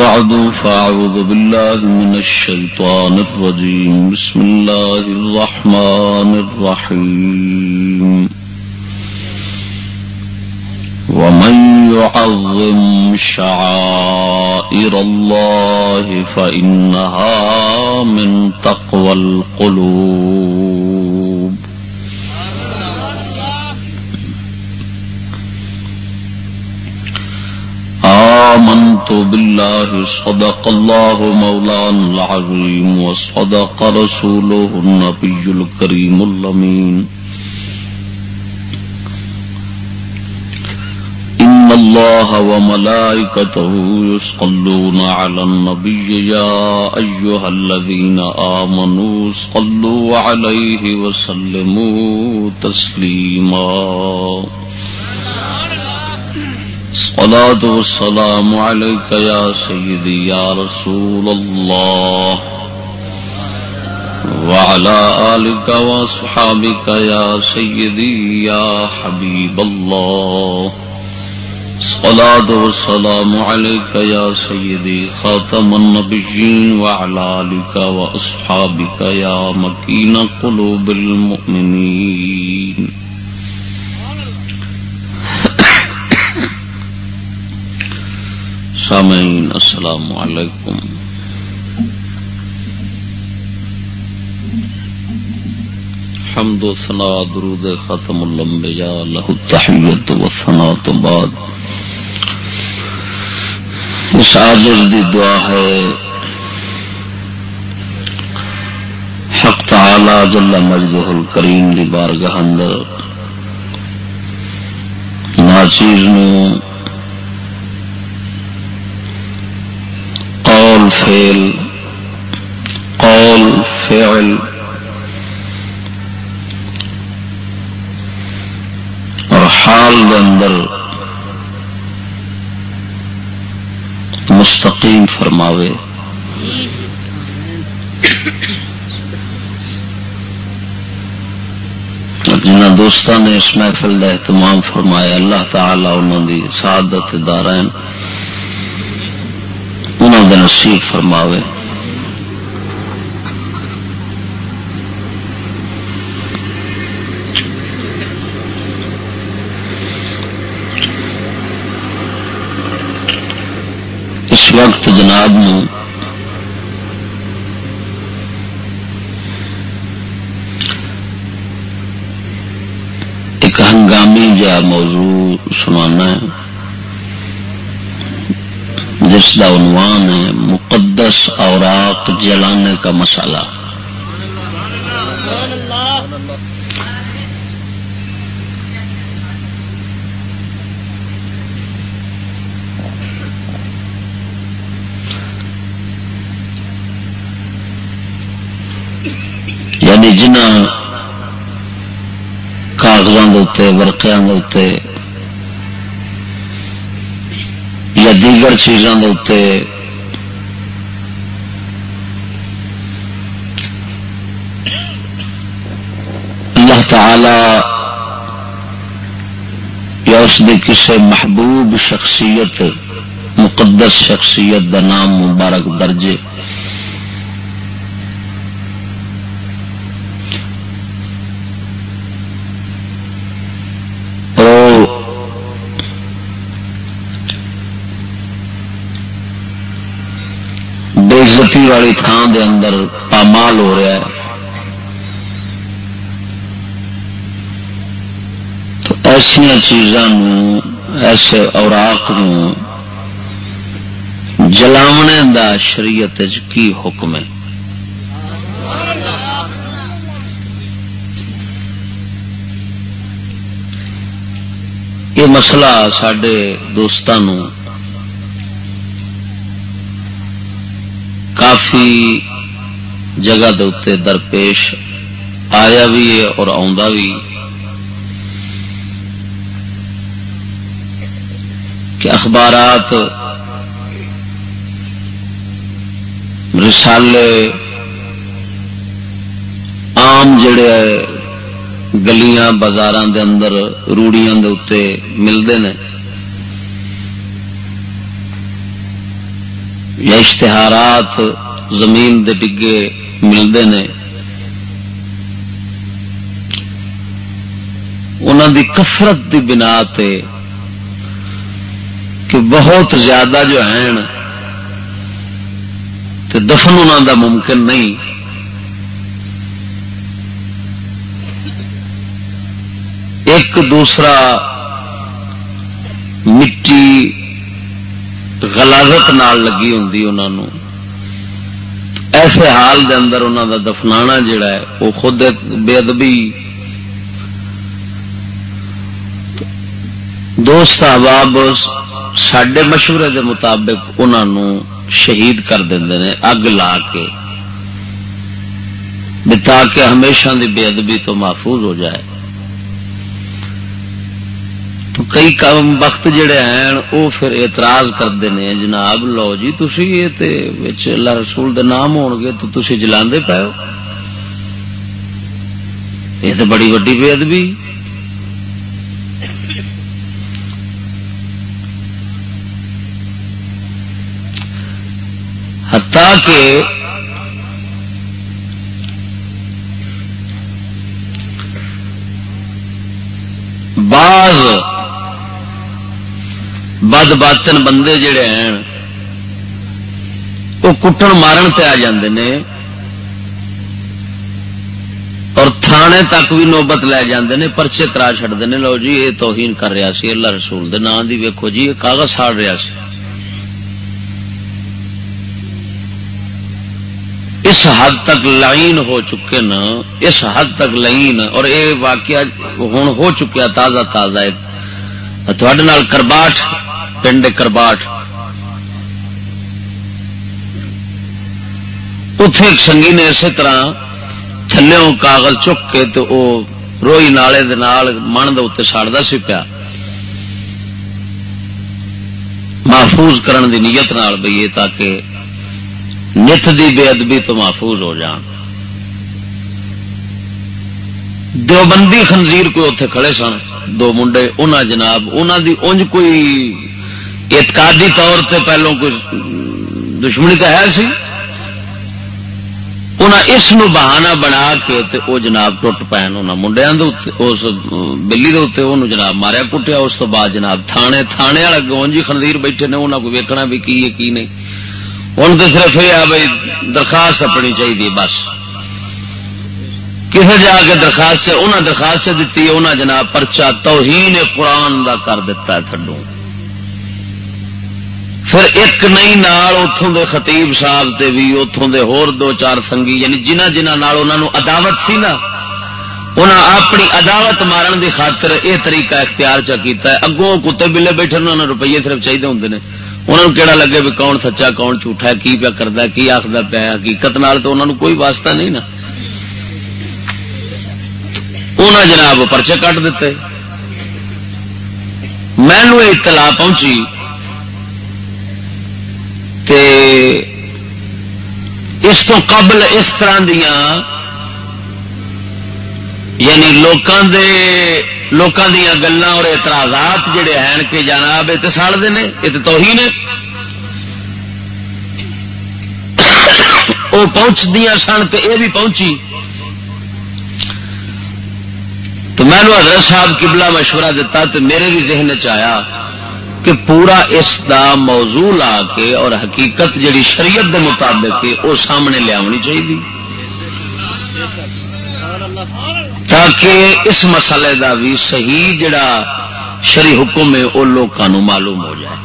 بعد فأعوذ بالله من الشيطان الرجيم. بسم الله الرحمن الرحيم. ومن يعظم شعائر الله فإنها من تقوى القلوب. آمنت بالله، صدق الله مولانا العظيم، وصدق رسوله النبي الكريم اللمين إن الله وملائكته يصلون على النبي، يا أيها الذين آمنوا صلوا عليه وسلموا تسليما. صلاة والسلام عليك يا سيدي يا رسول الله. وعلى آلك وأصحابك يا سيدي يا حبيب الله. صلاة والسلام عليك يا سيدي خاتم النبيين وعلى آلك وأصحابك يا مكين قلوب المؤمنين. سامعین السلام علیکم. حمد و ثنا درود ختم الانبیاء. له التحیت و ثنا تو بعد اس عاجز دی دعا ہے. حق تعالی جل مجدہ الکریم دی بارگاہ اندر. ناچیز نو قول فعل قول، فعل. اور حال دے اندر مستقیم فرماوے۔ جنہ دوستان نے اس محفل کا اہتمام فرمایا، اللہ تعالی انہوں دی سعادت دارین انہوں نصیب فرماوے۔ اس وقت جناب نو ایک ہنگامی جا موضوع سنانا ہے۔ جس کا عنوان ہے مقدس اوراق جلانے کا مسئلہ۔ یعنی جنہ کاغذوں کے ورقیا کے یا دیگر چیزوں کے اتنے اللہ تعالی یا اس کی کسی محبوب شخصیت، مقدس شخصیت کا نام مبارک درجے بےزتی والی تھان دے اندر پامال ہو رہا ہے۔ تو ایسا چیزاں ایسے اوراق جلاونے دا شریعت کی حکم ہے؟ یہ مسئلہ سڈے دوستان کافی جگہ دے درپیش آیا بھی ہے اور آ بھی کہ اخبارات، رسالے عام جڑے گلیاں بازار دے اندر، روڑیاں دے اتنے ملتے ہیں یا اشتہارات زمین دے ڈگے ملتے ہیں انہوں دی کفرت دی بنا تے کہ بہت زیادہ جو ہیں تو دفن انہوں دا ممکن نہیں۔ ایک دوسرا مٹی غلاظت نال لگی ہوں انہوں ایسے حال دے اندر انہوں دا دفنا جڑا ہے، وہ خود بے ادبی دوست احباب سڈے مشورے دے مطابق انہوں شہید کر دیں اگ لا کے تاکہ ہمیشہ دی بے ادبی تو محفوظ ہو جائے۔ کئی کام وقت جڑے ہیں، وہ پھر اعتراض کرتے ہیں، جناب لو جی تھی یہ اللہ رسول دے نام ہو گے تو تھی جلا پے یہ تو بڑی وڈی بے ادبی۔ کہ بعض بد باطن بندے جڑے ہیں وہ کٹن مارن تے آ جاندے نے اور تھانے تک بھی نوبت لے جاندے نے پرچے کرا چڑھتے ہیں لو جی یہ توہین کر رہا سی اللہ رسول دے نام دی ویکھو جی یہ کاغذ ساڑ رہا سی اس حد تک لائن ہو چکے نا اس حد تک لائن اور یہ واقعہ ہوں ہو چکیا تازہ تازہ تھوڑے کرباٹ پنڈ کرباٹ اتے ایک سنگی نے اسی طرح تھلوں کاغذ چک کے تو وہ روئی نالے من دے ساڑتا سی پیا۔ محفوظ کرن دی نیت نال بھئی تاکہ نت دی بے ادبی تو محفوظ ہو جان۔ دیوبندی خنزیر کوئی اتنے کھڑے سن، دو منڈے، انہاں جناب، انہاں دی انج کوئی اعتقادی طور سے پہلو کوئی دشمنی تو ہے سی؟ انہیں اس بہانا بنا کے تے او جناب ٹوٹ پین انہوں منڈیا اس بلی دے وہ جناب ماریا، کٹیا، اس تو بعد جناب تھانے تھانے والے گونجی خنزیر بیٹھے نے انہوں کو ویکنا بھی کی ہے، کی نہیں۔ ہوں تو صرف یہ بھائی درخواست اپنی چاہیے بس۔ کسی جا کے درخواست انہیں درخواست دیتی ہے انہیں جناب پرچا توہین قرآن دا کر دیتا ہے تھڈو پھر ایک نئی نال اتوں دے خطیب صاحب تے بھی اتوں دے ہور دو چار سنگھی یعنی جنہ جنہ نال انہوں عداوت سی نا، انہاں اپنی عداوت مارن دی خاطر اے طریقہ اختیار چا کیتا ہے۔ اگوں کتے بلے بیٹھے انہوں نے روپیے صرف چاہیے ہوں نے۔ انہوں نے لگے بھی کون سچا، کون جھوٹا کی پیا کرتا کی آخر پیا حقیقت نال تو انہوں کوئی واسطہ نہیں نا۔ انہیں جناب پرچے کٹ دیتے۔ مینو اطلاع پہنچی تے اس تو قبل اس طرح دیا یعنی لوکاں دے، لوکاں دیا گلان اور اعتراضات جڑے ہیں کہ جناب یہ ساڑتے ہیں یہ تو ہی نے وہ پہنچ دیا سن تو یہ بھی پہنچی۔ تو میں نے حضرت صاحب کبلا مشورہ دیتا تو میرے بھی ذہن چیا کہ پورا اس دا موضوع لا کے اور حقیقت جڑی شریعت دے مطابق وہ سامنے لیا چاہیے۔ تاکہ اس مسئلے دا بھی صحیح جڑا شری حکم ہے وہ لوگوں معلوم ہو جائے۔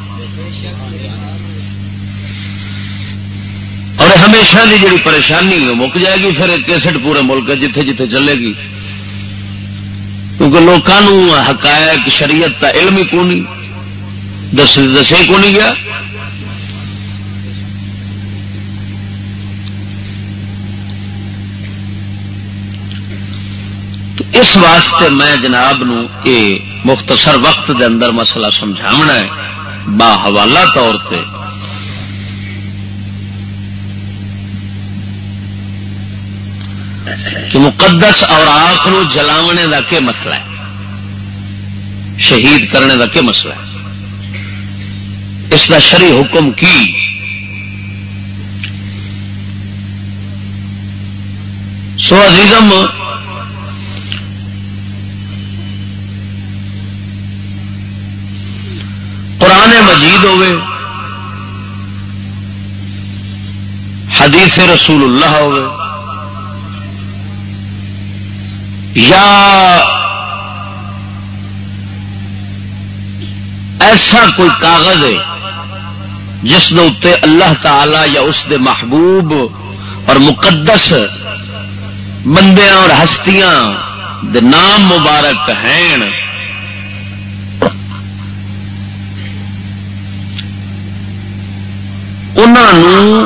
اور ہمیشہ کی جڑی پریشانی ہے مک جائے گی پھر کیسٹ پورے ملک جتھے جتھے چلے گی۔ کیونکہ لوگوں حقائق، شریعت کا علم ہی کون دس دسے کو نہیں گیا؟ اس واسطے میں جناب نو اے مختصر وقت دے اندر مسئلہ سمجھاونا ہے، با حوالہ طور پہ کہ مقدس اور آنکھ نو جلاونے کا کیا مسئلہ ہے؟ شہید کرنے کا کیا مسئلہ ہے؟ اس کا شری حکم کی۔ سو عزیزم، قرآن مجید ہوئے، حدیث رسول اللہ ہوئے۔ یا ایسا کوئی کاغذ ہے جس اتنے اللہ تعالی یا اس دے محبوب اور مقدس بندیاں اور ہستیاں دے نام مبارک ہیں۔ انہوں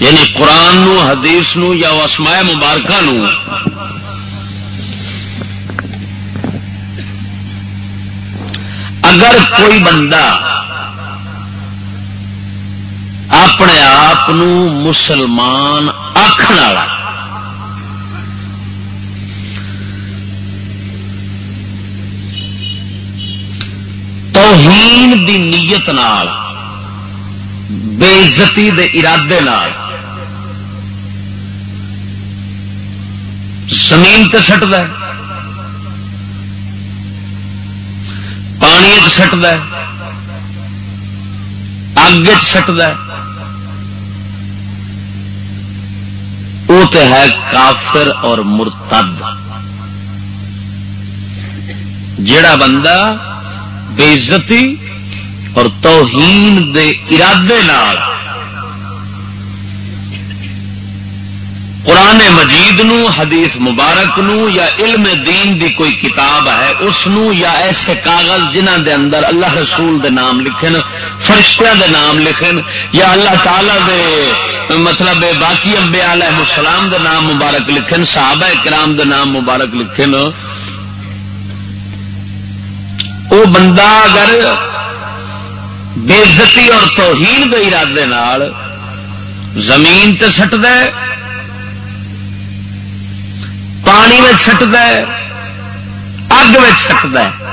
یعنی قرآن نو، حدیث نو یا اسماء مبارکہ نو اگر کوئی بندہ اپنے آپ مسلمان آخر والا۔ توہین دی نیت نال بےزتی دے ارادے نال۔ زمین تے سٹ د پانی سٹد اگ سٹد وہ تو ہے کافر اور مرتد۔ جڑا بندہ بےزتی اور توہین دے ارادے نال قرآن مجید نو، حدیث مبارک نو یا علم دین دی کوئی کتاب ہے، اس نو یا ایسے کاغذ جنہ دے اندر اللہ رسول دے نام لکھن، فرشتیاں دے نام لکھن، یا اللہ تعالی دے مطلب باقی امبیا علیہ السلام دے نام مبارک لکھن، صحابہ کرام دے نام مبارک لکھن۔ او بندہ اگر بےزتی اور توہین کے ارادے نال زمین تے سٹ دے پانی میں چھٹتا ہے، اگ میں چھٹتا ہے۔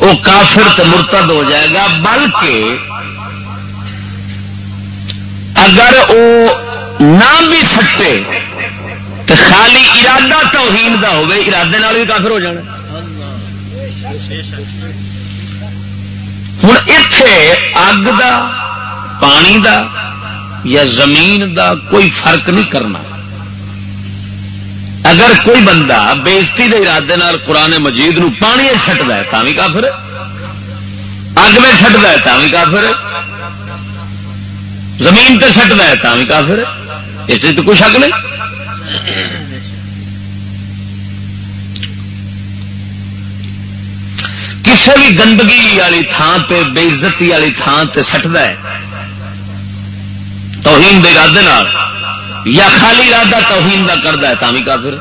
وہ کافر تو مرتد ہو جائے گا، بلکہ اگر وہ نہ بھی سٹے تو خالی ارادہ توہین کا ہوئے، ارادے بھی کافر ہو جانا۔ ہوں اتے اگ دا، پانی دا یا زمین دا کوئی فرق نہیں کرنا۔ اگر کوئی بندہ بےزتی کے ارادے قرآن مجید نو پانی چٹد ہے تا بھی کافر اگ میں چٹد ہے تا بھی کافر زمین تے چٹد ہے تا بھی کافر اس تو کوئی شک نہیں؟ کسی بھی گندگی والی تھان پہ بےزتی والی تھان سے سٹد ہے، توہین دے ارادے یا خالی ارادہ توہین کا کرتا ہے تھی کافر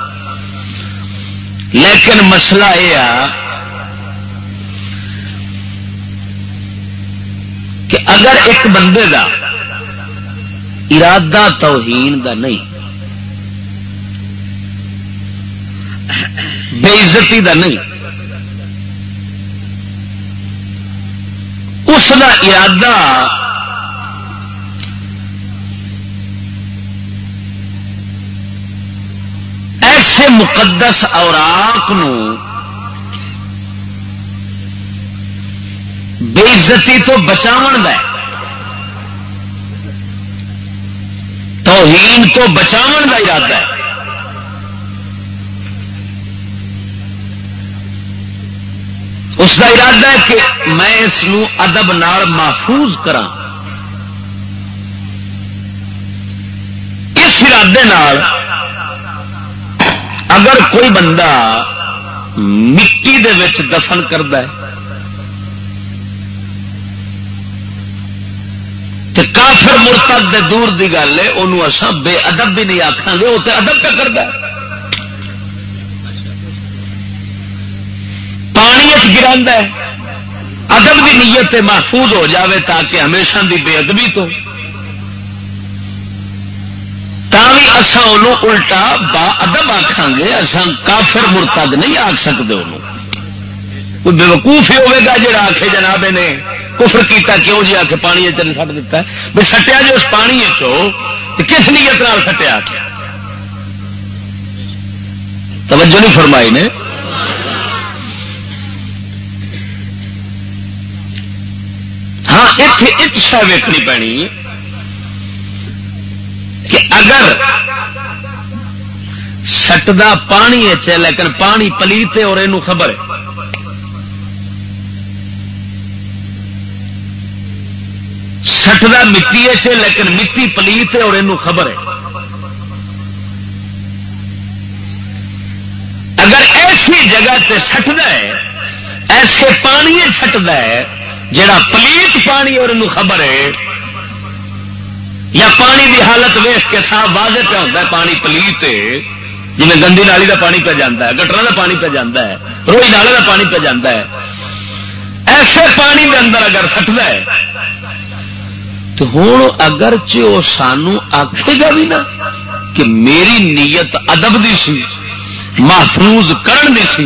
لیکن مسئلہ یہ کہ اگر ایک بندے کا ارادہ توہین دا نہیں بےزتی دا نہیں، اس کا ارادہ ایسے مقدس اوراق بےزتی تو بچاو توہین تو بچاو کا ارادہ ہے۔ اس کا ارادہ ہے کہ میں اس ادب نال محفوظ کرا اس ارادے نال اگر کوئی بندہ مٹی دے وچ دفن کرتا ہے تو کافر مرتد دے دور دی گل ہے انہوں اصا بے ادب بھی نہیں آخان گے وہ تو ادب پہ کرتا پانی گرا ادب کی نیت محفوظ ہو جاوے تاکہ ہمیشہ دی بے ادبی تو بھی اصا الٹا با ادب آخان گے اصا کافر مرتد نہیں آخ سکتے انہوں۔ کوئی بے وقوف ہی ہوگا جا آخے جناب نے۔ کفر کیتا کیوں جی؟ آ کے پانی چل سٹ دیتا ہے۔ بھی سٹیا جو اس پانی چو کس نیت نال سٹیا؟ توجہ نہیں فرمائی نے؟ ہاں اتنے ایک شہ ویکنی پینی؟ کہ اگر سٹدا پانی ہے لیکن پانی پلیتے اور یہ خبر ہے۔ سٹدا مٹی ہے لیکن مٹی پلیت ہے اور یہ خبر ہے۔ اگر ایسی جگہ تے سٹدا ہے، ایسے پانی سٹدا ہے، جڑا پلیت پانی اور یہ خبر ہے یا پانی دی حالت ویخ کے صاف واضح پہ ہوتا ہے، پانی پلیت جی گندی نالی کا پانی پہ جانا ہے گٹر کا پانی پہ جانا ہے، روئی نالے کا پانی پہ جانا ہے۔ ایسے پانی دے اندر اگر سٹتا ہے، تو ہوں اگر وہ سانو آخے گا بھی نا کہ میری نیت ادب دی سی۔ محفوظ کرن دی سی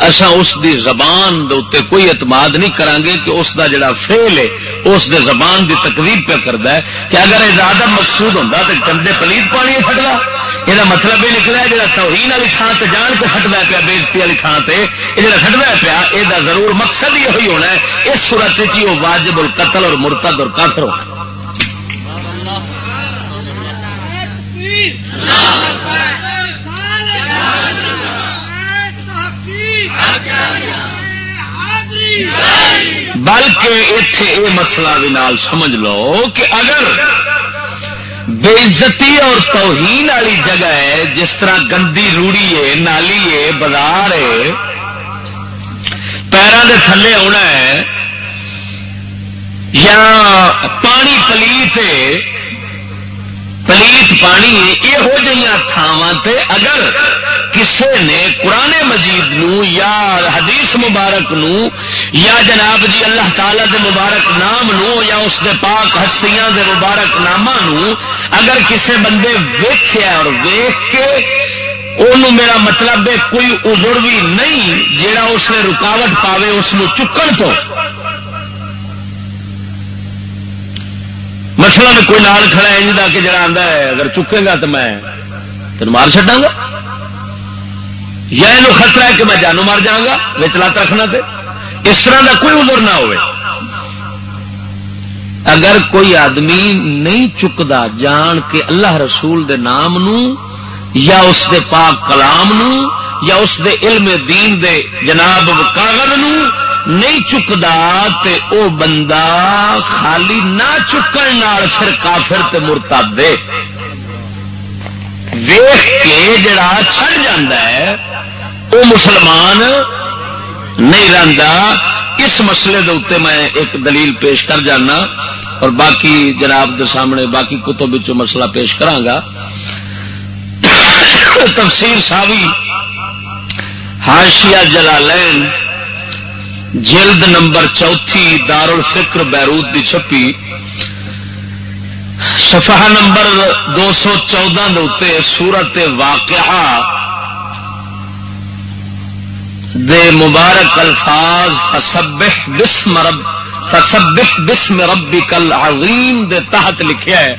اصا اس دی زبان دے کوئی اعتماد نہیں کران گے کہ اس دا جڑا فیل ہے اس دے زبان دی تقریب پہ کرتا ہے۔ کہ اگر یہ زیادہ مقصود ہوں تو گندے پلیت پانی سٹلا یہ مطلب یہ نکلا جا توہین والی تھان سے جان کے سٹتا پیا بےزتی والی تھان سے یہ جا سٹتا پیا یہ ضرور مقصد ہی ہوئی ہونا ہے۔ اس صورت ہی وہ واجب القتل اور مرتد اور کافر ہونا۔ بلکہ اتے یہ مسئلہ بھی نال سمجھ لو کہ اگر بےزتی اور توہین والی جگہ ہے، جس طرح گندی روڑی ہے، نالی ہے، بازار ہے پیروں کے تھلے آنا ہے، یا پانی پلیت پلیت پانی یہ تھاواں اگر کسے نے قرآن مجید نو یا حدیث مبارک نو یا جناب جی اللہ تعالی دے مبارک نام نو یا اس دے پاک ہستیاں دے مبارک نامہ نو اگر کسے بندے ویخیا اور ویخ کے انہوں میرا مطلب ہے کوئی ازر بھی نہیں جیڑا اس نے رکاوٹ پاوے اس چکن تو۔ مسئلہ میں کوئی نال کھڑا ہے کہ جڑا آتا ہے، اگر چکے گا تو میں تین مار چڈا گا۔ یا یہ خطرہ ہے کہ میں جانو مار جاؤں گا لات رکھنا تے۔ اس طرح کا کوئی عمر نہ ہوئے۔ اگر کوئی آدمی نہیں چکتا جان کے اللہ رسول دے نام نو، یا اس دے پاک کلام نو، یا اس دے علم دین دے جناب کاغذ نو نہیں چکتا تے او بندہ خالی نہ چکن پھر کافر تے مرتا دے ویخ کے جڑا چڑ جا ہے وہ مسلمان نہیں رہتا اس مسئلے دے اتنے میں ایک دلیل پیش کر جانا اور باقی جناب دے سامنے باقی کتب مسئلہ پیش کرانگا۔ تفسیر ساوی ہاشیا جلالین جلد نمبر چوتھی دار الفکر بیروت دی چھپی۔ صفحہ نمبر دو سو چودہ دے سورت واقعہ دے مبارک الفاظ، فسبح بسم رب، فسبح بسم ربک العظیم دے تحت لکھیا ہے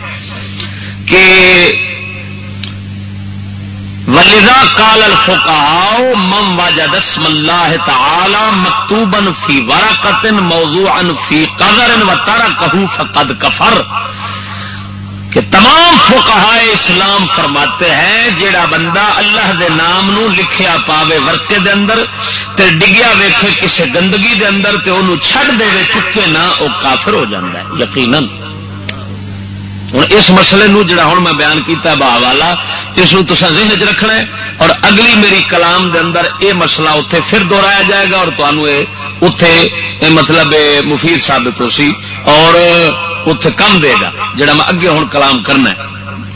کہ ولذا قال الفقهاء من وجد اسم الله تعالى مكتوبا في ورقه موضوعا في قذر وتركه فقد كفر کہ تمام فقہائے اسلام فرماتے ہیں، جیڑا بندہ اللہ دے نام نو لکھیا پاوے ورقے دے اندر تے ڈگیا ویکھے کسے گندگی دے اندر تے انہوں چھڑ دے وے چکے نہ، او کافر ہو جاندا ہے، یقیناً۔ ہوں۔ اس مسئلے نو جڑا ہوں میں بیان کیتا با والا اس کو ذہن چ رکھنا ہے۔ اور اگلی میری کلام دے اندر اے مسئلہ اتے پھر دہرایا جائے گا اور تمہوں اتے مطلب مفید ثابت ہو سی اور اتے کم دے گا، جڑا میں اگے ہوں کلام کرنا ہے۔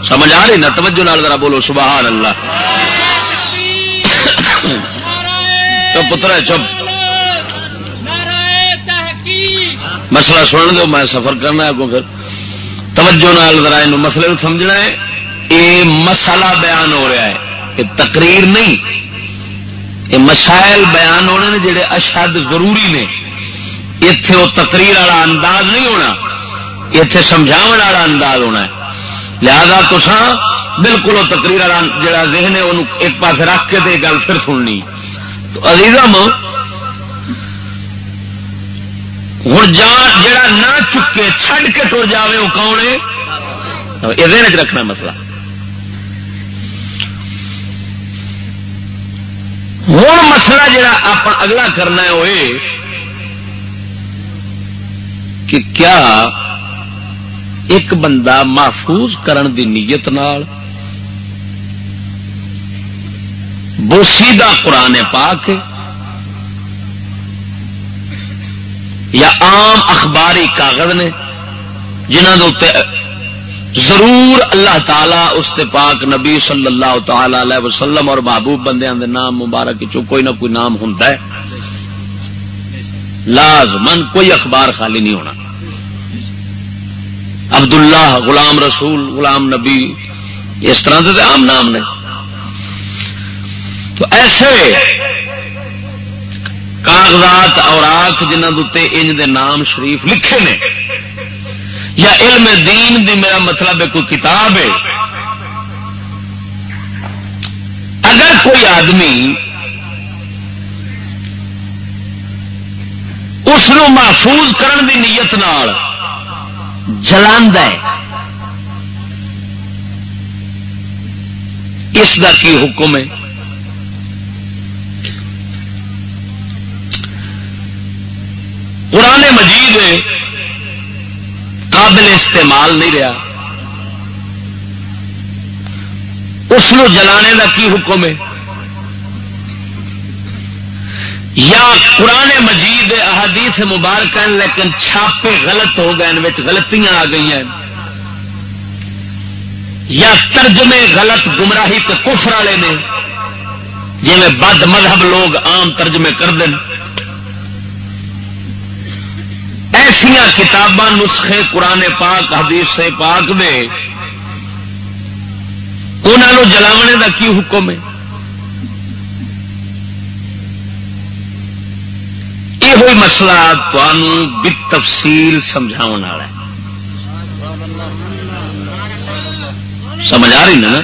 سمجھ آ رہی نا؟ توجہ نال ذرا بولو، سبحان اللہ۔ تو پتر چپ۔ مسئلہ سن دو میں سفر کرنا ہے پھر۔ توجہ نال ذرا یہ مسئلے کو سمجھنا ہے۔ یہ مسئلہ بیان ہو رہا ہے یہ تقریر نہیں یہ مسائل بیان ہونے نے جڑے اشد ضروری نے۔ اتے وہ تقریر والا انداز نہیں ہونا اتے سمجھاو والا انداز ہونا ہے۔ لہذا تو بالکل وہ تقریر والا جڑا ذہن ہے وہ ایک پاس رکھ کے گل پھر سننی۔ تو عزیزم ہوں جڑا نہ چکے چھڈ کے ٹر جائے وہ کون ہے؟ یہ رکھنا مسئلہ۔ ہوں مسئلہ جڑا آپ اگلا کرنا ہے وہ کہ کیا ایک بندہ محفوظ کرن دی نیت نال بوسیدہ قرآن پاک یا عام اخباری کاغذ نے جنہوں کے ضرور اللہ تعالی، اس پاک نبی صلی اللہ تعالی علیہ وسلم اور محبوب بندے دے نام مبارک چو کوئی نہ کوئی نام ہوں لازمن کوئی اخبار خالی نہیں ہونا۔ عبداللہ غلام رسول، غلام نبی، اس طرح کے عام نام نے۔ تو ایسے کاغذات اور آخ جنہ انج دے نام شریف لکھے نے، یا علم دین دی میرا مطلب ہے، کوئی کتاب ہے۔ اگر کوئی آدمی اس محفوظ کرن دی نیت نال جلا اس کا کی حکم ہے؟ پرانے مجید قابل استعمال نہیں رہا۔ اس جلانے کا کی حکم ہے؟ یا قرآن مجید احادیث مبارک ہیں، لیکن چھاپے غلط ہو گئے غلطیاں آ گئی ہیں۔ یا ترجمے غلط گمراہی کے کفر والے نے جی میں بد مذہب لوگ عام ترجمے کر دیں۔ ایسیا کتاباں نسخے قرآن پاک، حدیث پاک دے۔ انہوں جلاونے کا کی حکم ہے؟ یہ مسئلہ تمہوں تفصیل سمجھا سمجھ آ رہی نا؟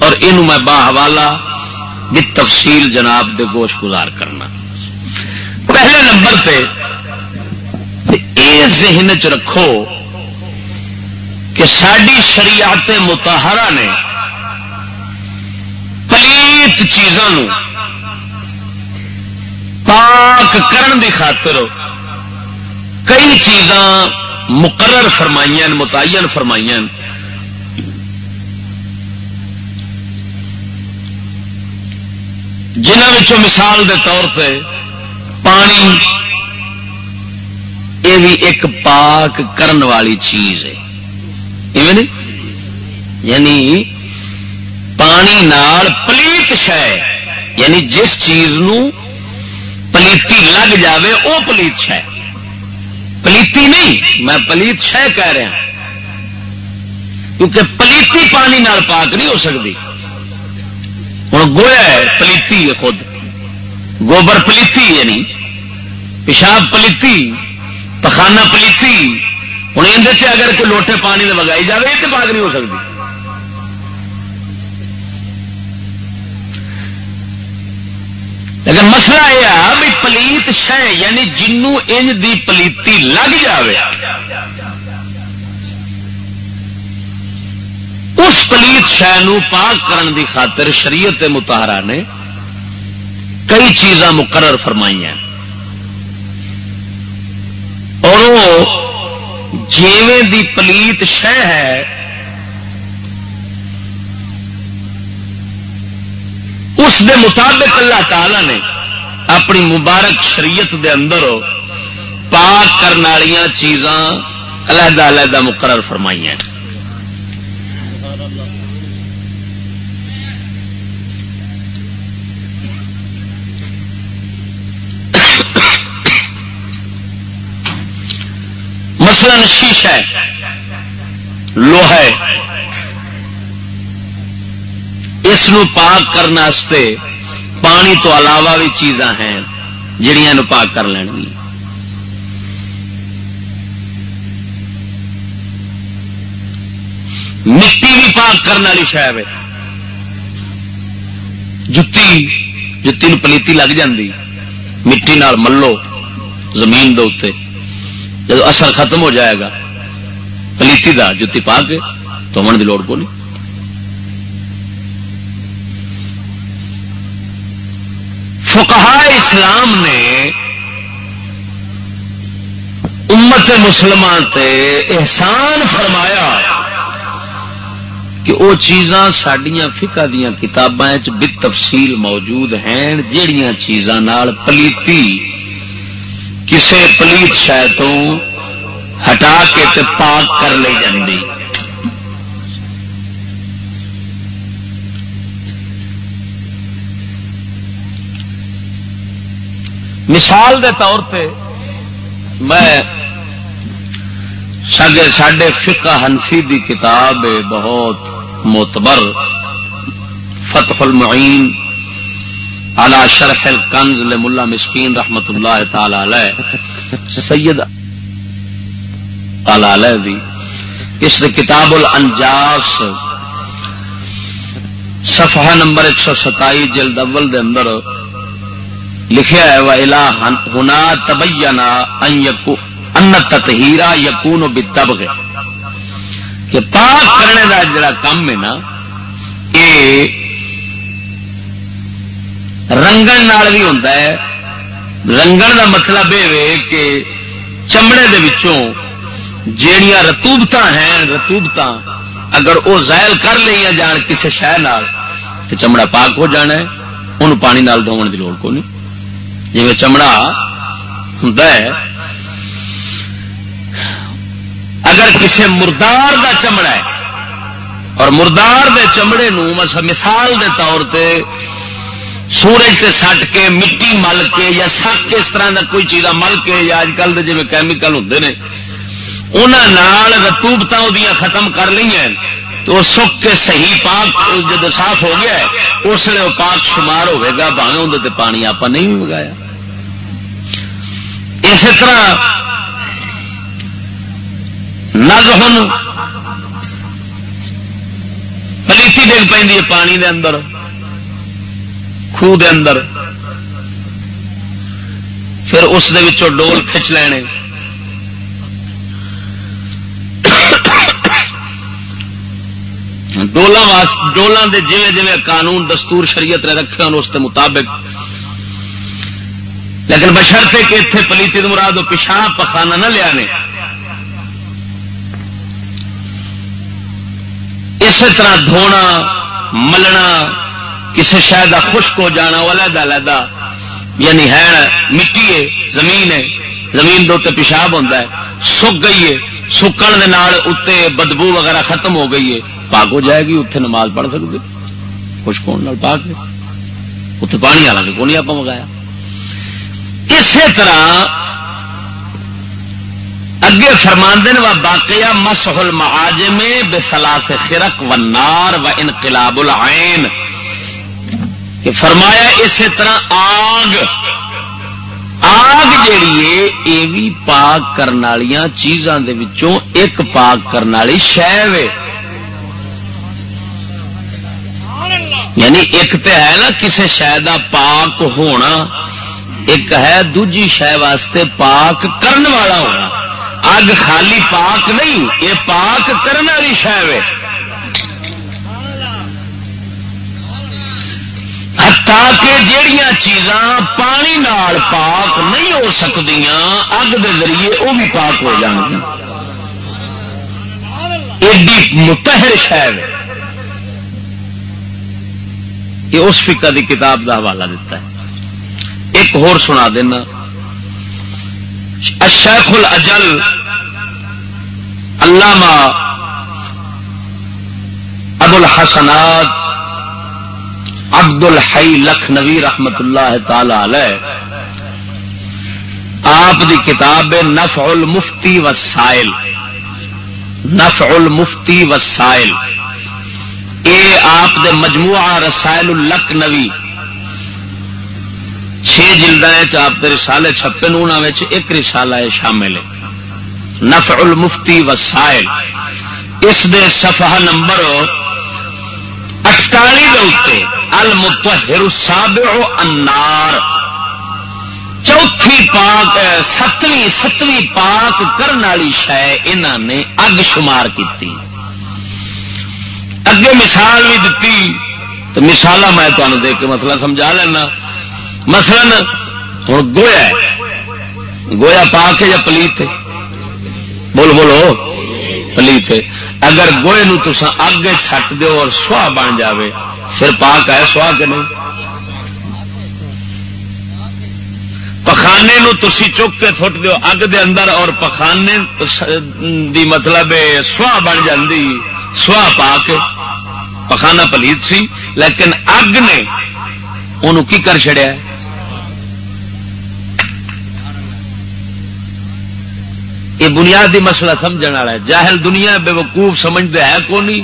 اور یہ میں با حوالہ بھی تفصیل جناب دے گوش گزار کرنا۔ پہلے نمبر پہ یہ ذہن چ رکھو کہ ساری شریعت متحرہ نے پلیت چیزوں پاک کرن دی خاطر کئی چیزاں مقرر فرمائی متعین فرمائی جنہوں مثال دے طور پہ پانی یہ بھی ایک پاک کرن والی چیز ہے۔ یعنی پانی نال پلیت شہ یعنی جس چیز نو پلیتی لگ جاوے، او پلیت شہ پلیتی نہیں، میں پلیت شہ کہہ رہا۔ کیونکہ پلیتی پانی نال پاک نہیں ہو سکتی۔ ہوں گویا ہے، پلیتی ہے خود۔ گوبر پلیتی یعنی پیشاب پلیتی۔ پخانا پلیسی۔ ہوں اندر اگر کوئی لوٹے پانی میں وگائی جائے تو پاک نہیں ہو سکتی۔ لیکن مسئلہ یہ بھی پلیت شہ یعنی جنوں انج دی پلیتی لگ جاوے۔ اس پلیت شہ پاک کرن دی خاطر شریعت متحرہ نے کئی چیزاں مقرر فرمائی ہیں اور وہ جیویں دی پلیت شہ ہے اس دے مطابق اللہ تعالی نے اپنی مبارک شریعت دے اندر پاک کرنے والی چیزاں علیحدہ علیحدہ مقرر فرمائی ہیں مثلا شیشہ ہے، لوہا ہے۔ اس پاک کرنے پانی تو علاوہ بھی چیزاں ہیں جڑیاں نو پاک کر لین گی۔ مٹی بھی پاک کرنے والی شاید ہے۔ جتی جتی پلیتی لگ جاندی۔ مٹی نال ملو زمین دے جب اثر ختم ہو جائے گا، پلیتی دا جتی پا کے تو من کی لوڑ کو نہیں فقہا اسلام نے امت مسلمان تے احسان فرمایا کہ وہ چیزاں سڈیا فکا دیا کتابیں بت تفصیل موجود ہیں جہیا چیزاں پلیتی کسے پلیت شہ تو ہٹا کے تے پاک کر لی جاندی۔ مثال دے طور پہ میں سڈے فقہ حنفی دی کتاب بہت معتبر فتح المعین على شرح الکنز لملا مسکین رحمت اللہ تعالی علیہ. سید علیہ دی. اس نے کتاب الانجاس. صفحہ نمبر ایک سو ستائی جلد اول دے اندر لکھیا ہے وہ الہ ہنا تبینا ان تطہیرا یقون بتبغ کہ پاک کرنے دا جڑا کام ہے نا یہ رنگن نال بھی ہوتا ہے رنگن دا مطلب یہ کہ چمڑے دے وچوں جیڑیاں رتوبت ہیں رتوبت اگر وہ زائل کر لیا جان کسی شہ تو چمڑا پاک ہو جانا ہے انہوں پانی نال دھونے کی لوڑ کو نہیں جی چمڑا ہوں اگر کسی مردار دا چمڑا ہے اور مردار دے چمڑے نو مثال دے طور پہ سورج سے سٹ کے، مٹی مل کے، یا سک اس طرح کا کوئی چیز مل کے، یا اج کل جی کیمیکل ہوں نے۔ انہوں رتوبت ختم کر لی ہیں۔ تو سک کے صحیح پاک جب صاف ہو گیا ہے، اس لیے وہ پاک شمار ہوئے گا باہیں اندر پانی آپ نہیں منگایا اسی طرح نز پلیتی ڈگ پہ پانی دے اندر۔ خوہ دے اندر۔ پھر اس دے ڈول کھچ لینے۔ ڈولوں کے جی جی قانون دستور شریعت نے رکھے اس کے مطابق۔ لیکن بشرتے کہ اتنے پلیتی مراد پیشاب پخانا نہ لیا نے۔ اسی طرح دھونا، ملنا کسی شہر کا خشک ہو جانا وہ علیحدہ علیحدہ یعنی ہے، مٹی ہے، زمین ہے۔ زمین دے پیشاب ہوتا ہے۔ سک گئی ہے، سکن اتنے بدبو وغیرہ ختم ہو گئی ہے۔ پاک ہو جائے گی اتنے نماز پڑھ سکتے خشک ہونے پاک ہے۔ اتنے پانی والا کو نہیں آپ منگایا۔ اسی طرح اگے فرماندن و باقیہ مسحل معاجم بے سلاس خرق و نار و انقلاب العین کہ فرمایا اسی طرح آگ آگ جیڑی ہے، یہ بھی پاک کرنے والی چیزاں دے وچوں ایک پاک کرنے والی شہ یعنی ایک تو ہے نا کسی شہ کا پاک ہونا، ایک ہے دوجی شہ واسطے پاک کرن والا ہونا۔ اگ خالی پاک نہیں، یہ پاک کرنے والی شہ تاکہ جہیا چیزاں پانی نال پاک نہیں ہو سکتی اگ دے ذریعے وہ بھی پاک ہو جان ایڈی متحر شہر یہ اس فکا دی کتاب دا حوالہ دیتا ہے۔ ایک اور سنا دینا۔ الشیخ الاجل علامہ ابو الحسنات عبد الحی لکھنوی رحمت اللہ تعالی علیہ، آپ دی کتاب نفع المفتی وسائل نفع المفتی وسائل اے آپ دے مجموعہ رسائل الکھنوی چھ جلد آپ کے رسالے چھپے انہوں ایک رسالہ ہے شامل ہے۔ نفع المفتی وسائل اس دے صفحہ نمبر اٹتالی دے المتحر السابع النار. چوتھی پاک ستویں ستویں پاک کرنے والی شہ انہوں نے اگ شمار کی اگے مثال بھی دیتی تو مثال میں تمہیں دیکھ کے مسئلہ سمجھا لینا. مثلا ہوں گویا گویا پا کے یا پلیت بول بولو پلیت اگر گوئے نو تسا اگ چھٹ دو اور سواہ بن جاوے پھر پاک ہے سواہ کے نہیں۔ پخانے نو تسی چک کے تھٹ دو اگ دے اندر، اور پخانے دی مطلب سواہ بن جاندی، سواہ پا کے پخانا پلیت سی، لیکن اگ نے انہوں کی کر چڑیا ہے؟ یہ بنیادی مسئلہ سمجھ والا ہے۔ جاہل دنیا بے وقوف سمجھتے ہے کو نہیں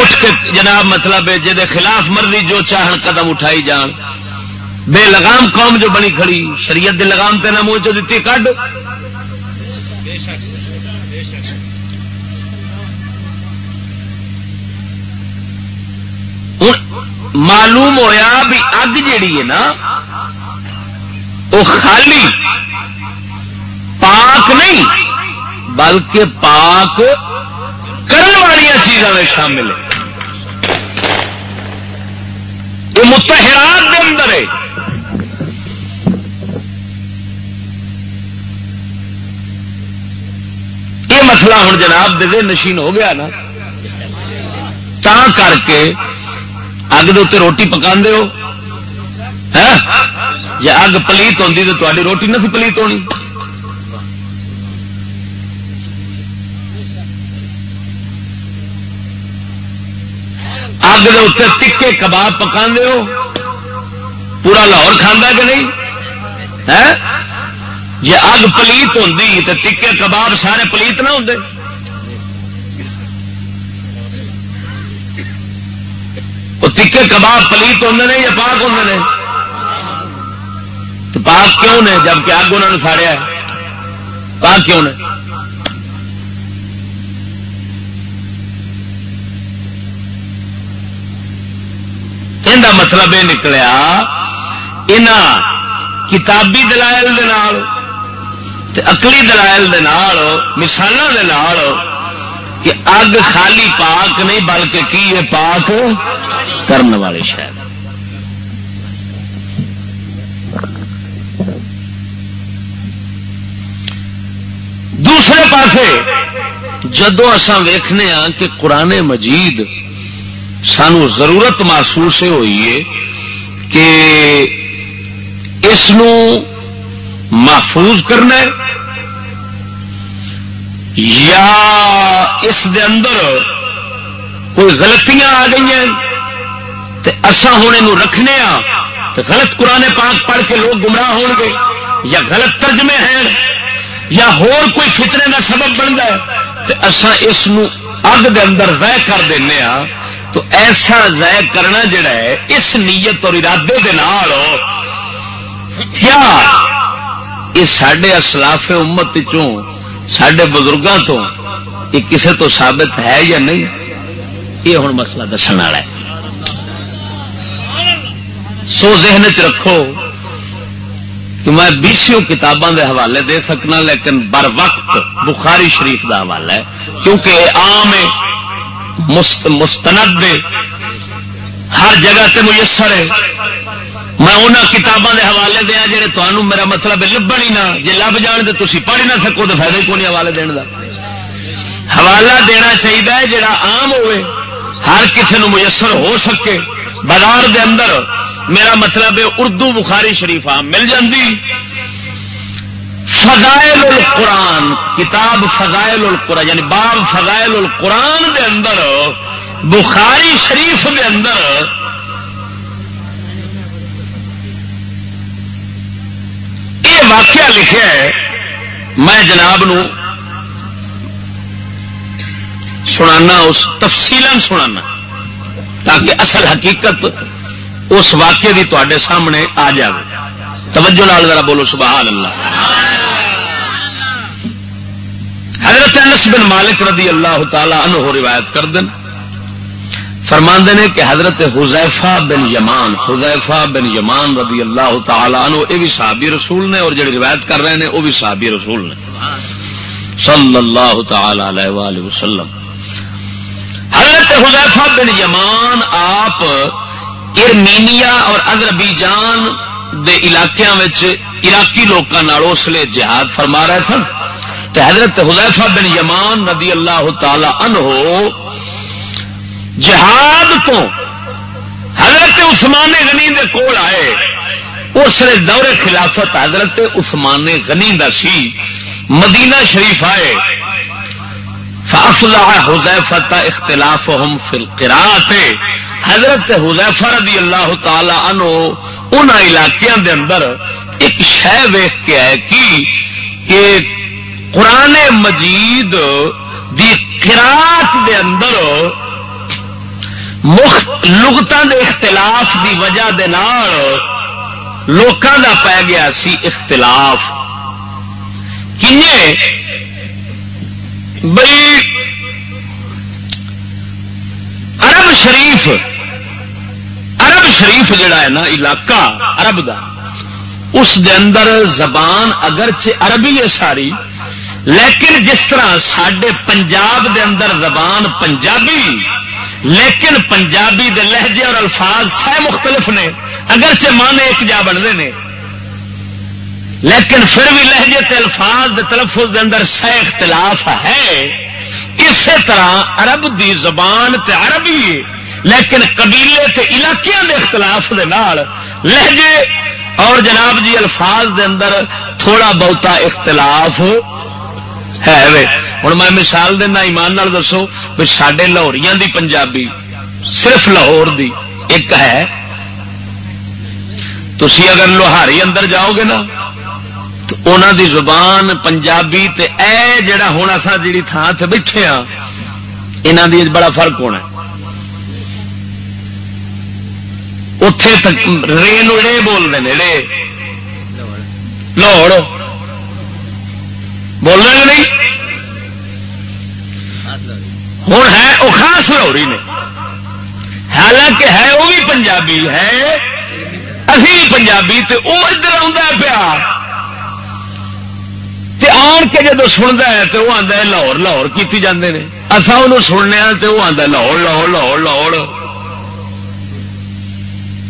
اٹھ کے جناب مطلب ہے جہد خلاف مرضی جو چاہن قدم اٹھائی جان۔ بے لگام قوم جو بنی کھڑی، شریعت دے لگام تین منہ چ دیتی کڈ۔ معلوم ہویا بھی اگ جیڑی ہے نا وہ خالی پاک نہیں، بلکہ پاک کرنے والی چیزوں میں شامل ہے۔ یہ متحرات کے اندر ہے۔ یہ مسئلہ ہوں جناب دے نشین ہو گیا نا۔ تا کر کے اگ دے روٹی پکا ہو۔ جی اگ پلیت ہوتی تو تاری روٹی نہ پلیت ہونی۔ اگ دے ٹکے کباب پکا ہو؟ پورا لاہور کھانا کہ نہیں؟ جی اگ پلیت ہوتی تو ٹکے کباب سارے پلیت نہ ہوں ٹکے کباب پلیت ہوں نے یا پاک ہوں تو پاک کیوں نے جبکہ اگ انہوں نے ساڑیا ہے؟ پاک کیوں نے؟ ان مطلب یہ نکلیا ان کتابی دلائل اکلی دلائل مثال کہ اگ خالی پاک نہیں، بلکہ کی ہے پاک کرنے والے شاید دوسرے پاسے، جدو اسان ویخنے ہاں کہ قرآن مجید سانو ضرورت محسوس ہوئی ہے کہ اس محفوظ کرنا ہے یا اس دے اندر کوئی غلطیاں آ گئی ہیں تو اسان ہوں یہ رکھنے ہاں تو غلط قرآن پاک پڑھ کے لوگ گمراہ ہو گے یا غلط ترجمے ہیں یا ہور کوئی فتنے کا سبب بنتا ہے تو اسان اس اگ دے اندر ضائع کر دینا ہاں تو ایسا ضائع کرنا جڑا ہے، اس نیت اور ارادے دے نال۔ کیا؟ یہ سڈے اسلاف امت چوں سڈے بزرگوں تو یہ کسے تو ثابت ہے یا نہیں؟ یہ ہوں مسئلہ دسن والا ہے۔ سو ذہن چ رکھو کہ میں بیسوں کتاباں دے حوالے دے سکنا، لیکن بر وقت بخاری شریف دا حوالہ ہے، کیونکہ عام مستند دے ہر جگہ تے میسر ہے. میں انہوں کتاباں دے حوالے دیا جڑے تمہوں میرا مطلب لبن ہی نہ. جی لب جان تو تھی پڑھ نہ سکو تو فائدہ کو نہیں حوالے دین دا؟ حوالہ دینا چاہیے جڑا عام ہوئے، ہر کسی نو میسر ہو سکے. بازار دے اندر میرا مطلب ہے، اردو بخاری شریف مل جاتی فضائل القرآن، کتاب فضائل القرآن یعنی باب فضائل القرآن دے اندر، بخاری شریف دے اندر، یہ واقعہ لکھا ہے، میں جناب نو سنانا، اس تفصیل سنانا، تاکہ اصل حقیقت اس واقعے کی تے سامنے آ جائے توجہ لال ذرا بولو سبحان اللہ حضرت انس بن مالک رضی اللہ تعالی عنہ روایت کر دن فرماندے نے کہ حضرت حذیفہ بن یمان، حذیفہ بن یمان رضی اللہ تعالی عنہ، یہ بھی صحابی رسول نے اور جڑے روایت کر رہے ہیں، وہ بھی صحابی رسول نے۔ صلی اللہ تعالی علیہ وآلہ وسلم۔ حضرت حذیفہ بن یمان، آپ ارمینیا اور اذربیجان دے علاقیاں عراقی لوگوں اس لیے جہاد فرما رہے سن۔ تو حضرت حضیفہ بن یمان رضی اللہ تعالی عنہ جہاد تو حضرت عثمان غنی دے کول آئے۔ اس دور خلافت حضرت عثمان غنی دا سی۔ مدینہ شریف آئے۔ فافلا حذیفت اختلاف ہم فلقرات حضرت حذیفہ رضی اللہ تعالی عنہ ان علاقوں دے اندر ایک شہ ویخ کے ہے کہ قرآن مجید دی قرات دے اندر لغتوں دے اختلاف دی وجہ دے نال لوکاں دا پی گیا سی اختلاف۔ کنے؟ بھائی عرب شریف شریف جڑا ہے نا، علاقہ عرب دا، اس دے اندر زبان اگرچہ عربی ہے ساری، لیکن جس طرح سڈے پنجاب دے اندر زبان پنجابی، لیکن پنجابی دے لہجے اور الفاظ سہ مختلف نے، اگرچہ مانے ایک جا بنتے ہیں لیکن پھر بھی لہجے تے الفاظ دے تلفظ دے اندر سہ اختلاف ہے۔ اسی طرح عرب دی زبان تے عربی لیکن قبیلے تے علاقے دے اختلاف دے نال لہجے اور جناب جی الفاظ دے اندر تھوڑا بہتا اختلاف ہے ہوں میں مثال دینا ایمان نال دسو بھی سڈے لاہوریاں دی پنجابی صرف لاہور دی ایک ہے۔ تھی اگر لوہاری اندر جاؤ گے نا، تو انہوں دی زبان پنجابی تے اے جڑا ہونا سا جی تھان سے بیٹھے ہاں یہاں دی بڑا فرق ہونا اتے تک رے نڑے بول رہے رے لاہور بول رہے نہیں ہوں ہے وہ خاص لاہوری نے حالانکہ ہے وہ بھی پنجابی ہے ابھی پنجابی تے وہ ادھر آ پیا آن کے جدو سنتا ہے تو وہ آتا ہے لاہور لاہور کی جانے نے اصا وہ سننے تو وہ آتا لاہور لاہور لاہور لاہور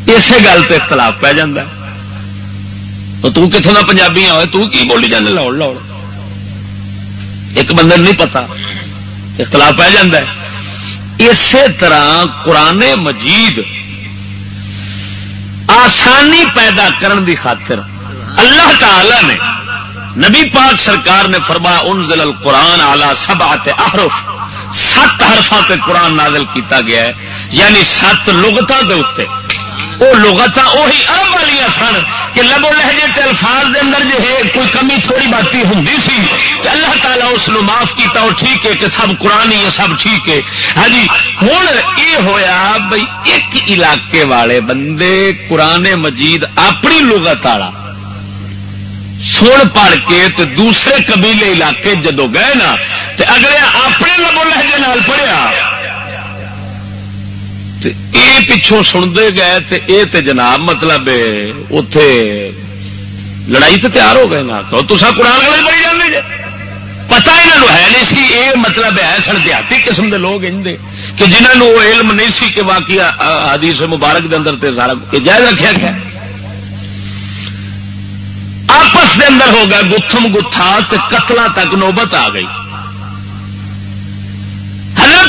اسی گل تو اختلاف پہ جا تو کتوں کا پنجابی ہوئے تو کی بولی جانے لاہور لاہور۔ ایک بندے نہیں پتا۔ اختلاف پہ جا اسی طرح قرآن مجید آسانی پیدا کرن دی خاطر اللہ تعالی نے نبی پاک سرکار نے فرمایا انزل القرآن آلہ سب آتے احرف۔ سات حرفا قرآن نازل کیتا گیا ہے۔ یعنی سات لغتا دے اتنے وہ لغت وہی ارب والی سن کہ لبو لہجے تے الفاظ دے اندر جو ہے، کوئی کمی تھوڑی باتی ہوں سی تو اللہ تعالیٰ اس کو معاف کیتا اور ٹھیک ہے کہ سب قرآن ہی ہے، سب ٹھیک ہے۔ ہاں جی ہوں یہ ہویا بھائی ایک علاقے والے بندے قرآن مجید اپنی لغت والا سن پڑھ کے تے دوسرے قبیلے علاقے جدو گئے نا، تے اگلے اپنے لبو لہجے نال پڑھیا۔ اے پچھوں سنتے گئے تے اے تے جناب مطلب اتے لڑائی تے تیار ہو گئے نا۔ تو تصا قرآن والے بڑی جانے جی پتا یہاں ہے نہیں سی، اے مطلب ہے سن دیہاتی قسم دے لوگ ان کہ جنہوں وہ علم نہیں سی کہ باقی حدیث مبارک دے اندر تے سارا جائز رکھا گیا۔ آپس دے اندر ہو گیا گتھم گتھا قتل تک نوبت آ گئی۔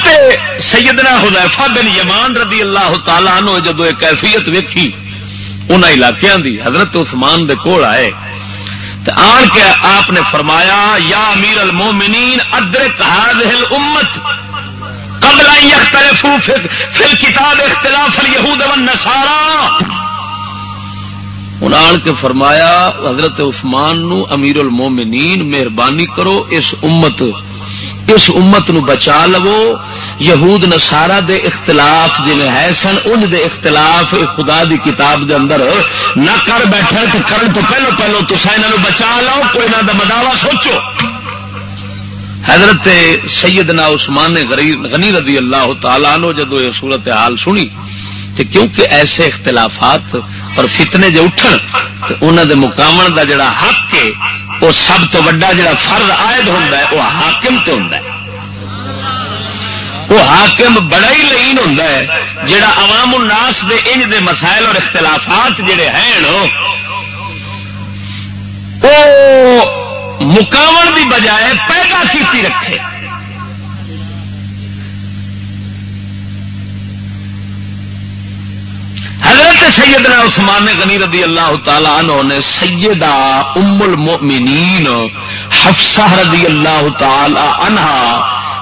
حضرت سیدنا حذیفہ بن یمان رضی اللہ تعالیٰ عنہ جدو ایک کیفیت ویکھی ان علاقوں دی، حضرت عثمان دے کول آئے۔ آن کے آپ نے فرمایا، یا امیر المومنین، ادرک هذه الامت قبل ان يختلفوا في الكتاب اختلاف اليهود والنصارى آن کے فرمایا، حضرت عثمان نو امیر المومنین مہربانی کرو، اس امت اس امت نو بچا لو۔ یہود نسارا دے اختلاف جی ہے سن، ان دے اختلاف خدا دی کتاب دے اندر نہ کر بیٹھے تو کرن تو پہلو پہلو تو انہوں بچا لو کوئی نہ مداوا سوچو۔ حضرت سیدنا عثمان غنی رضی اللہ تعالیٰ نو جدو یہ صورت حال سنی تو کیونکہ ایسے اختلافات اور فتنے جو اٹھن تو انہوں دے مقامن دا جڑا حق ہے وہ سب تو وڈا جڑا فرض عائد ہوتا ہے، وہ حاکم تے ہوتا ہے۔ وہ حاکم بڑا ہی لین ہوں جڑا عوام الناس دے انج دے مسائل اور اختلافات جڑے ہیں وہ مقام کی بجائے پیدا کی رکھے۔ حضرت سیدنا عثمان غنی رضی اللہ تعالی عنہ نے سیدہ ام المؤمنین حفصہ رضی اللہ تعالی عنہ،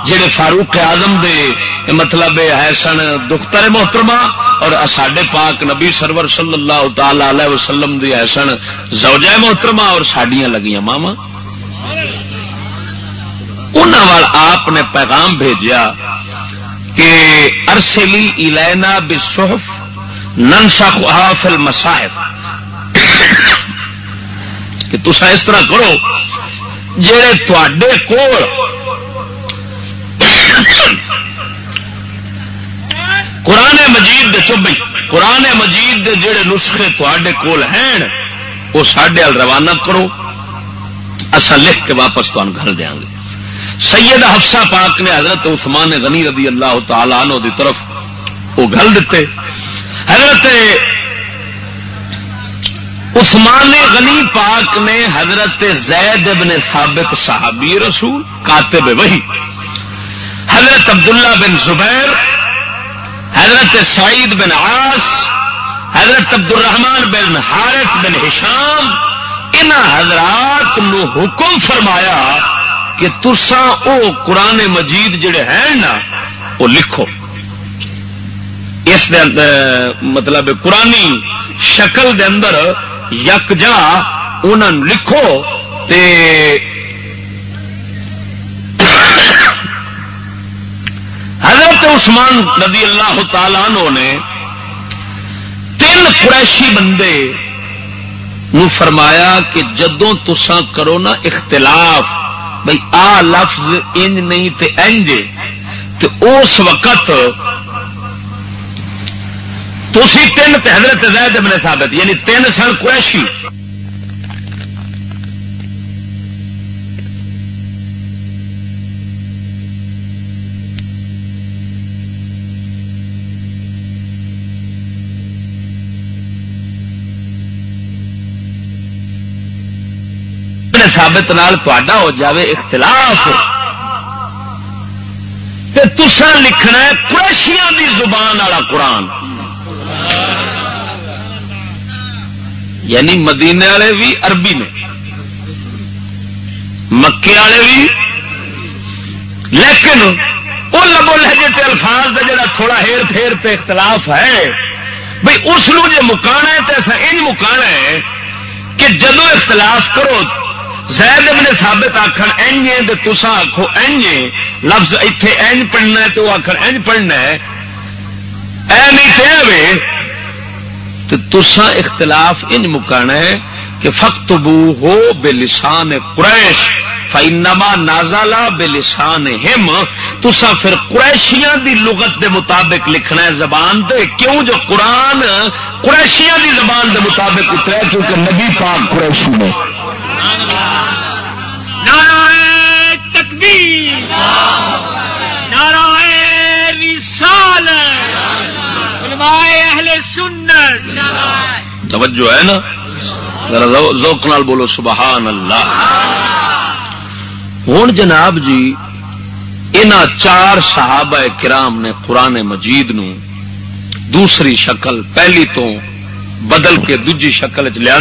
جڑے فاروق اعظم دے مطلب ہے سن دختر محترمہ، اور ساڈے پاک نبی سرور صلی اللہ تعالی علیہ وسلم دی ہے سن زوجہ محترمہ اور ساڈیاں لگیاں ماما۔ انہوں آپ نے پیغام بھیجا کہ ارسلی الینا بصحف ننسا فل مساحف کہ تسا اس طرح کرو جڑے تے کول قرآن مجید دے چوبئی قرآن مجید دے جڑے نسخے تے کول ہیں وہ سڈے روانہ کرو۔ اصا لکھ کے واپس تو گھر دیا گے سید حفصہ پاک نے حضرت عثمان غنی رضی اللہ تعالی عنہ دی طرف وہ گل دیتے حضرت عثمان غنی پاک نے حضرت زید ابن ثابت صحابی رسول، کاتب وہی حضرت عبداللہ بن زبیر، حضرت سعید بن عاص، حضرت عبد الرحمان بن حارث بن ہشام ان حضرات نو حکم فرمایا کہ تسا او قرآن مجید جڑے ہیں نا وہ لکھو۔ اس دے مطلب قرآنی شکل دے اندر یک جا انہوں لکھو تے حضرت عثمان رضی اللہ تعالی نے تین قریشی بندے نو فرمایا کہ جدوں تسا کرو نا اختلاف بھائی آ لفظ انج نہیں تے انج، تے اس وقت تھی تین حضرت زید ابن ثابت یعنی تین سن قریشی۔ ثابت نال تا ہو جاوے اختلاف۔ تسا لکھنا ہے قریشیاں دی زبان والا قرآن۔ یعنی مدینے والے بھی عربی نے، مکے والے بھی، لیکن وہ لبو لہجے الفاظ کا جڑا تھوڑا ہیر پھیر پہ اختلاف ہے۔ بھائی اس جی مکانا ہے تو ایسا ان مکانا ہے کہ جدو اختلاف کرو، زید ابن ثابت آخر این تسا آخو این لفظ اتے این پڑھنا ہے تو آخر این پڑھنا ہے۔ اے نہیں تو تسا اختلاف ان مکانا ہے کہ فخت بو ہو بے لسان قریش فینما نازالا بے لسان ہم تسا پھر قریشیاں دی لغت دے مطابق لکھنا ہے زبان دے کیوں جو قرآن قریشیاں دی زبان دے مطابق اترا کیونکہ نبی پاک قریشی نے۔ تکبیر۔ نعرہ رسالت۔ اہل سنت توجہ ہے نا؟ ذوق نال بولو سبحان اللہ ہوں جناب جی ان چار صحابہ کرام نے قرآن مجید نو دوسری شکل، پہلی تو بدل کے دوجی شکل چ لیا۔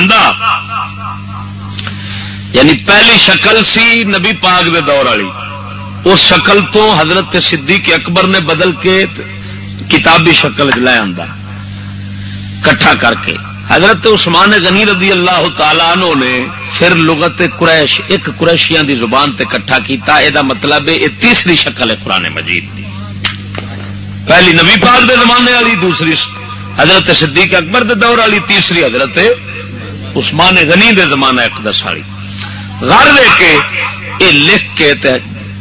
یعنی پہلی شکل سی نبی پاک دے دور والی۔ اس شکل تو حضرت صدیق اکبر نے بدل کے کتابی شکل لے آندا کٹھا کر کے۔ حضرت عثمان غنی رضی اللہ تعالیٰ عنہ نے پھر لغت قریش، ایک قریشیاں دی زبان تے کٹھا کیتا اے دا مطلب ہے، یہ تیسری شکل ہے قرآن مجید دی۔ پہلی نبی پاک دے زمانے والی، دوسری حضرت صدیق اکبر دے دور والی، تیسری حضرت عثمان غنی دے زمانہ اقدس والی۔ غر لے کے اے لکھ کے تے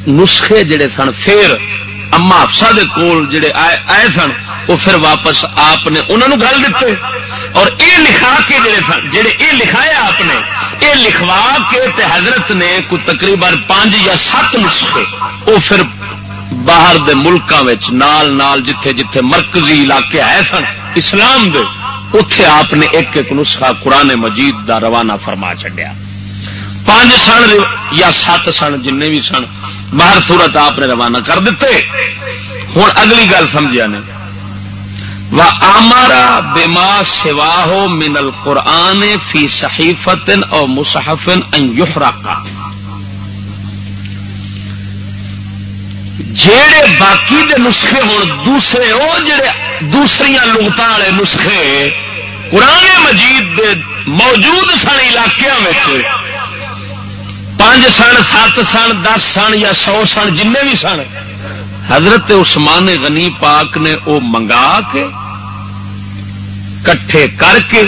نسخے جڑے سن، پھر اما افسا دے کول جڑے آئے, آئے سن وہ پھر واپس آپ نے انہوں نے گل دیتے اور اے لکھا کے جڑے سن جڑے اے لکھایا آپ نے اے لکھوا کے تے حضرت نے کوئی تقریباً پانچ یا سات نسخے وہ پھر باہر دے ملکاں وچ نال نال جتھے جتھے مرکزی علاقے آئے سن اسلام دے اتے آپ نے ایک ایک نسخہ قرآن مجید دا روانہ فرما چڈیا پانچ سن یا سات سن جن بھی سن باہر صورت آپ نے روانہ کر دیتے۔ ہوں اگلی گل سمجھا نے۔ آمارا بما سوا ہو من القرآن فی صحیفت اور مصحفن کا جڑے باقی دے نسخے ہوں دوسرے وہ جڑے دوسری لغت والے نسخے، قرآن مجید دے موجود سن علاقوں پانچ سن، سات سن، دس سن یا سو سن جن بھی سن۔ حضرت عثمان غنی پاک نے وہ منگا کے کٹھے کر کے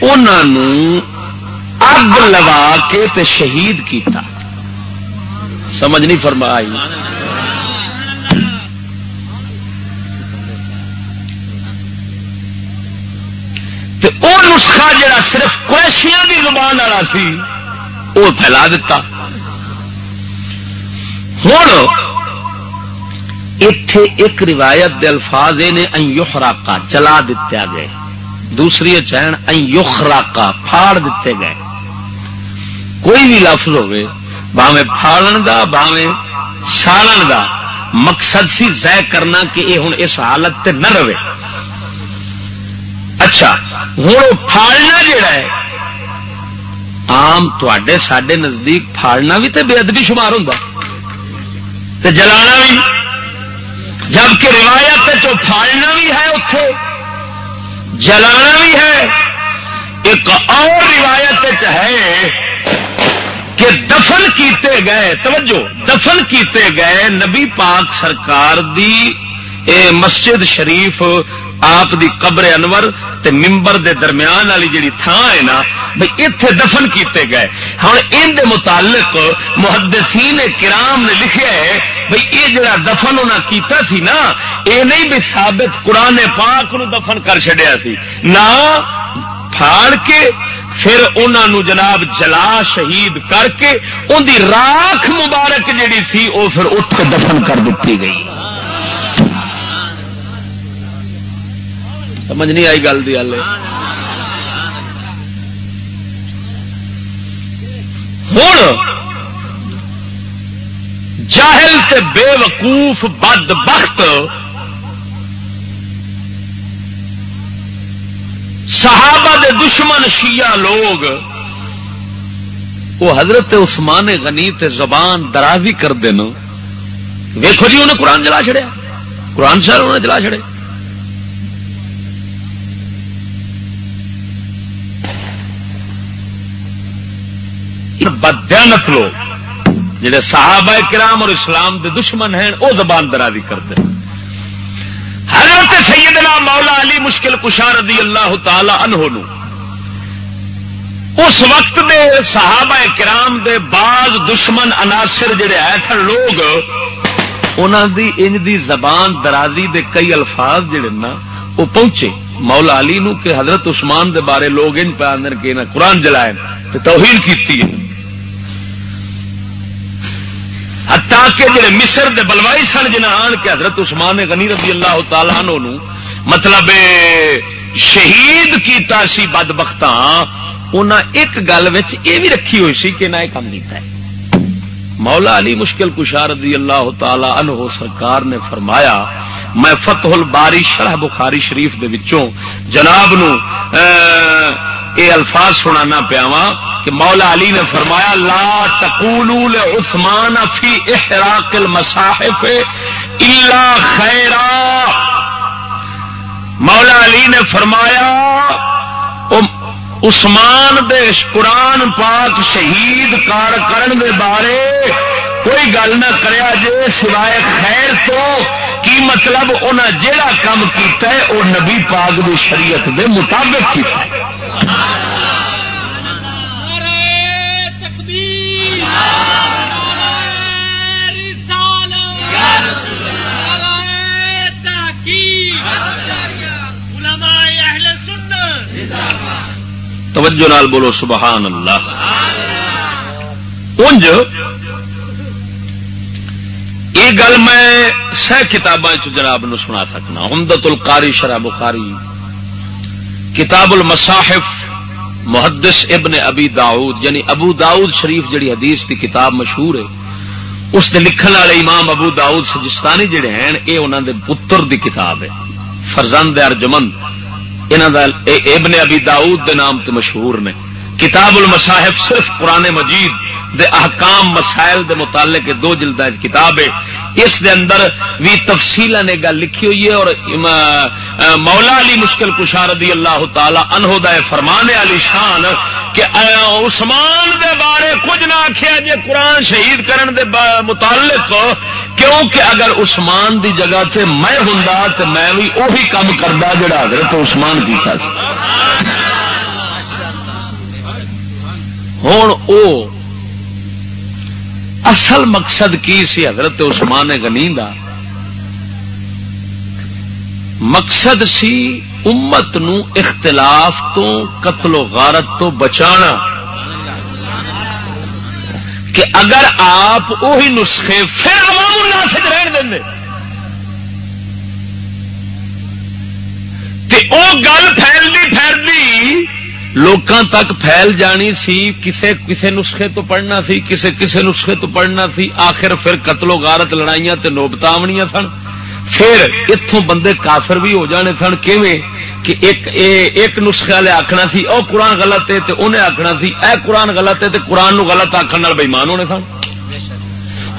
انہوں اگ لوا کے تے شہید کیتا۔ سمجھ نہیں فرمائی۔ او نسخہ جڑا صرف کوشیاں دی زبان والا سی، وہ پھیلا دیتا ہوں اتے ایک روایت دے الفاظ نے یخراقا چلا دیا گئے۔ دوسری چین یخراقا پھاڑ دیتے گئے۔ کوئی بھی لفظ ہوئے، باویں پھاڑن دا، باویں سالن دا، مقصد سی ضائع کرنا کہ یہ ہوں اس حالت تے نہ رہے۔ اچھا ہوں پھاڑنا جڑا ہے آم تے سڈے نزدیک پھاڑنا بھی تو بے ادبی شمار ہوں جلانا بھی جبکہ روایت جو پھاڑنا بھی ہے اتے جلانا بھی ہے ایک اور روایت ہے کہ دفن کیتے گئے توجہ دفن کیتے گئے نبی پاک سرکار دی اے مسجد شریف آپ دی قبر انور تے ممبر دے درمیان والی جڑی تھان ہے نا، بھئی ایتھے دفن کیتے گئے۔ ہن ان دے متعلق محدثین کرام نے لکھیا ہے، بھئی اے جڑا دفن انہاں کیتا سی نا، اے نہیں بھی ثابت قرآن پاک نو دفن کر چھڈیا سی۔ نہ پھاڑ کے، پھر انہوں جناب جلا شہید کر کے، ان دی راکھ مبارک جڑی سی وہ پھر اٹھ دفن کر دیتی گئی۔ سمجھ نہیں آئی گل دی ہوں جاہل تے بے وقوف بد بخت صحابہ دے دشمن شیعہ لوگ، وہ حضرت عثمان غنی تے زبان درازی کرتے ہیں ویکو جی انہیں قرآن جلا چڑیا قرآن شہر انہیں جلا چڑے بدیانت لوگ۔ جہے صحابہ کرام اور اسلام دے دشمن ہیں وہ زبان درازی کرتے ہیں۔ حضرت سیدنا مولا علی مشکل کشا رضی اللہ تعالی عنہ نو۔ اس وقت دے صحابہ کرام دے بعض دشمن عناصر جڑے آئے تھے لوگ انہوں دی ان دی زبان درازی دے کئی الفاظ جڑے نا وہ پہنچے۔ مولا علی نو کہ حضرت عثمان دے بارے لوگ ان پہ آدھے کہ قرآن جلائے۔ توہین کیتی ہے۔ کہ جڑے مصر دے بلوائی سن جنہیں آن کے حضرت عثمان غنی رضی اللہ تعالیٰ عنہ مطلب شہید کیتا سی بد بخت ایک گل یہ بھی رکھی ہوئی سی کہ نہ کام کیتا ہے مولا علی مشکل کشار رضی اللہ تعالی عنہ سرکار نے فرمایا میں فتح الباری شرح بخاری شریف دے وچوں جناب نو، اے الفاظ سنانا پیاوا کہ مولا علی نے فرمایا، لا تقولوا لعثمان فی احراق المصاحف الا خیرا۔ مولا علی نے فرمایا عثمان دے قرآن پاک شہید کار کرن دے بارے کوئی گل نہ کریا جے سوائے خیر تو۔ کی مطلب انہیں جہاں کام کیتا ہے وہ نبی پاک دی شریعت دے مطابق کیتا ہے۔ توجہ نال بولو، سبحان اللہ۔ انج یہ گل میں سہ کتاباں جناب نو سنا سکنا۔ حمدت القاری، شرح بخاری۔ کتاب المصاحف، محدث ابن ابی داؤد یعنی ابو داؤد شریف جڑی حدیث کی کتاب مشہور ہے، اس دے لکھن والے امام ابو داؤد سجستانی جڑے ہیں یہ انہوں دے پتر دی کتاب ہے۔ فرزند ارجمند ابن ابی داؤد دے نام تے مشہور نے۔ کتاب المصاحف صرف قرآن مجید دے احکام مسائل دے متعلق دو جلد کتاب ہے۔ اس دے اندر بھی تفصیل نے گل لکھی ہوئی ہے اور مولا علی مشکل کشار رضی اللہ تعالی انہو دا فرمانے علی شان کہ عثمان دے بارے کچھ نہ آخیا جی قرآن شہید کرن دے متعلق، کیونکہ اگر عثمان دی جگہ تے میں ہوں تو میں بھی وہی کام کرتا جڑا حضرت عثمان کیتا سی۔ ہوں او اصل مقصد کی سی حضرت عثمان غنی دا؟ مقصد سی امت نو اختلاف تو، قتل و غارت تو بچانا۔ کہ اگر آپ وہی نسخے پھر عوام الناس رہن دیں او گل پھیلتی پھیلتی لوکاں تک پھیل جانی سی کسے کسے نسخے تو پڑھنا سی کسے کسے نسخے تو پڑھنا سی آخر پھر قتل و غارت لڑائیاں تے نوبت آنیاں سن پھر اتوں بندے کافر بھی ہو جانے سن کیویں کہ ایک اے ایک نسخے والے آخنا سی او قرآن غلط ہے تے انہیں آخنا سی اے قرآن غلط ہے تے قرآن نو غلط آخر بےمان ہونے سن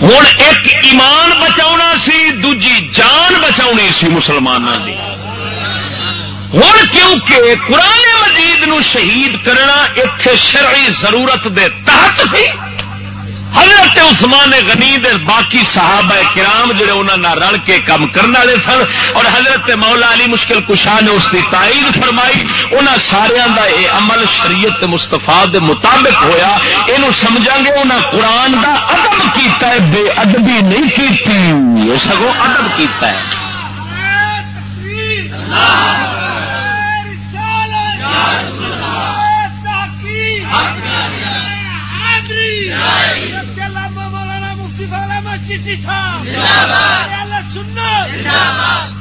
ہوں ایک ایمان بچاؤنا سی دوجی جان بچاؤنی سی مسلمانوں کی ہوں کیونکہ قرآن مجید نو شہید کرنا اتنے شرعی ضرورت دے تحت سی۔ حضرت عثمان غنی دے باقی صحابہ کرام جڑے انہوں نے رل کے کام کرنے والے سن اور حضرت مولا علی مشکل کشاہ نے اس کی تائید فرمائی انہوں سارا دا اے عمل شریعت مستفا دے مطابق ہویا۔ یہ سمجھا گے انہیں قرآن دا ادب کیتا ہے، بے ادبی نہیں کی سگو ادب کیتا ہے۔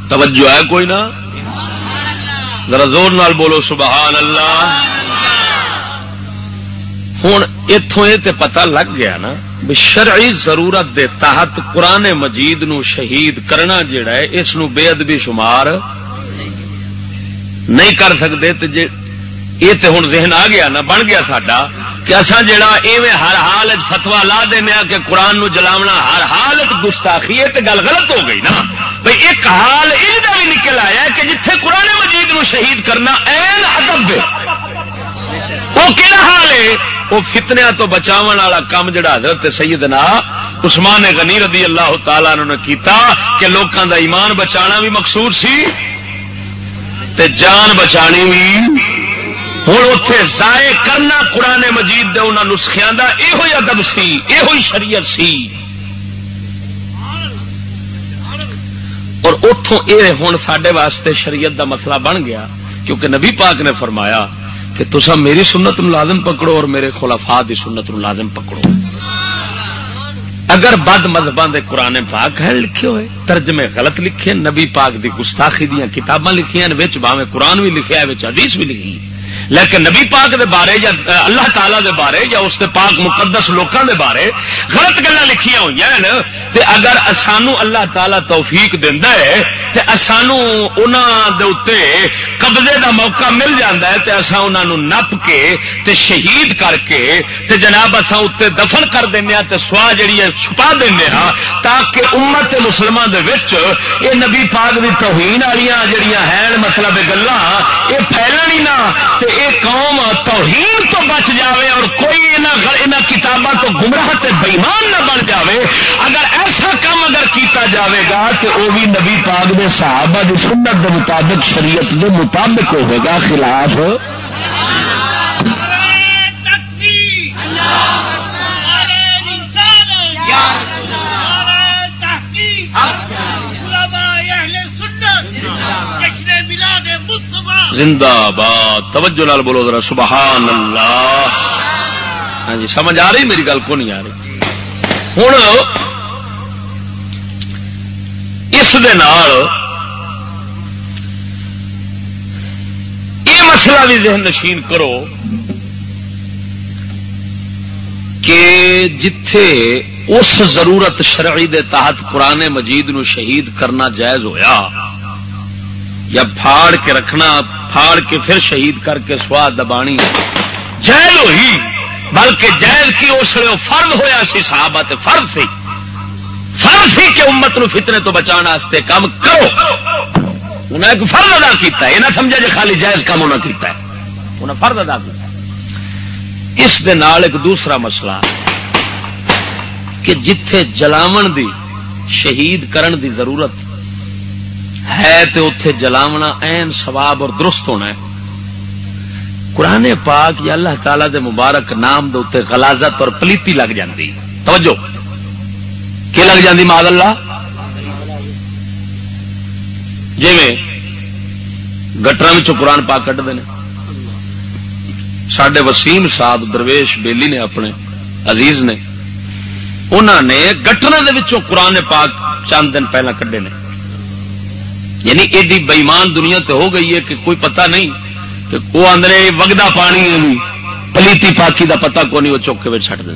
توجہ ہے کوئی نہ ذرا زور نال بولو، سبحان اللہ۔ ہوں اتوں یہ پتا لگ گیا نا شرعی ضرورت دے تحت قرآن مجید نو شہید کرنا جڑا ہے، اس نو بے ادبی شمار نہیں کر سکتے یہ تو ہوں ذہن آ گیا نا، بن گیا ساڈا کہ اصا جڑا ایویں ہر حال فتوا لا دینا کہ قرآن نو جلاونا ہر حال گستاخی ہے تو گل غلط ہو گئی نا۔ بھائی ایک حال یہ بھی نکل آیا کہ جتھے قرآن مجید نو شہید کرنا این ادب وہ کہڑا حال ہے؟ وہ فتنیا تو بچاو والا کام جڑا حضرت سیدنا عثمان غنی رضی اللہ تعالی نے کیتا کہ لوکاں دا ایمان بچانا بھی مقصور سی تے جان بچانی بھی ہوں اتے ضائع کرنا قرآن مجید دے انہوں نسخیا کا یہ ادب سی یہ شریعت سی۔ اور اتوں یہ ہوں سڈے واسطے شریعت دا مسئلہ بن گیا، کیونکہ نبی پاک نے فرمایا کہ تسا میری سنت لازم پکڑو اور میرے خلافا دی سنت لازم پکڑو۔ اگر بد مذہب دے قرآن پاک ہیں لکھے ہوئے، ترجمے غلط لکھے، نبی پاک دی گستاخی دیا کتاباں لکھیاں باویں قرآن بھی لکھا ہے حدیث بھی لکھی۔ لیکن نبی پاک دے بارے یا اللہ تعالی دے بارے یا اس دے پاک مقدس لوکاں دے بارے غلط گلا لکھیاں ہوئی ہیں تے اگر سانو اللہ تعالی توفیق دیندا ہے سانو قبضے دا موقع مل جاتا ہے، تے اصا انہوں نپ کے تے شہید کر کے تے جناب اصا اتنے دفن کر دینا ہاں، تے سوا جڑی ہے چھپا دینا ہاں، تاکہ امت مسلمان دے وچ یہ نبی پاک دی توہین والی جڑیاں ہیں مطلب گلا یہ پھیلن ہی نہ، تے اے قوم توہین تو بچ جاوے اور کوئی انہاں کتاباں تو گمراہ تے بےمان نہ بن جاوے اگر ایسا کام اگر کیتا جاوے گا تو وہ بھی نبی پاک دے صحابہ دی سنت دے مطابق شریعت دے مطابق ہوئے گا خلاف زندہ باد توجہ نال بولو ذرا سبحان اللہ ہاں جی سمجھ آ رہی میری گل؟ کو نہیں آ رہی؟ ہوں، اس یہ مسئلہ بھی ذہن نشین کرو کہ جتھے اس ضرورت شرعی دے تحت پرانے مجید نو شہید کرنا جائز ہویا یا پھاڑ کے رکھنا، پھاڑ کے پھر شہید کر کے سواد دبانی۔ جائز ہوئی، بلکہ جائز کی اس لیے فرد ہوا سی صحابہ تے فرد سی فرض ہی کہ امت نو فتنے تو بچانا واسطے کام کرو۔ انہیں ایک فرض ادا کیتا ہے، یہ نہ سمجھا جی خالی جائز کام انہیں کیتا ہے۔ انہیں فرض ادا کیتا ہے۔ اس دے نال ایک دوسرا مسئلہ، کہ جتھے جلاون دی، شہید کرن دی ضرورت ہے تو اتے جلاونا این ثواب اور درست ہونا ہے۔ قرآن پاک یا اللہ تعالی دے مبارک نام دے اتنے غلازت اور پلیتی لگ جاندی۔ توجہ۔ کی لگ جاتی ماد اللہ؟ جی گٹر قرآن پاک کٹتے ہیں سڈے وسیم صاحب درویش بیلی نے اپنے عزیز نے انہوں نے گٹر قرآن پاک چند دن پہلے کڈے نے۔ یعنی ایڈی بئیمان دنیا تے ہو گئی ہے کہ کوئی پتہ نہیں کہ وہ آدھے وگدا پانی جی، پلیتی پاکی دا پتہ کو نہیں، وہ چوکے چڑھ دیں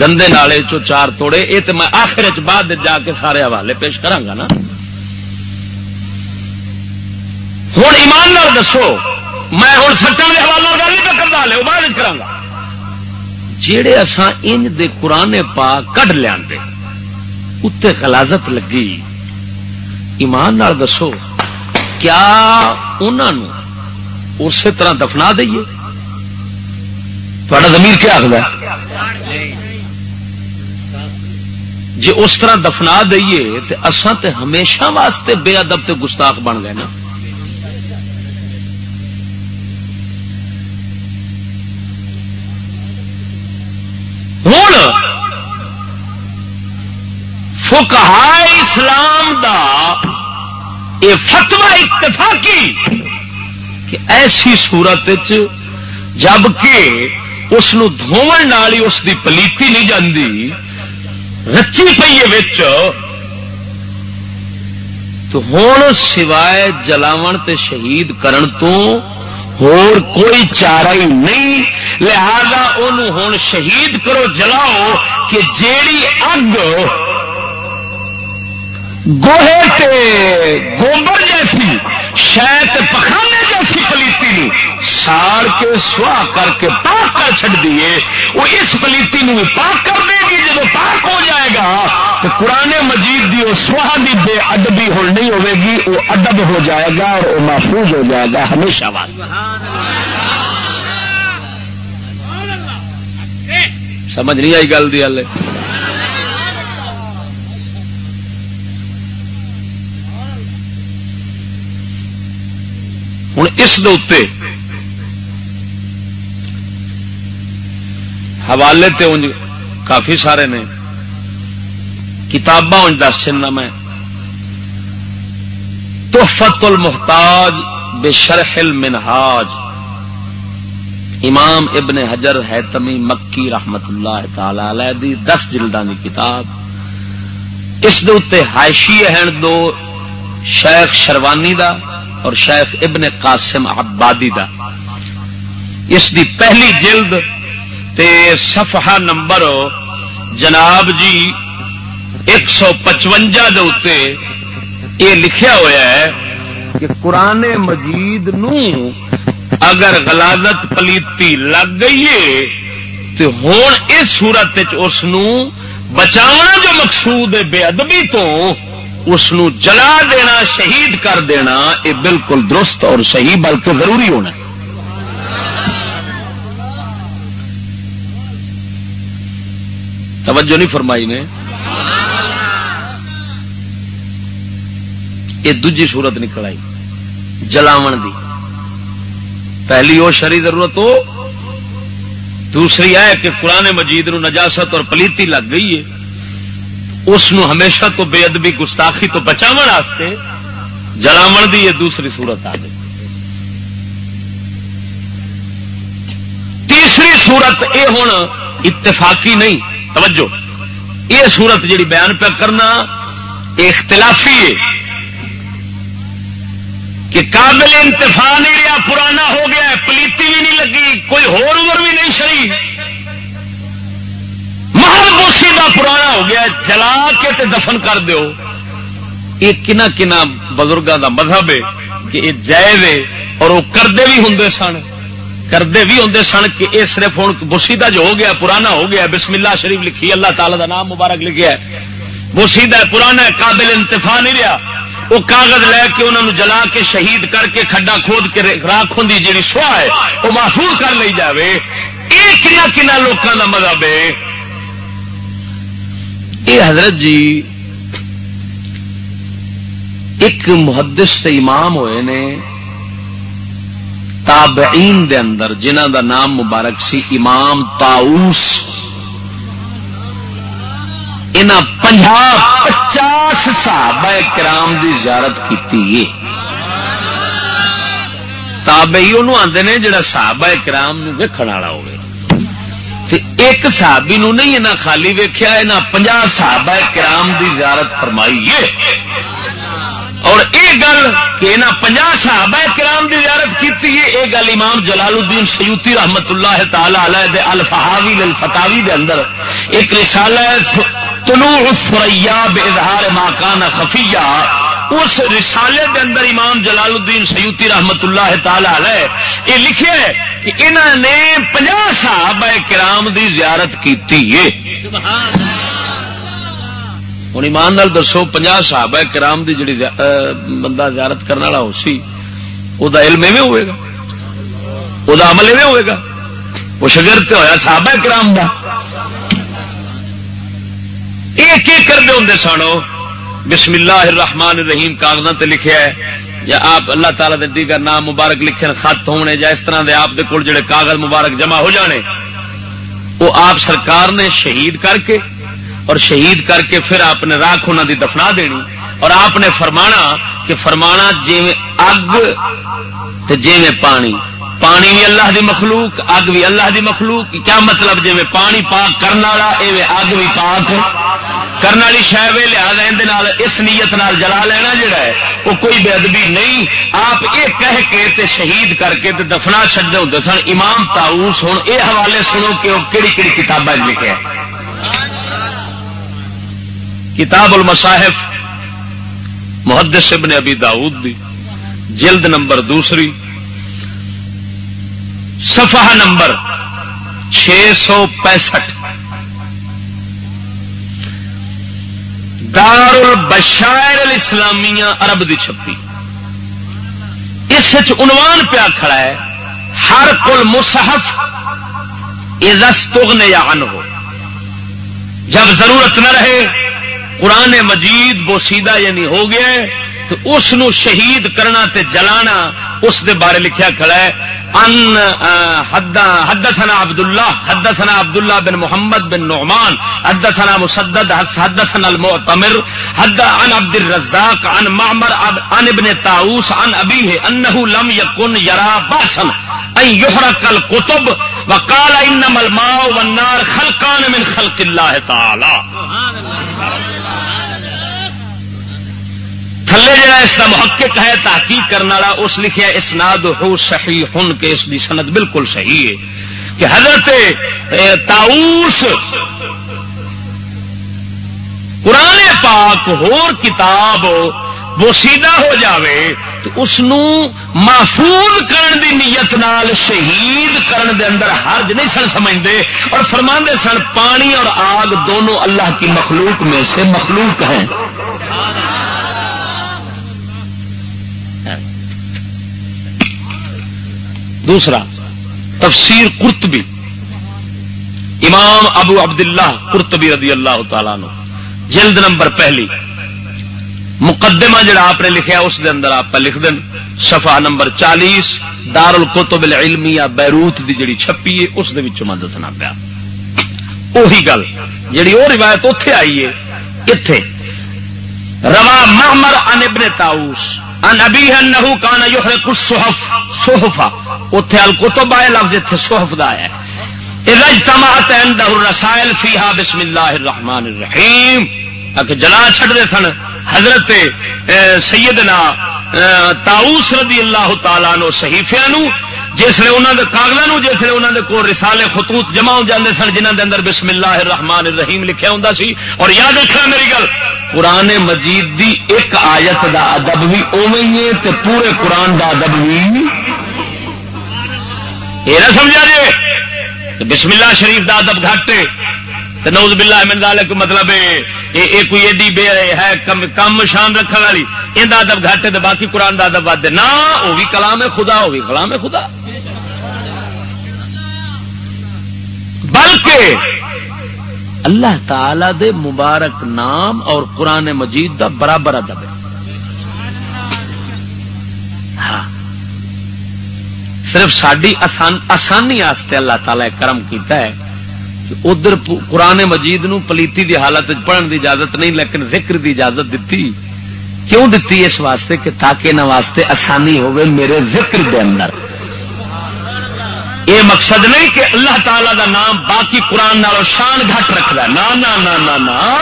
گندے نالے چو چار توڑے یہ تو میں آخر بعد جا کے سارے حوالے پیش کرا نا۔ ہوں ایمان نال دسو، میں ہوں سٹن کے حوالے گل نہیں کرتا لے بعد کرا جہے اسان انج دے قرآن پا کڈ لیا اتنے خلازت لگی۔ ایمان نال دسو، کیا انہوں اسی طرح دفنا دئیے؟ تھوڑا زمین کیا آخر جی اس طرح دفنا دئیے تو اسان تے ہمیشہ واسطے بے ادب تے گستاخ بن گئے نا۔ ہوں فکہ اسلام دا یہ فتوا اتفاقی کہ ایسی صورت جبکہ اس دھومن ہی اس کی پلیتی نہیں جاندی، رچی پی تو ہوں سوائے جلاو تے شہید کرن تو ہور کوئی چارہ ہی نہیں، لہذا ہوں شہید کرو، جلاؤ کہ جیڑی اگ گوہے تے گوبر جیسی شاید پخانے جیسی پلیتی نو ساڑ کے سواہ کر کے پاک کر چڑ دیے وہ اس پلیتی نو پاک کر دے گی، جب پاک ہو جائے گا، تو قرآن مجید دی وہ سواہ دی بے ادبی ہو نہیں ہوے گی، وہ ادب ہو جائے گا اور وہ محفوظ ہو جائے گا ہمیشہ واسطے۔ سمجھ نہیں آئی گل دی ہلے۔ ہوں اس حوالے تے انج کافی سارے نے کتاباں دس چنا میں۔ تحفت المحتاج بے شرح المنہاج۔ امام ابن حجر ہے تمی مکی رحمت اللہ تعالی علیہ دی دس جلدان دی کتاب۔ اس دے ہائشی ہیں دو شیخ شروانی دا۔ اور شیخ ابن قاسم عبادی دا۔ اس دی پہلی جلد تے صفحہ نمبر جناب جی ایک سو پچوجا یہ لکھیا ہوا ہے کہ قرآن مجید نو اگر غلازت پلیتی لگ گئی ہے تو ہوں اس سورت اس بچاونا جو مقصود ہے بے ادبی تو اس جلا دینا، شہید کر دینا، یہ بالکل درست اور صحیح، بلکہ ضروری ہونا توجہ نہیں فرمائی نے۔ یہ دجی صورت نکل آئی جلاو دی۔ پہلی وہ شری ضرورت ہو، دوسری ہے کہ قرآن مجید نو نجاست اور پلیتی لگ گئی ہے۔ اس ہمیشہ تو بے ادبی گستاخی تو بچاو واسطے جلاو دی یہ دوسری صورت آ گئی۔ تیسری صورت یہ ہوں اتفاقی نہیں۔ توجہ۔ یہ صورت جڑی بیان پہ کرنا اختلافی ہے کہ قابل انتفا نہیں رہا، پرانا ہو گیا پلیتی بھی نہیں لگی، کوئی ہور عمر بھی نہیں شری محل کا پرانا ہو گیا جلا کے تے دفن کر دیو۔ یہ کنا کنا بزرگوں کا مذہب ہے کہ یہ جائز ہے اور وہ کرتے بھی ہوں سن۔ کرتے بھی ہوں سن کہ یہ صرف ہوں بسیدہ جو ہو گیا، پرانا ہو گیا۔ بسم اللہ شریف لکھی، اللہ تعالی دا نام مبارک لکھیا ہے۔ بسیدہ پرانا ہے، قابل انتفا نہیں رہا۔ وہ کاغذ لے کے انہوں نے جلا کے شہید کر کے کھڈا کھود کے راک ہوں جی سوا ہے، وہ محفوظ کر لی جائے یہ کنا کنا لوگوں کا مذہب ہے۔ یہ حضرت جی ایک محدث سے امام ہوئے نے تابعین دے اندر جنہ دا نام مبارک سی، امام تاؤس پچاس صحابہ کرام دی زیارت کی تابعی انہوں آتے نے، جڑا صحابہ کرام ویکھن والا ہوگا ایک صحابی نو نہیں انہیں خالی ویکیا یہاں پنجا صحابہ کرام دی زیارت فرمائی ہے۔ اور یہ گل کہ یہاں پنجا صحابہ کرام دی زیارت کی یہ گل امام جلال الدین سیوتی رحمت اللہ تعالی علیہ دے الفہاوی للفتاوی دے اندر ایک رسالہ طلوع الثریا باظہار ما کان خفیہ۔ اس رسالے دے اندر امام جلال الدین سیوتی رحمت اللہ تعالی علیہ یہ لکھے کہ انہوں نے پنجا صحابہ کرام دی زیارت کی ہوں ایمان نال دسو، پناہ صاحب ہے کرام دی جڑی بندہ زیارت کرنے والا ہو سی وہ علم ایویں ہوئے گا؟ وہ عمل ایویں ہوئے گا؟ وہ شگرد ہوا صاحب ہے کرام کا یہ کرتے ہوں سنو بسم اللہ الرحمن الرحیم کاغذات لکھیا ہے، یا آپ اللہ تعالیٰ دے دیگر نام مبارک لکھے خط ہونے یا اس طرح دے آپ دے کول جڑے کاغذ مبارک جمع ہو جانے، وہ آپ سرکار نے شہید کر کے، اور شہید کر کے پھر آپ نے راک انہوں دی دفنا دینی، اور آپ نے فرمانا کہ فرمانا جی اگ جی پانی۔ پانی بھی اللہ دی مخلوق، اگ بھی اللہ دی مخلوق. کیا مطلب جی پانی پاک کرنے والا اگ بھی پاک کرنے والی شہ لہٰذا اس نیت نال جلا لینا جڑا ہے، وہ کوئی بے ادبی نہیں۔ آپ یہ کہہ کے تے شہید کر کے تے دفنا چڑھتے ہوتے سن امام تاؤس ہوں یہ حوالے سنو کہ وہ کہڑی کہڑی کتابیں لکھے کتاب المصاحف، محدث ابن ابی داؤد دی، جلد نمبر دوسری۔ صفحہ نمبر چھ سو پینسٹھ۔ دار البشائر الاسلامیہ عرب دی چھپی۔ اس عنوان پہ کھڑا ہے، ہر کل مصحف ازستغن یا ان ہو جب ضرورت نہ رہے، قرآن مجید بوسیدہ یعنی ہو گیا ہے تو اس نو شہید کرنا تے جلانا اس دے بارے لکھیا کھڑا ہے۔ ان حدثنا عبد الله حدثنا عبد الله بن محمد بن نعمان، حدثنا مسدد حدثنا المعتمر حد، عن عبد الرزاق، عن معمر عن ابن طاووس، عن ابيه انه لم يكن يرى باسا ان يحرق الكتب وقال انما الماء والنار خلقان من خلق الله تعالى سبحان الله تھلے جڑا اس کا محقق ہے، تحقیق کرنے والا، اس لکھے اسناد ہو صحیح ہن کے، اس کی سند بالکل صحیح ہے کہ حضرت تاؤس قرآن پاک ہور کتاب بوسیدہ ہو جاوے تو اس محفوظ کرن دی نیت نال، شہید کرن دے اندر حرج نہیں سن سمجھتے اور فرما سن، پانی اور آگ دونوں اللہ کی مخلوق میں سے مخلوق ہیں۔ دوسرا، تفسیر قرطبی۔ امام ابو عبداللہ قرطبی رضی اللہ تعالیٰ نو جلد نمبر پہلی۔ مقدمہ جڑا آپ نے لکھا اس دے اندر آپ لکھ دیں صفحہ نمبر چالیس دار القتب العلمیہ بیروت دی جڑی چھپی ہے، اس دے وچوں میں دسنا پیا۔ وہی گل جڑی وہ روایت اتے آئی ہے اتے روا محمر ان ابن تاؤس ان ابی انه کان یحرق الصحف. صحفا. اتے الکتب آئے، لفظ اتنے صحف دا ہے اذا اجتمعت عنده الرسائل فيها بسم الله الرحمن الرحیم. کہ جلا چھڑ دے سن. حضرت سیدنا تاؤس رضی اللہ تعالیٰ نو صحیفیا نو. جسے انہوں نے کاغلوں جسے انہوں نے کو رسالے خطوط جمع ہو جاتے سن جنہوں دے اندر بسم اللہ الرحمن الرحیم لکھا ہوں سی۔ اور یاد رکھنا میری گل قرآن مجید دی ایک آیت دا ادب بھی اویں ہے تے پورے قرآن دا ادب بھی۔ یہ نہ سمجھا جی بسم اللہ شریف دا ادب گھٹ نوز باللہ من ذالک مطلب اے کوئی ایڈی بے ہے کم, کم شان رکھنے والی۔ یہ ادب گھٹ ہے باقی قرآن دا ادب ود نہ وہ بھی کلام خدا وہ بھی کلام خدا۔ بلکہ اللہ تعالی دے مبارک نام اور قرآن مجید دا برابر ادب ہے۔ ہاں۔ صرف ساری آسانی اللہ تعالی کرم کیتا ہے ادھر قرآن مجید نو پلیتی دی حالت پڑھن دی اجازت نہیں، لیکن ذکر دی اجازت دیتی کیوں دیتی اس واسطے کہ تاکہ نہ واسطے آسانی ہوئے میرے ذکر دے اندر۔ یہ مقصد نہیں کہ اللہ تعالی دا نام باقی قرآن نالو شان گھٹ رکھتا ہے۔ نا نا نا نا نا۔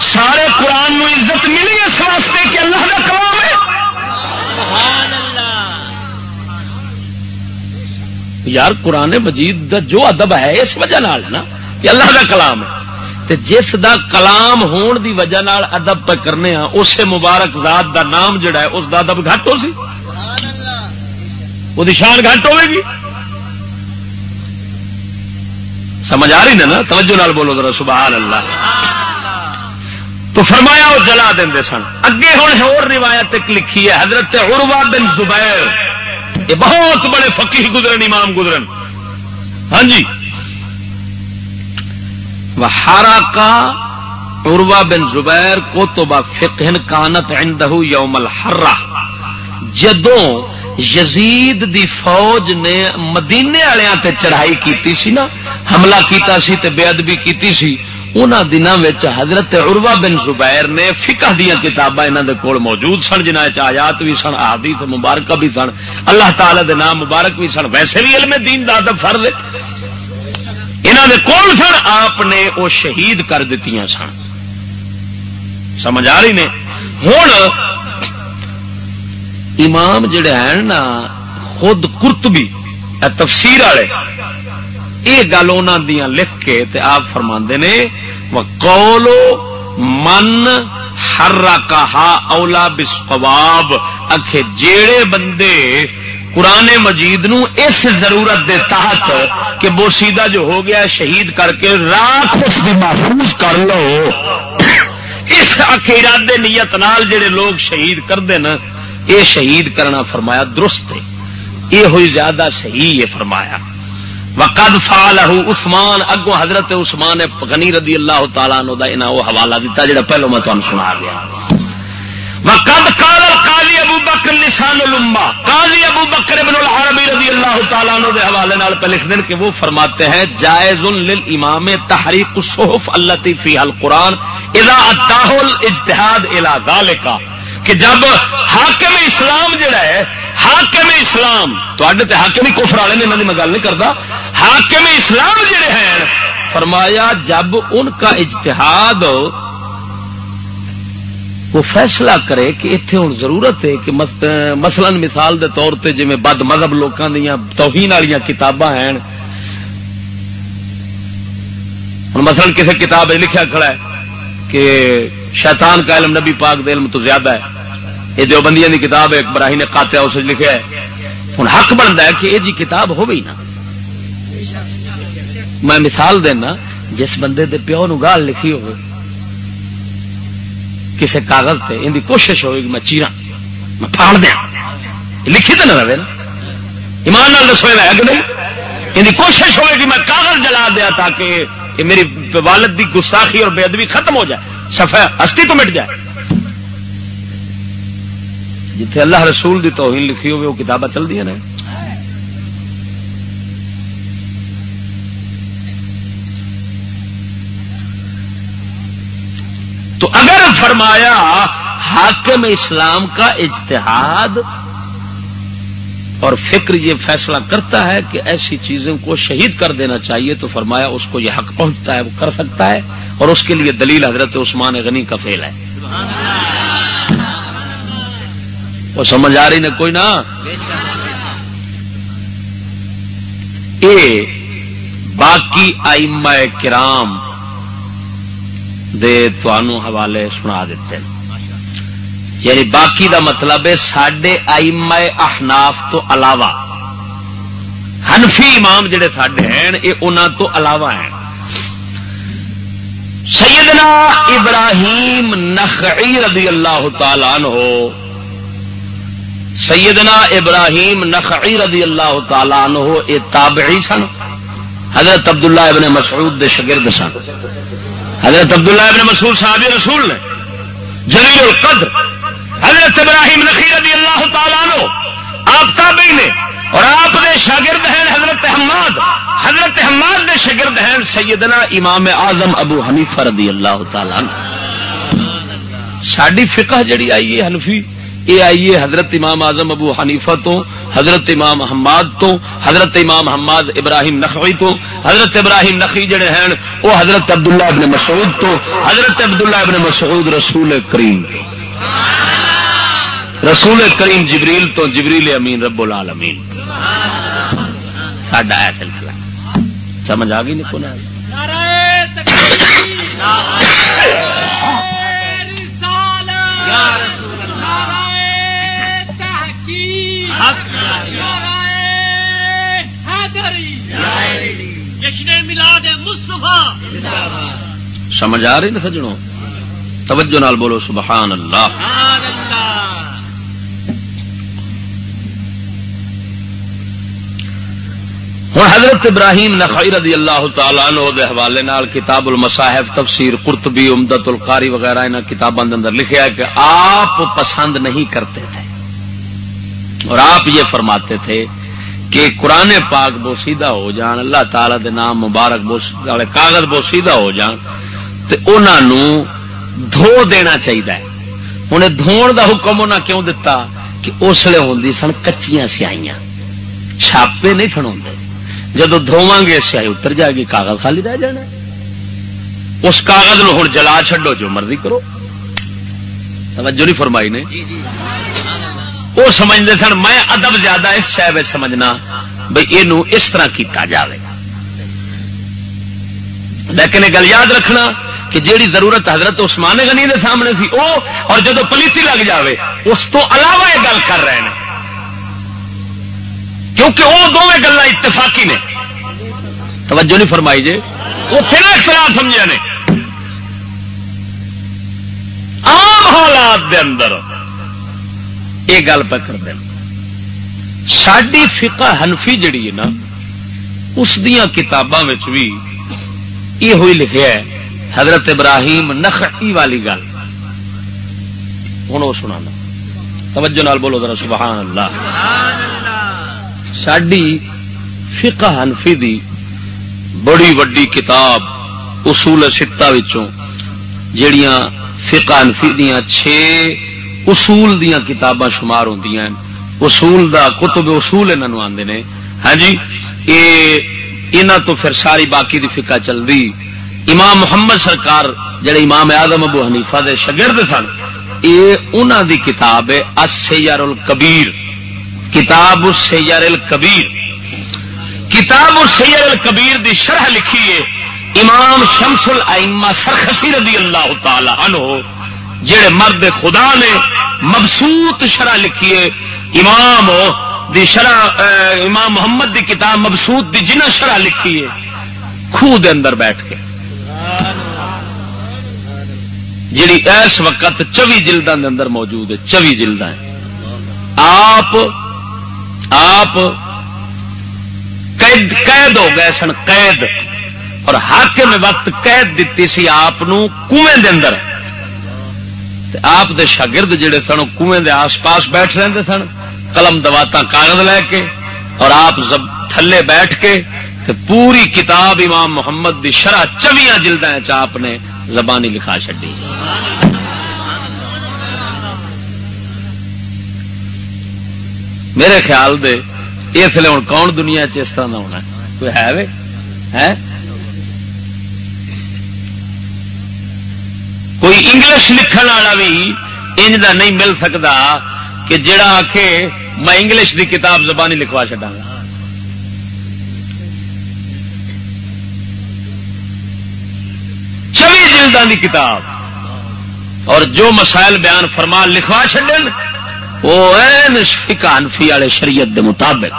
سارے قرآن نو عزت ملی اس واسطے کہ اللہ کا کلام ہے۔ یار، قرآن مجید دا جو ادب ہے، اس وجہ نال نا کہ اللہ کا کلام ہے۔ تے جس دا کلام ہون دی وجہ نال ادب پہ کرنے ہاں اسے مبارک ذات دا نام جڑا ہے، اس دا ادب گھٹ ہو سی۔ وہ شان گھٹ ہوے گی۔ سمجھ آ رہی نا توجہ نال بولو ذرا، سبحان اللہ۔ تو فرمایا وہ جلا دیں سن۔ اگے ہوں اور روایت ایک لکھی ہے، حضرت عروا بن زبیر۔ یہ بہت بڑے فقیر گزرن، امام گزرن۔ ہاں جی۔ ہارا کا عروا بن زبیر کو تو با فقہن کانت عندہ یوم الحرہ۔ جدوں یزید دی فوج نے مدینے والوں تے چڑھائی کیتی سی نا، حملہ کیتا سی تے بے ادبی کیتی سی۔ انہاں دنوں وچ حضرت عروہ بن زبیر نے فقہ دیا کتاباں انہاں دے کول موجود سن، جنہاں وچ آیات بھی سن، احادیث مبارکہ بھی سن۔ اللہ تعالی دے نام مبارک بھی سن۔ ویسے بھی علم دین دا ادب فرض ہے۔ دے کول سن، آپ نے او شہید کر دتیاں سن۔ سمجھ آ رہی نے؟ ہن امام جڑے ہیں نا، خود کرتبی تفسیر والے یہ گل انہوں دیا لکھ کے تے آپ فرما نے کولو من ہر کہا اولا بسواب اکھے جیڑے بندے قرآن مجید نو اس ضرورت دے تحت کہ بوسیدہ جو ہو گیا شہید کر کے راک اس کی محفوظ کر لو۔ اس ارادے نیت نال جڑے لوگ شہید کرتے نا یہ شہید کرنا فرمایا درست ہے۔ یہ ہوئی زیادہ صحیح ہے فرمایا۔ وقد فعلہ عثمان اگو حضرت عثمان غنی رضی اللہ تعالیٰ عنہ دا انہا وہ حوالہ دیتا جڑا پہلو میں تمہیں سنا گیا۔ وقد قال القاضی ابو بکر لسان الامہ۔ قاضی ابو بکر ابن الحربی رضی اللہ تعالیٰ عنہ دے حوالے نال پہ لکھ دیں کہ وہ فرماتے ہیں، جائز للامام تحریق الصحف التي فيها القرآن اذا اتاہ الاجتہاد الى ذالکہ کہ جب حاکم اسلام جڑا ہے، حاکم اسلام تے حاکم ہی کفر والے نے میں گل نہیں کرتا حاکم اسلام جڑے ہیں، فرمایا جب ان کا اجتہاد وہ فیصلہ کرے کہ اتنے ہوں ضرورت ہے کہ مثلا مثال دے طور پہ جی بد مذہب لوگوں دیا توہین والی کتاباں ہیں۔ مثلا کسی کتاب لکھا کھڑا ہے کہ شیطان کا علم نبی پاک دے علم تو زیادہ ہے۔ یہ دیوبندیاں دی کتاب ہے براہی نے کاتیا اس لکھا ہے۔ ہوں حق بنتا ہے کہ یہ جی کتاب ہو گئی نا۔ میں مثال دینا، جس بندے دے پیو نو گال لکھی ہو کسی کاغذ سے ان کی کوشش ہوئے گی میں چیرا میں پھاڑ دیا لکھی تو نہ رہے نا۔ ایمان نال دسو ہے کہ نہیں؟ ان کی کوشش ہوئے گی میں کاغذ جلا دیا تاکہ یہ میری والد کی گستاخی اور بے ادبی ختم ہو جائے سفا ہستی تو مٹ جائے۔ جتھے اللہ رسول دی توہین لکھی ہوئے، وہ کتابیں چل دیا رہے تو اگر فرمایا حاکم اسلام کا اجتہاد اور فکر یہ فیصلہ کرتا ہے کہ ایسی چیزوں کو شہید کر دینا چاہیے تو فرمایا اس کو یہ حق پہنچتا ہے، وہ کر سکتا ہے، اور اس کے لیے دلیل حضرت عثمان غنی کا فیل ہے۔ وہ سمجھ آ رہی نے کوئی نہ اے باقی آئمہ کرام، دے توانو حوالے سنا دیتے ہیں۔ یعنی باقی دا مطلب ہے سڈے آئم احناف تو علاوہ۔ ہنفی امام جڑے سڈے ہیں یہ انہوں تو علاوہ ہیں۔ سیدنا ابراہیم نخعی رضی اللہ تعالیٰ عنہ، سیدنا ابراہیم نخعی رضی اللہ تعالیٰ عنہ یہ تابعی سن۔ حضرت عبداللہ ابن مسعود دے شگرد سن۔ حضرت عبداللہ ابن مسعود صحابی رسول نے، جلیل القدر حضرت ابراہیم نقی رضی اللہ تعالیٰ عنہ، آپ تابعی نے، اور آپ دے شاگرد ہیں حضرت حماد حضرت حماد دے شاگرد ہیں سیدنا امام اعظم ابو حنیفہ رضی اللہ تعالیٰ عنہ۔ ساڈی فقہ جڑی آئی ہے حنفی یہ آئی ہے حضرت امام اعظم ابو حنیفہ تو، حضرت امام حماد تو، حضرت امام حماد ابراہیم نقوی تو، حضرت ابراہیم نقی جڑے ہیں وہ حضرت عبداللہ ابن مسعود تو، حضرت عبداللہ ابن مسعود رسول کریم تو۔ رسول کریم جبریل تو جبریل امین رب العالمین۔ ساڈا ہے سلسلہ سمجھ آ گئی نہیں کون سمجھ آ رہی نا سجنوں؟ توجہ نال بولو، سبحان اللہ۔ ہوں حضرت ابراہیم نخائی رضی اللہ تعالیٰ عنہ دے حوالے نال کتاب المصاحف، تفسیر قرطبی امدت القاری وغیرہ ان کتابوں کے اندر لکھا ہے کہ آپ پسند نہیں کرتے تھے۔ اور آپ یہ فرماتے تھے کہ قرآن پاک بوسیدہ ہو جان، اللہ تعالی دے نام مبارک والے کاغذ بوسیدہ ہو جان تو انہوں دھو دینا چاہیے انہیں دھون دا حکم انہیں کیوں دتا؟ کہ اس لیے ہوں سن کچیاں سیائیاں چھاپے نہیں سن جب دھواں گے سیائی اتر جائے گی کاغذ خالی رہ جانا اس کاغذ نو ہوں جلا چڈو جو مرضی کرو۔ توجہ نہیں فرمائی نے؟ وہ سمجھتے سن میں ادب زیادہ اس شہر سمجھنا بھائی یہ اس طرح کیتا جائے لیکن یہ گل یاد رکھنا کہ جیڑی ضرورت حضرت عثمان غنی دے سامنے سی او اور جدو پلیتی لگ جاوے اس تو علاوہ یہ گل کر رہے ہیں۔ کیونکہ وہ دونوں گلا اتفاقی نے۔ توجہ نہیں فرمائی جی۔ وہ پھر اختلاف سمجھا نے۔ عام حالات دے اندر یہ گل پہ کر دیں۔ ساری فقہ حنفی جڑی ہے نا، اس دیا کتاباں بھی یہ ہوئی لکھا ہے، حضرت ابراہیم نخی والی گل۔ ہوں وہ سنا توجہ نال بولو ذرا، سبحان اللہ۔ ساری فقہ حنفی دی بڑی وڈی کتاب اصول ستا جڑیاں فقہ حنفی دیاں چھ اصول دیاں کتاباں شمار ہوندیاں ہیں۔ اصول دا کتب اصول انہوں آندے نے۔ ہاں جی اے انہاں تو پھر ساری باقی دی فقہ چل دی امام محمد سرکار جڑے امام اعظم ابو حنیفہ دے شاگرد سن، اے انہاں دی کتاب ہے السیر الکبیر کتاب السیر الکبیر۔ کتاب السیر الکبیر دی شرح لکھی ہے امام شمس الائمہ سرخسی رضی اللہ تعالی عنہ، جڑے مرد خدا نے مبسوط شرح لکھیے امام دی شرح امام محمد دی کتاب مبسوط دی جنہ شرح لکھیے خوہ دے اندر بیٹھ کے۔ جیڑی اس وقت چوی جلدان دے اندر موجود ہے، چوی جلدان آپ آپ قید قید ہو گئے سن، قید۔ اور حاکم وقت قید دیتی سی آپ کنویں دے اندر۔ آپ دے شاگرد جڑے سن کنویں دے آس پاس بیٹھ رہے سن۔ قلم دواتا کاغذ لے کے اور آپ تھلے بیٹھ کے پوری کتاب امام محمد دی شرح چویاں جلدیں آپ نے زبانی لکھا چڈی میرے خیال دے، اس لیے ہوں کون دنیا اس طرح کا ہونا کوئی ہے وے؟ ہے کوئی انگلش لکھن والا بھی انج کا نہیں مل سکتا کہ جڑا آ میں انگلش دی کتاب زبانی لکھوا چڈا گا۔ چوی جلدان دی کتاب۔ اور جو مسائل بیان فرمان لکھوا چڈن وہ فکا انفی والے شریعت دے مطابق۔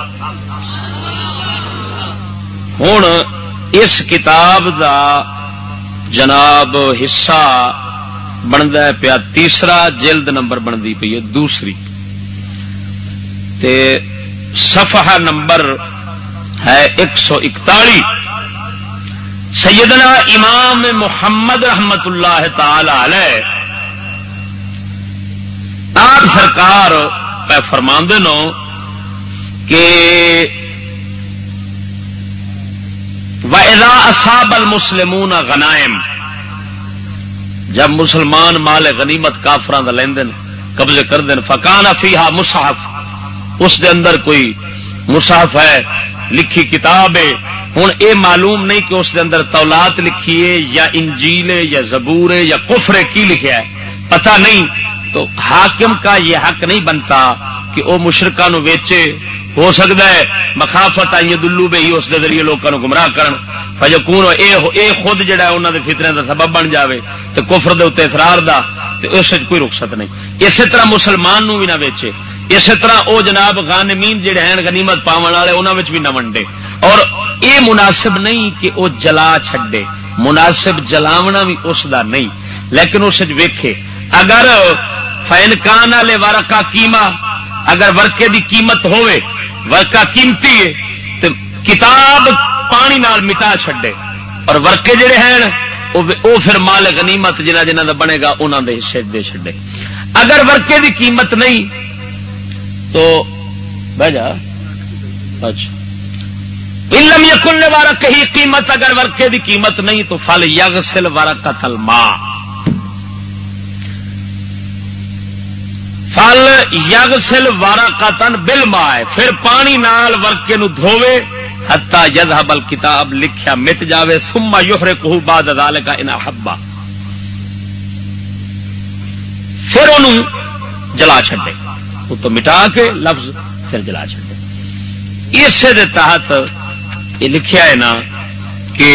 ہوں اس کتاب دا جناب حصہ بنتا پیا، تیسرا جلد نمبر بنتی پی ہے، دوسری۔ تے صفحہ نمبر ہے ایک سو اکتالی۔ سیدنا امام محمد رحمت اللہ تعالی علیہ آپ سرکار پہ فرما نو کہ وَإِذَا أَصَابَ الْمُسْلِمُونَ غَنَائِمْ، جب مسلمان مال غنیمت کافران دا لیندن قبضے کر دین فکانا فیہا مصحف، اس دے اندر کوئی مصحف ہے، لکھی کتاب ہے ہوں اے معلوم نہیں کہ اس دے اندر تولات لکھیے یا انجیل یا زبور یا کفر کی لکھیا ہے؟ پتہ نہیں تو حاکم کا یہ حق نہیں بنتا کہ وہ مشرقہ نو ویچے، ہو سکتا ہے مخافت آئی دلو بے ہی اس دے ذریعے لوگوں کو گمراہ کرن۔ فجکون اے اے خود جڑا ہے انہاں دے فتنے دا سبب بن جاوے تے کفر دے اوتے اصرار دا تے اس کوئی رخصت نہیں۔ اسی طرح مسلمان نو بھی نہ ویچے۔ اسی طرح او جناب غانمین جڑے ہیں، غنیمت پاون والے، انہاں وچ بھی نہ ونڈے۔ اور اے مناسب نہیں کہ او جلا چھڈے۔ مناسب جلاونا بھی اس دا نہیں، لیکن اس وچ ویکھے۔ اگر فین کان والے ورقا قیمہ اگر ورکے دی قیمت ہوئے ورکا قیمتی ہے، تو کتاب پانی نال مٹا چھڈے۔ اور ورکے جڑے ہیں وہ پھر مال غنیمت جنہ جنہ دا بنے گا انہوں دے حصے دے چھڈے۔ اگر ورکے دی قیمت نہیں، تو بہ جا۔ اچھا۔ علم یکن وارا کہی قیمت، اگر ورکے دی قیمت نہیں، تو فل یغسل ورقت الماء۔ فل یگ سل وارا کاتن بل مائے پھر پانی نال ورکے نو دھوے ہتا ید بل کتاب لکھیا مٹ جاوے سما یوہرے کو بعد ادال کا انا حبا پھر انہوں جلا چھڈے۔ وہ تو مٹا کے لفظ پھر جلا چھڈے۔ اسے دے تحت یہ لکھیا ہے نا کہ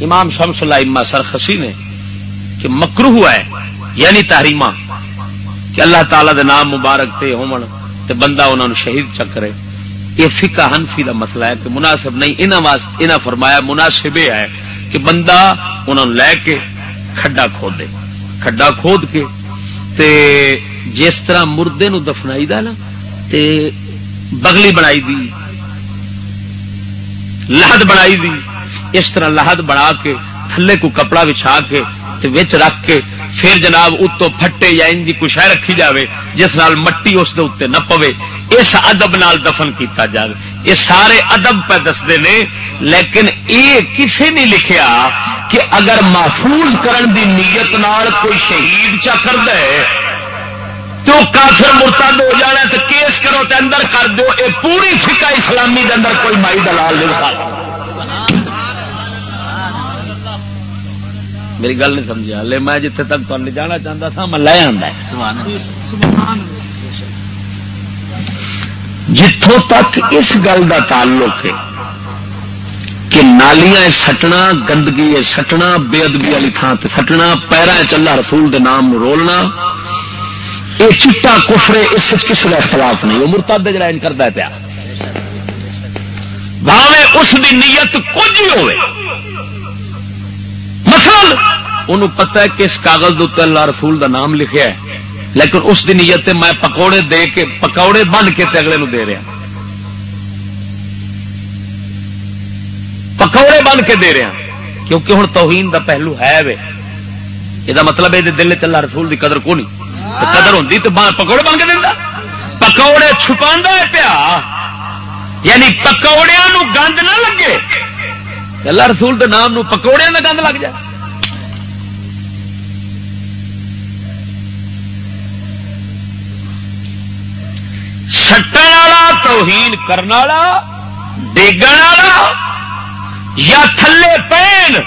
امام شمس اللہ اما سرخسی نے کہ مکرو ہوا ہے۔ یعنی تحریمہ کہ اللہ تعالی دے نام مبارک تے ہون تے بندہ انہوں نے شہید چکرے یہ فقہ حنفی دا مسئلہ ہے کہ مناسب نہیں، انہاں واسطے انہاں فرمایا مناسب یہ ہے کہ بندہ انہوں نے لے کے کھڈا کھود دے۔ کھڈا کھود کے تے جس طرح مردے نو دفنائی دا نا، تے بغلی بنائی دی، لہد بنائی دی، اس طرح لہد بنا کے تھلے کو کپڑا بچھا کے تے وچ رکھ کے پھر جناب اتو پھٹے یا ان کی کچھ رکھی جاوے، جس نال مٹی اس دے اتنے نہ پوے۔ اس ادب نال دفن کیتا جاوے۔ یہ سارے ادب پہ دستے نے، لیکن یہ کسی نے لکھیا کہ اگر محفوظ کرن دی نیت نال کوئی شہید چا کر دے، تو کافر مرتد ہو جانا تو کیس کرو تے اندر کر دو اے پوری فقہ اسلامی دے اندر کوئی مائی دلال نہیں کھا میری گل نہیں سمجھا۔ لے میں جتنے تک تمہیں جانا چاہتا تھا میں لے آ جتوں تک اس گل کا تعلق ہے کہ نالیاں سٹنا گندگی سٹنا بے ادبی والی تھان سے سٹنا پیرا چلا رسول دے نام رولنا یہ چٹا کفرے اس کسی کا اختلاف نہیں۔ وہ مرتاد جڑا کرتا پیا۔ بھاوے اس دی نیت کچھ ہی ہوئے مثلا انہوں پتہ ہے کہ اس کاغذ دے اللہ رسول دا نام لکھیا ہے۔ لیکن اس دی نیت میں پکوڑے دے کے پکوڑے بن کے تے اگلے نو دے رہا۔ پکوڑے بن کے دے رہا۔ کیونکہ ہوں توہین دا پہلو ہے وے۔ یہ مطلب یہ دل چلا رسول دی قدر کو نہیں قدر ہوں تو پکوڑے بن کے دینا پکوڑے چھپا ہے پیا۔ یعنی پکوڑیا گند نہ لگے۔ اللہ رسول کے نام پکوڑیا کا گند لگ جائے۔ سٹن والا توہین کرنے والا ڈیگن والا یا تھلے پین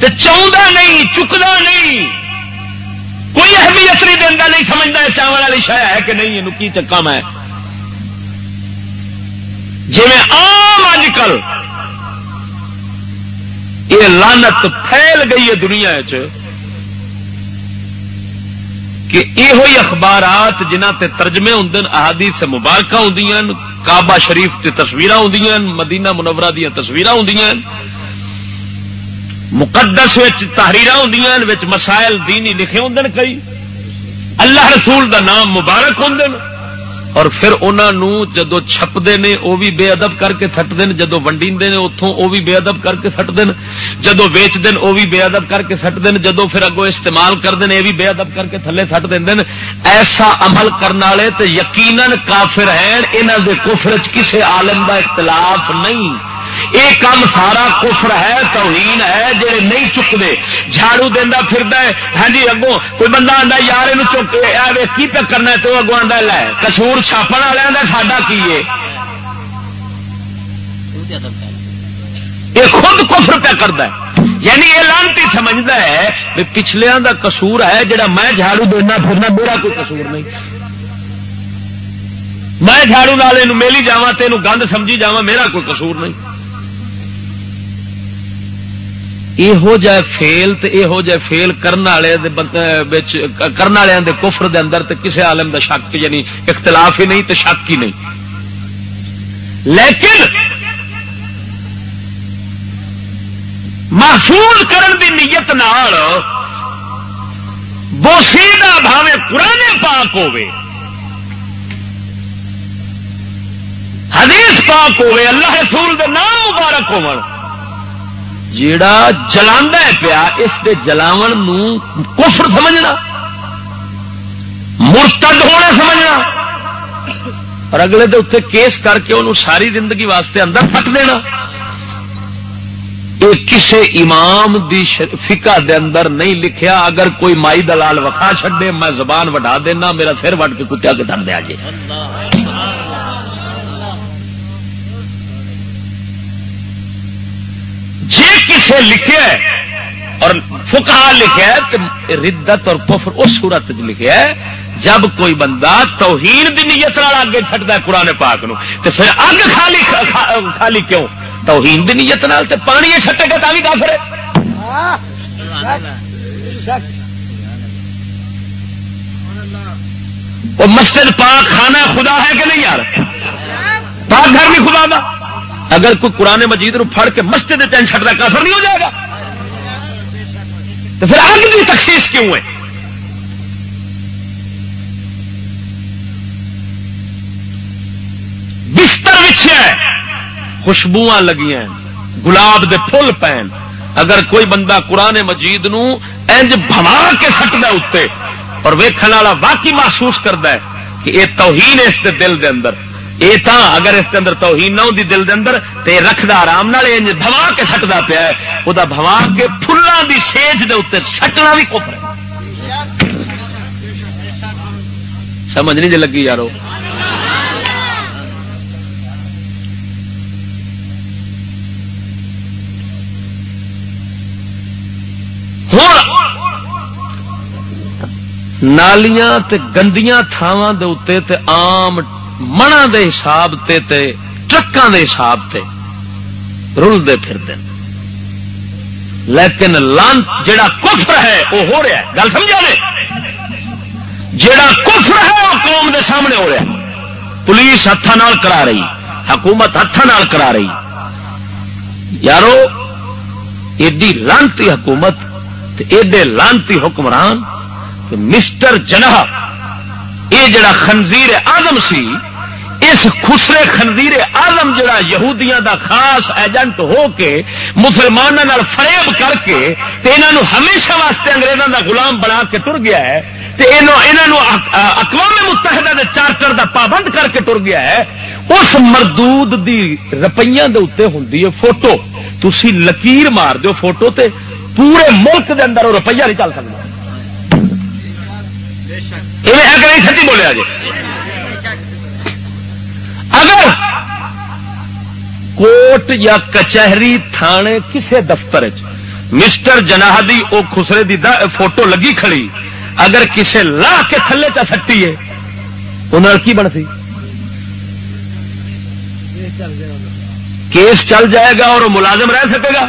چاہتا نہیں چکتا نہیں کوئی اہمیت نہیں دینا نہیں سمجھتا چاول والی شاید ہے کہ نہیں یہ کی چکا میں جی آم اج کل یہ لانت پھیل گئی ہے دنیا چ کہ یہ اخبارات جنہ تے ترجمے ہوں احادیث سے مبارک ہوں کعبہ شریف تے تصویر ہوں مدینہ منورہ دیا تصویر ہوں مقدس تحریر ہوں مسائل دینی لکھے ہوں کئی، اللہ رسول دا نام مبارک ہوں اور پھر انہوں جدو چھپتے ہیں وہ بھی بے ادب کر کے سٹ ہیں جدو ونڈی نے اتوں وہ بھی بے ادب کر کے سٹ دین جدو ویچتے ہیں وہ بھی بے ادب کر کے سٹ ہیں جدو پھر اگوں استعمال کرتے ہیں یہ بھی بے ادب کر کے تھلے سٹ دین ایسا عمل کرنے والے تو یقیناً کافر ہیں یہاں کے کفر کسی عالم کا اختلاف نہیں۔ یہ کام سارا کفر ہے، توہین ہے جی نہیں چکتے جھاڑو دینا پھر ہاں جی اگوں کوئی بندہ آتا یار یہ چک کی پہ کرنا تو اگوں آتا لے کسور چھاپن والے ساڈا کی ہے؟ یہ خود کفر پہ کرتا ہے۔ یعنی یہ لانتی سمجھتا ہے کہ پچھلیا کا کسور ہے، جڑا میں جھاڑو دینا پھرنا میرا کوئی کسور نہیں۔ میں جھاڑو والے میلی جا تین گند سمجھی جا میرا کوئی کسور نہیں۔ یہو جہ فیل تے یہو جہ فیل کرنے والے کفر دے اندر تے کسے عالم دا شک یعنی اختلاف ہی نہیں تے شک ہی نہیں لیکن محفوظ کرن دی نیت نال بوسیدہ بھاوے قرآن پاک ہوے حدیث پاک ہوے اللہ رسول دے نام مبارک ہو جیڑا جلا پیا، اس کے جلاو کفر سمجھنا، مرتد ہونا سمجھنا، اور اگلے دے اتنے کیس کر کے انہوں ساری زندگی واسطے اندر پٹ دینا۔ یہ کسے امام دی فکا دے اندر نہیں لکھیا، اگر کوئی مائی دلال وکھا چھڈے، میں زبان وڈا دینا، میرا سر وٹ کے کتیا کے دن دیا جی جی کسے لکھے اور فکا لکھا ہے ردت اور کفر اس صورت لکھا ہے جب کوئی بندہ توہین دی نیت نال آگے چڑھتا ہے قرآن پاک نو تو پھر اگ خالی خالی کیوں؟ توہین دی نیت نال تے پانی یہ چھٹے گا بھی کافر ہے۔ وہ مسجد پاک خانہ خدا ہے کہ نہیں یار؟ پاک گھر بھی خدا دا۔ اگر کوئی قرآن مجید نو پھڑ کے مسجد چین چھٹتا کافر نہیں ہو جائے گا؟ تو پھر آگے کی تخصیص کیوں ہے؟ بستر بچھے خوشبو لگی ہیں، گلاب دے پھول پین اگر کوئی بندہ قرآن مجید نو انج بھوا کے سٹتا اتنے، اور ویکھن والا واقعی محسوس کرتا ہے کہ یہ توہین اس دے دل دے اندر۔ یہ تا اگر اس کے اندر توہین نہ ہوتی دل دے اندر، تے رکھدا آرام نال بھوا کے سٹدا پیا ہے۔ وہ بھوا کے فلاں دی سیج دے اتنے سٹنا بھی کفر ہے۔ سمجھ نہیں جی لگی یارو؟ نالیاں تے گندیاں تھاواں دے اتنے تے عام منا دے حساب تے تے ٹرکاں دے حساب تے رلتے پھرتے لیکن لان جڑا کفر ہے، وہ ہو رہا ہے۔ گل سمجھا نے؟ جڑا کفر ہے، وہ قوم دے سامنے ہو رہا ہے۔ پولیس ہاتھ کرا رہی، حکومت ہاتھ کرا رہی۔ یارو، ایڈی لانتی حکومت ایڈے لانتی حکمران کہ مسٹر جناح یہ جڑا خنزیر آزم سی، اس خسرے خنزیر آزم جڑا یہودیاں دا خاص ایجنٹ ہو کے مسلمانوں فریب کر کے انہوں ہمیشہ واسطے انگریزوں دا غلام بنا کے تر گیا ہے اقوام متحدہ دے چارٹر دا پابند کر کے تر گیا ہے۔ اس مردود دی روپیہ دے اتنے ہوں فوٹو۔ تھی لکیر مار دو فوٹو تے پورے ملک دے اندر وہ روپیہ نہیں چل سکتا سچی بولیا جی اگر کوٹ یا کچہری تھانے کسے دفتر مسٹر جناح او خسرے دی فوٹو لگی کھڑی، اگر کسے لا کے تھلے چا سٹی ہے انہوں کی بن سی کیس چل جائے گا اور وہ ملازم رہ سکے گا؟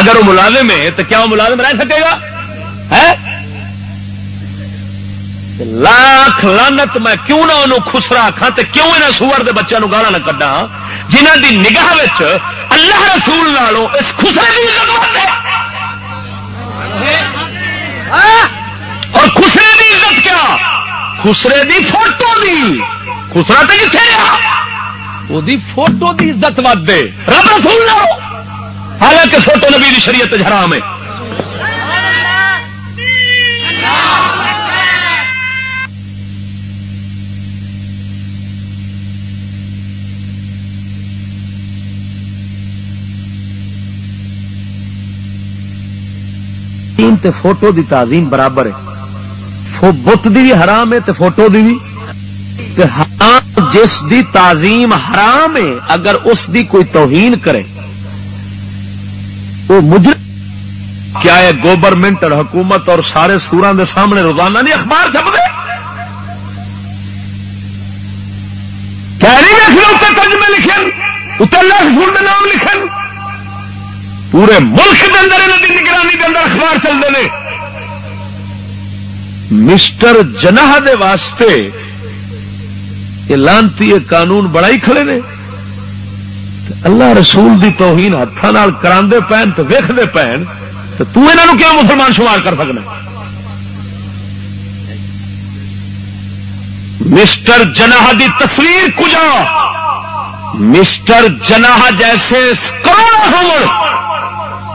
اگر وہ ملازم ہے تو کیا وہ ملازم رہ سکے گا؟ لاکھ لانت میں کیوں نہ انہوں خسرا آخا تو کیوں انہیں سور کے بچوں گالا نہ کڈا جنہ دی نگاہ اللہ رسول نالوں اس خسرے کی عزت اور خسرے کی عزت کیا؟ خسرے دی فوٹو دی۔ خسرا تو کتنے رہا؟ وہ دی فوٹو دی عزت ود دے رب رسول لو حالانکہ فوٹو نبی دی شریعت حرام ہے۔ تے فوٹو دی تعظیم برابر ہے۔ بت دی بھی حرام ہے تے فوٹو دی بھی۔ تے حرام جس دی تعظیم حرام ہے، اگر اس دی کوئی توہین کرے، وہ مجرم کیا ہے گورنمنٹ اور حکومت اور سارے سورا دے سامنے روزانہ نہیں اخبار چھپ دے کہہ نہیں اتنے ترجمے لکھے نام لکھن۔ پورے ملک کے اندر انہوں کی نگرانی کے اندر اخبار چلتے ہیں مسٹر جناح دے واسطے یہ لانتی یہ قانون بڑا ہی کھڑے نے۔ اللہ رسول دی توہین ہاتھوں کرا پہن تو ویختے پہن تو تنہوں کیوں مسلمان شمار کر سکنا؟ مسٹر جناح دی تصویر کجا؟ مسٹر جناح جیسے کروڑوں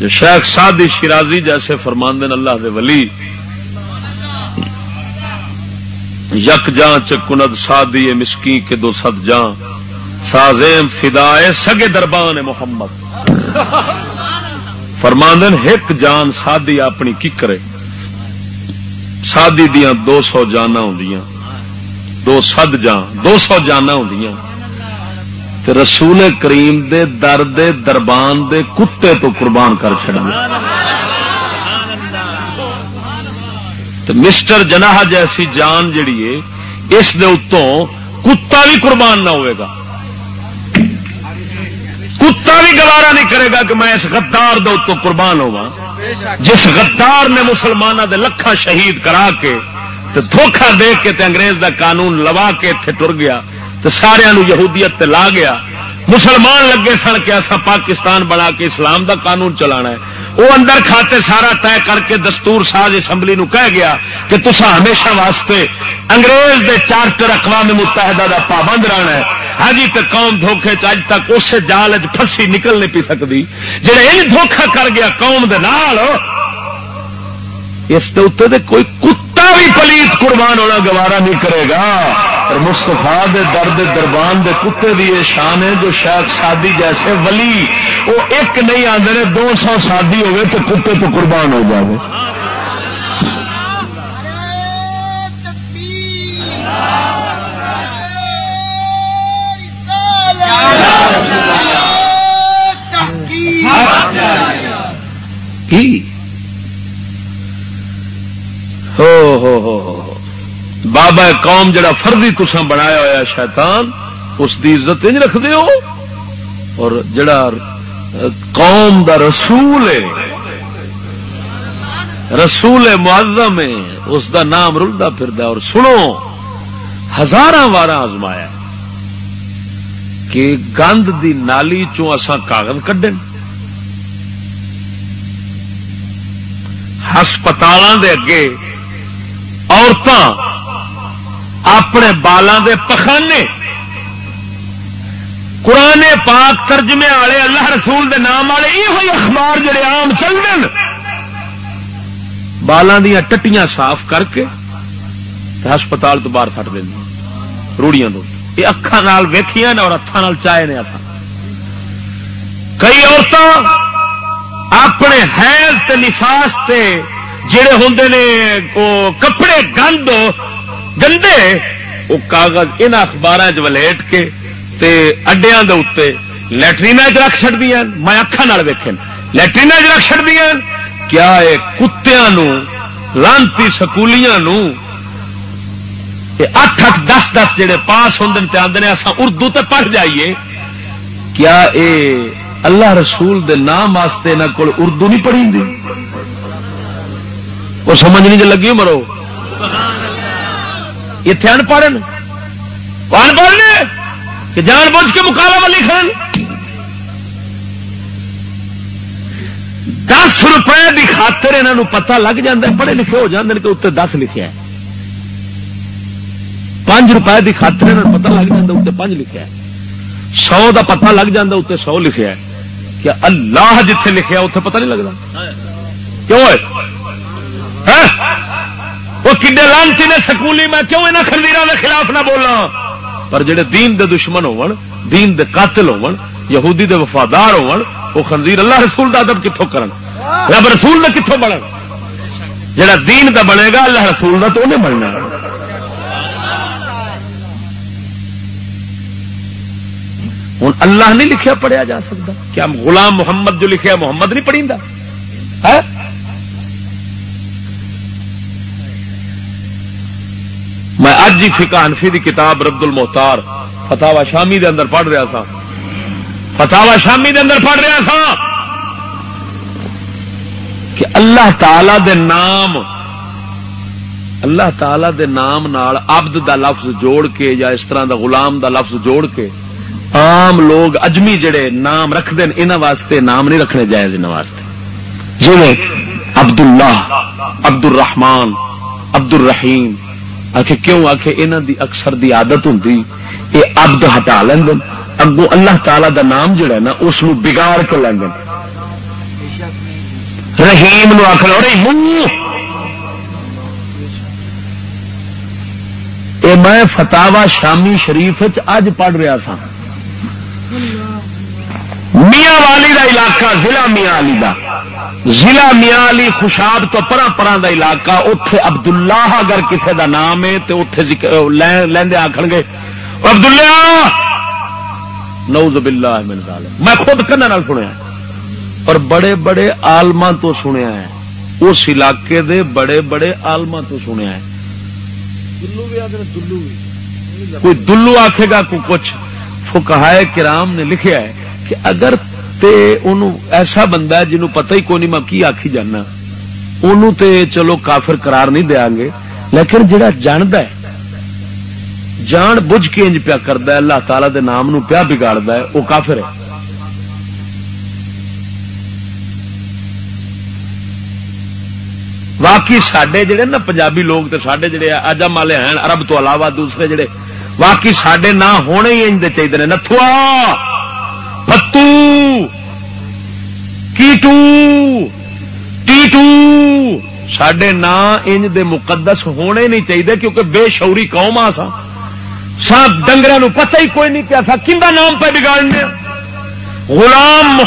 جو شیخ سادی شرازی جیسے فرماندن اللہ دے ولی، یک جان چکند سادی مسکی کے دو سد جان، سازیم فدائے سگے دربان محمد۔ فرماندن ایک جان سادی اپنی کی کرے؟ سادی دیا دو سو جانا ہوں دو سد جان، دو سو جانا ہوں رسول کریم دے درد دربان دے کتے تو قربان کر چڑا مسٹر جناح جیسی جان جڑی ہے، اس دے اتوں کتا بھی قربان نہ ہوئے گا۔ کتا بھی گوارا نہیں کرے گا کہ میں اس غدار دے اتوں قربان ہوا جس غدار نے مسلمانوں دے لکھا شہید کرا کے دھوکھا دے کے تے انگریز دا قانون لوا کے اتنے ٹر گیا۔ تو سارا یہودیت تے لا گیا۔ مسلمان لگے سن کے ایسا پاکستان بنا کے اسلام دا قانون چلانا ہے۔ وہ اندر کھاتے سارا طے کر کے دستور ساز اسمبلی نو کہہ گیا کہ تسا ہمیشہ واسطے انگریز دے چارٹر اقوام متحدہ دا پابند رہنا ہے۔ ہاں جی تو قوم دھوکھے اج تک اس جال پھسی نکل نہیں پی سکتی۔ جہاں یہ دھوکھا کر گیا قوم دے نال، اس دے کوئی کتا بھی پلیت قربان ہونا گوارا نہیں کرے گا۔ اور مستفا دے درد دربان دے کتے دی یہ شان ہے جو شاید سادی جیسے ولی وہ ایک نہیں آدھے دو سو سادی ہوگی تو کتے تو قربان ہو جائے ہو ہو ہو ہو۔ بابا قوم جڑا فردی تسا بنایا ہوا شیطان، اس دی عزت نہیں رکھتے ہو اور جڑا قوم دا رسول ہے، رسول معظم ہے، اس دا نام رلدا پھر اور سنو ہزار وار آزمایا کہ گند دی نالی چوں اساں کاغذ کڈن۔ ہسپتال دے اگے عورتاں اپنے بالاں دے پخانے۔ قرآن پاک ترجمے والے اللہ رسول دے نام والے یہ اخبار جڑے عام چل رہے بالاں دیا ٹٹیاں صاف کر کے ہسپتال تو باہر فٹ دیں روڑیاں تو یہ اکھان ویخیا نے اور ہاتھوں چائے نے اتنا کئی عورتیں اپنے حیض تے نفاس تے جڑے ہوں نے کپڑے گند گندے وہ کاغذ ان اخبار چلیٹ کے تے اڈیا لٹرین چ رکھ چڑیا میں اکھان ویکن لٹرین چ رکھ چڑیا کیا یہ کتیا لانتی سکولیاں اٹھ اٹھ دس دس جڑے پاس ہوں آدھے اصا اردو تے پڑھ جائیے۔ کیا اے اللہ رسول دے نام واسطے نہ کو اردو نہیں پڑھی وہ سمجھ نہیں جو لگی مرو اتنے ان پڑھ ان پڑھ کہ جان بوجھ کے مکالا لکھن دس روپئے کی خاطر انہوں پتا لگ جاتا پڑھے لکھے ہو جاتے ہیں کہ اتنے دس لکھا پانچ روپئے کی خاطر انہوں پتا لگ جاتا اتنے پانچ لکھا سو کا پتا لگ جاتا اتنے سو لکھا کیا اللہ جتھے لکھا اتنے پتا نہیں لگتا کیوں ہے وہ کڈے لانسی نے سکولی؟ میں کیوں یہاں خلویر کے خلاف نہ بولا پر جڑے دین دے دشمن ہون دین دے قاتل ہون یہودی دے وفادار ہون وہ خنزیر اللہ رسول دا ادب کتوں کرن؟ رب رسول دا کتوں بنن؟ جڑا دین دا بنے گا، اللہ رسول دا تو انہیں بننا ہوں اللہ نہیں لکھیا پڑھیا جا سکتا کیا غلام محمد جو لکھیا محمد نہیں پڑھی میں اج ہی فکا انفی دی کتاب ربد المحتار فتوا شامی دے اندر پڑھ رہا تھا فتوا شامی دے اندر پڑھ رہا تھا کہ اللہ تعالی دے نام، اللہ تعالی دے نام نال عبد دا لفظ جوڑ کے یا اس طرح دا غلام دا لفظ جوڑ کے عام لوگ اجمی جڑے نام رکھتے ہیں انہوں واسطے نام نہیں رکھنے جائز ان واسطے۔ جی عبد اللہ عبد الرحمان عبد الرحیم آخ کیوں؟ آخ یہاں دی اکثر دی عادت ہوں یہ ابد ہٹا لیں اگو اللہ تعالی دا نام جڑا ہے نا، اس بگاڑ کے لیں رحیم نو آخر میں فتوا شامی شریف اج پڑھ رہا تھا میاں والی دا علاقہ ضلع میاں علی دا۔ ضلع میاں علی خوشاب تو پرا پرا دا علاقہ اتے عبد اللہ اگر کسی دا نام ہے تو اتے لیندے آخر گے عبد اللہ نوز باللہ من ظالم میں خود کن سنیا اور بڑے بڑے آلما تو سنیا ہے۔ اس علاقے دے بڑے بڑے آلما تو سنیا ہے۔ کوئی دلو آخے گا کوئی کچھ فکہائے کرام نے لکھیا ہے۔ کہ اگر تے ایسا بندہ ہے جنہوں پتہ ہی کوئی نہیں، میں کی آخی جانا؟ انہوں تے چلو کافر قرار نہیں دیا گے، لیکن جڑا جاند ہے، جان بجھ کے انج پیا کرتا ہے، اللہ تعالی دے نام نو پیا بگاڑتا ہے، وہ کافر ہے۔ باقی سڈے جڑے نا پنجابی لوگ تے سڈے جڑے اجم والے ہیں، عرب تو علاوہ دوسرے جڑے باقی سڈے نہ ہونے ہی انج چاہیے نتھوا پتو کیٹو ٹیٹو سڈے نا انج دے مقدس ہونے نہیں چاہیے کیونکہ بے شعوری قوم آ سا۔ سب ڈنگر پتہ ہی کوئی نہیں کہ ایسا کنہ نام پہ بگاڑنے غلام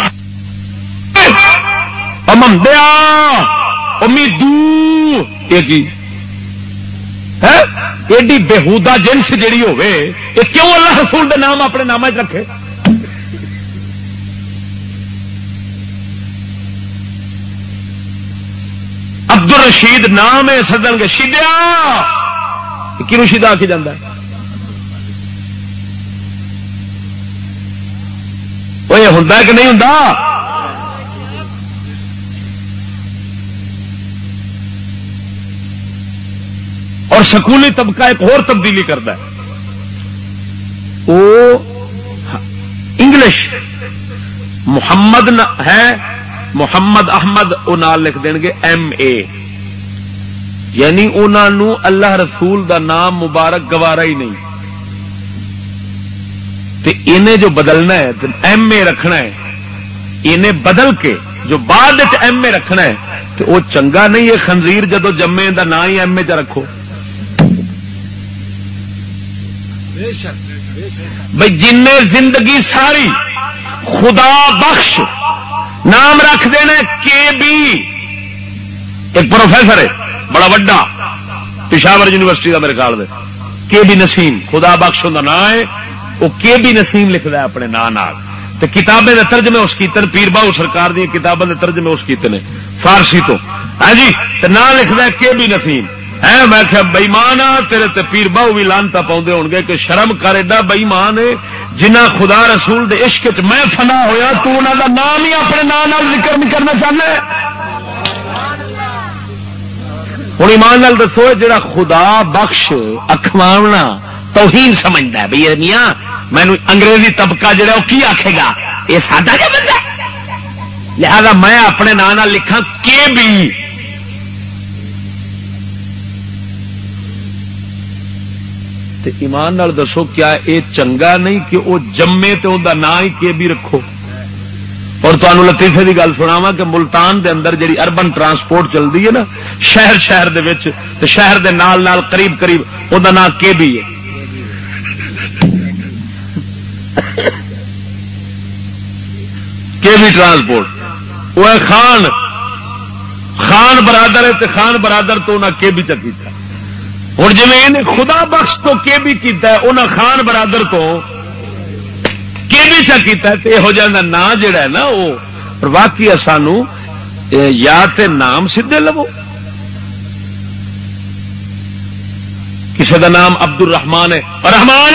امن دیا۔ امیدو ایڈی بےحدا جنس جیڑی ہوے یہ کیوں اللہ رسول دے نام اپنے نام رکھے؟ عبد الرشید نام ہے، سدن کے شیدیا۔ کیوں شید آ کے جانا وہ یہ ہوں کہ نہیں ہوں اور سکولی طبقہ ایک اور تبدیلی کرتا ہے۔ وہ انگلش، محمد ہے محمد احمد وہ نال لکھ دیں گے ایم اے۔ یعنی انہوں اللہ رسول دا نام مبارک گوارا ہی نہیں۔ تے انہیں جو بدلنا ہے ایم اے رکھنا ہے انہیں بدل کے جو بعد ایم اے رکھنا ہے تو وہ چنگا نہیں ہے خنزیر جدو جمے دا نام ہی ایم اے چ رکھو۔ بھائی جن زندگی ساری خدا بخش نام رکھ دینا کے بی۔ ایک پروفیسر ہے، بڑا وڈا، پشاور یونیورسٹی کا میرے خیال کے بی نسیم، خدا بخش کا نام ہے۔ وہ کے بی نسیم لکھتا ہے اپنے نام کتابیں ترجمے اس کیتے پیر باہو سرکار دیا کتابوں کتابیں ترجمے اس کیتے نے۔ فارسی تو۔ ہاں جی نام لکھتا ہے کے بی نسیم۔ ہے میں کہ بئیمان آ ہاں، تیرے تے پیر باہو بھی لانتا پاؤں ہو گے کہ شرم کر، ایڈا بئیمان ہے۔ جنہ خدا رسول دے عشق چ میں فنا ہویا، تو انہوں دا نام ہی اپنے نام ذکر نہیں کرنا چاہنا۔ ہوں ایمان نال دسو، جڑا خدا بخش اخواونا توہین سمجھتا ہے۔ بھائی میاں مینو انگریزی طبقہ جڑا وہ کی آخے گا؟ یہ ساڈا کیا بندہ لہذا میں اپنے نام لکھا کے بھی ایمان نال دسو کیا یہ چنگا نہیں کہ وہ جمے تو نام ہی کے بھی رکھو۔ اور تمہوں لطیفے کی گل سنا کہ ملتان دے اندر جی اربن ٹرانسپورٹ چلتی ہے نا، شہر شہر دے وچ شہر دے نال نال قریب قریب وہ نام کے بھی ہے۔ کے بھی ٹرانسپورٹ۔ وہ خان خان برادر ہے خان برادر تو انہیں کے بھی چکی تھا ہوں جی خدا بخش تو کے بھی کیتا ہے انہیں خان برادر تو کے بھی چا کیتا ہے؟ تو یہو جہ نا جڑا ہے نا وہ واقعی سانو یا تے نام سیدے لو کسی کا نام عبد الرحمان ہے رحمان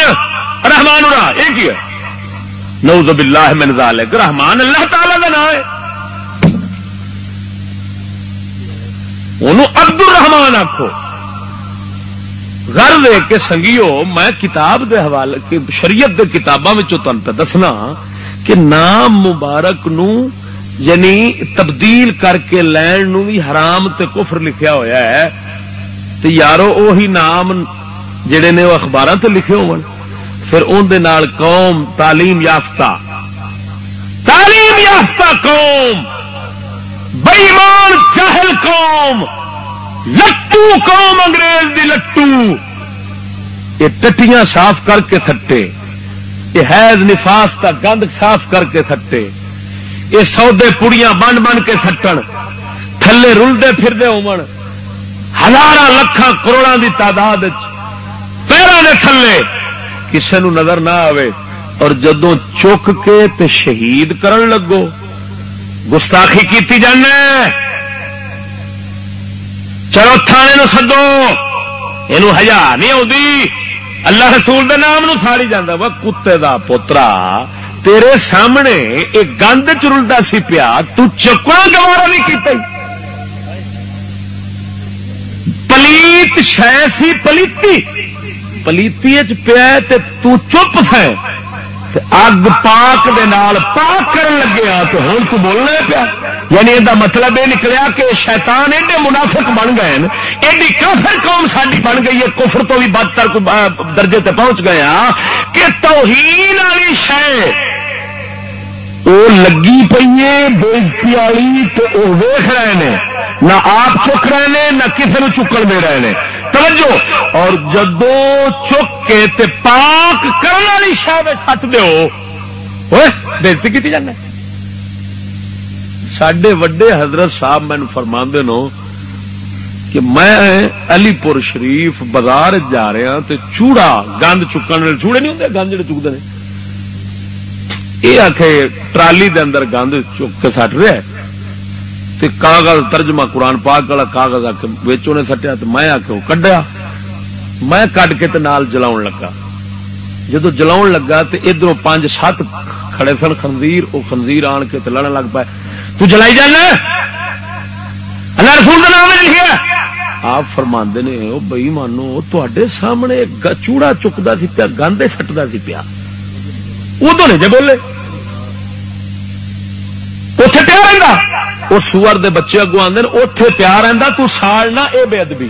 رحمان اڑا یہ کی ہے؟ نوز باللہ من ذالک۔ رحمان اللہ تعالی کا نام ہے۔ انہوں عبد الرحمان آخو گھر دے کے سنگیو، میں کتاب دے حوالے کی شریعت دے کتاباں تن پہ دسنا کہ نام مبارک نو یعنی تبدیل کر کے لین نو بھی حرام تے کفر لکھیا ہویا ہے۔ تو یارو، اوہی نام جڑے نے وہ اخبار تے لکھے ہو پھر ان دے نال قوم، تعلیم یافتہ۔ تعلیم یافتہ قوم بےمان چاہل قوم۔ لٹو، قوم انگریز دی لٹو۔ یہ ٹٹیاں صاف کر کے تھٹے۔ یہ حیض نفاس کا گند صاف کر کے تھٹے۔ یہ سودے پڑیاں بن بن کے تھٹن۔ تھلے رلتے پھرتے ہو ہزار لکھان کروڑوں کی تعداد پیروں کے تھلے۔ کسی نو نظر نہ آئے اور جدو چک کے تے شہید کرن لگو۔ گستاخی کیتی جانا چلو تھانے نو سدو۔ یہ ہزار نہیں آتی اللہ رسول دے نام نو ساڑی جانا وا، کتے دا پوترا۔ تیرے سامنے ایک گند چرلتا سی پیا۔ تکنا گوارا نہیں کیتا۔ پلیت شہ سی پلیتی۔ پلیتی پیا تو چپ ہے۔ اگ پاک دے نال پاک کرن لگے ہاں تو ہوں تو بولنا پیا۔ یعنی یہ مطلب یہ نکلیا کہ شیطان ایڈے منافق بن گئے ایڈی کافر قوم ساری بن گئی ہے، کفر تو بھی بدتر درجے تے پہنچ گیا ہاں، کہ توہین والی شہ وہ لگی پی بےزتی والی تو وہ ویخ رہے ہیں نہ آپ چک رہے ہیں نہ کسی نے چکن دے رہے ہیں توجہ! اور جدو چک کے تے پاک کرنے والی شاید سٹ دو بےزتی کی جانا سڈے وڈے حضرت صاحب مین فرما نو کہ میں علی پور شریف بازار جا رہا تے چوڑا گند چکن چوڑے نہیں ہوتے گند جڑے چکتے ہیں یہ آخ ٹرالی دے اندر گند چک کے سٹ رہا تے کاغذ ترجمہ قرآن پاک والا کاغذ آ کے نے سٹیا تو میں آ کے کڈیا۔ میں کڈ کے تے نال جلاؤ لگا۔ جدو جلاؤ لگا تو ادھر پانچ سات کھڑے سن خنزیر وہ خنزیر آن کے لڑن لگ پائے۔ تو جلائی جانا اللہ رسول نام آپ فرما نے بئی مانو تے سامنے چوڑا چکتا سی پیا، گاندے سٹتا سی پیا۔ ادو نہیں جی بولے۔ اتے پیا رہا وہ سور دے بچے اگو آدھے اتے پیا رہا تو سالنا یہ بے ادبی۔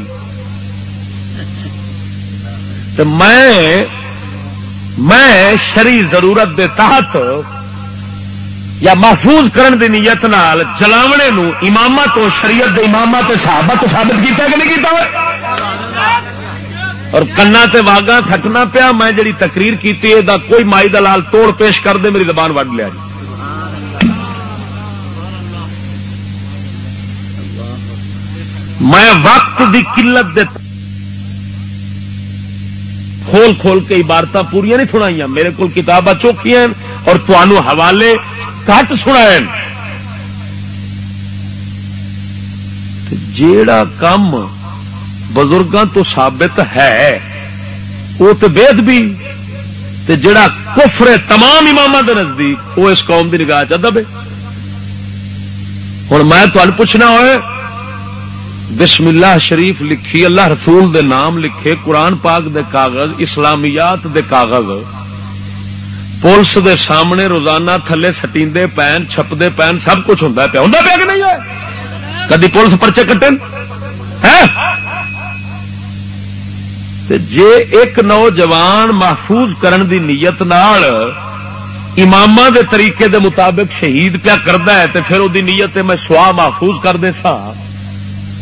میں میں شری ضرورت دے تحت یا محفوظ کرن دی نیت نال جلاونے نو امام تو، شریعت دے امام تے، صحابہ تو ثابت کیتا کہ نہیں کیتا اور کنا تے واگا تھکنا پیا، میں جڑی تقریر کیتی ہے، دا کوئی مائی دلال توڑ پیش کر دے، میری زبان وڈ لیا جی۔ میں وقت دی قلت دے کھول کھول کے عبارت پوریا نہیں سنائی میرے کو کتابیں چوکھی اور تنوع حوالے کٹ سنا جیڑا کم بزرگوں تو ثابت ہے، وہ تو بےد بھی۔ تے جڑا کفر ہے تمام امام کے نزدیک، وہ اس قوم کی نگاہ چدب ہے۔ ہوں میں تمہیں پوچھنا ہوئے بسم اللہ شریف لکھی، اللہ رسول دے نام لکھے، قرآن پاک دے کاغذ، اسلامیات دے کاغذ۔ پولیس دے سامنے روزانہ تھلے سٹیندے پین چھپتے پین، سب کچھ ہوں پیا۔ ہوں پیا کہ نہیں ہے؟ کدی پولیس پرچے کٹے؟ جے ایک نوجوان محفوظ کرن دی نیت نال امام دے طریقے دے مطابق شہید پیا کرتا ہے تو پھر وہ نیت میں سوا محفوظ کر دے سا۔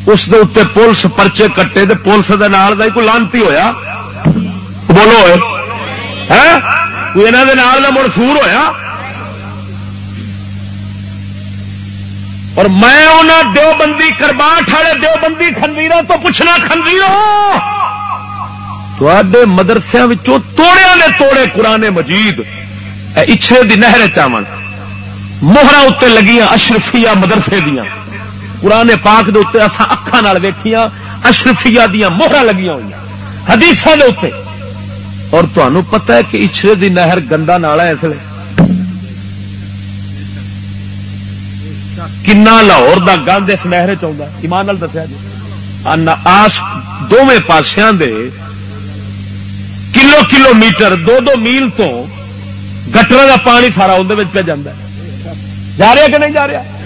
اس دے اتنے پولیس پرچے کٹے تو پولیس دے نال دا کوئی لانتی ہویا؟ بولو ہاں؟ کوئی یہاں دے نال دا مڑ ہویا؟ اور میں انہوں دو بندی کرباٹ والے دو بندی خنزیر تو پوچھنا خنزیروں تے مدرسے توڑیا نے توڑے قرآن مجید۔ اچھے دی نہر چاون موہرا اتنے لگیاں اشرفیہ مدرسے دیاں۔ قرآن پاک دے اتنے اصا اکھان ویکیا اشرفیا دیا موہر لگیا ہوئی حدیث دے اتنے اور تمہیں پتا ہے کہ اچھے دی نہر گندا نالا اس لیے کنا لاہور دا گند اس نہر چاہتا ایمان دسیا جی۔ آس دونوں پاسیا دے کلو کلو میٹر دو دو میل تو گٹر کا پانی سارا اندر پہ جا جا رہا کہ نہیں جا رہا؟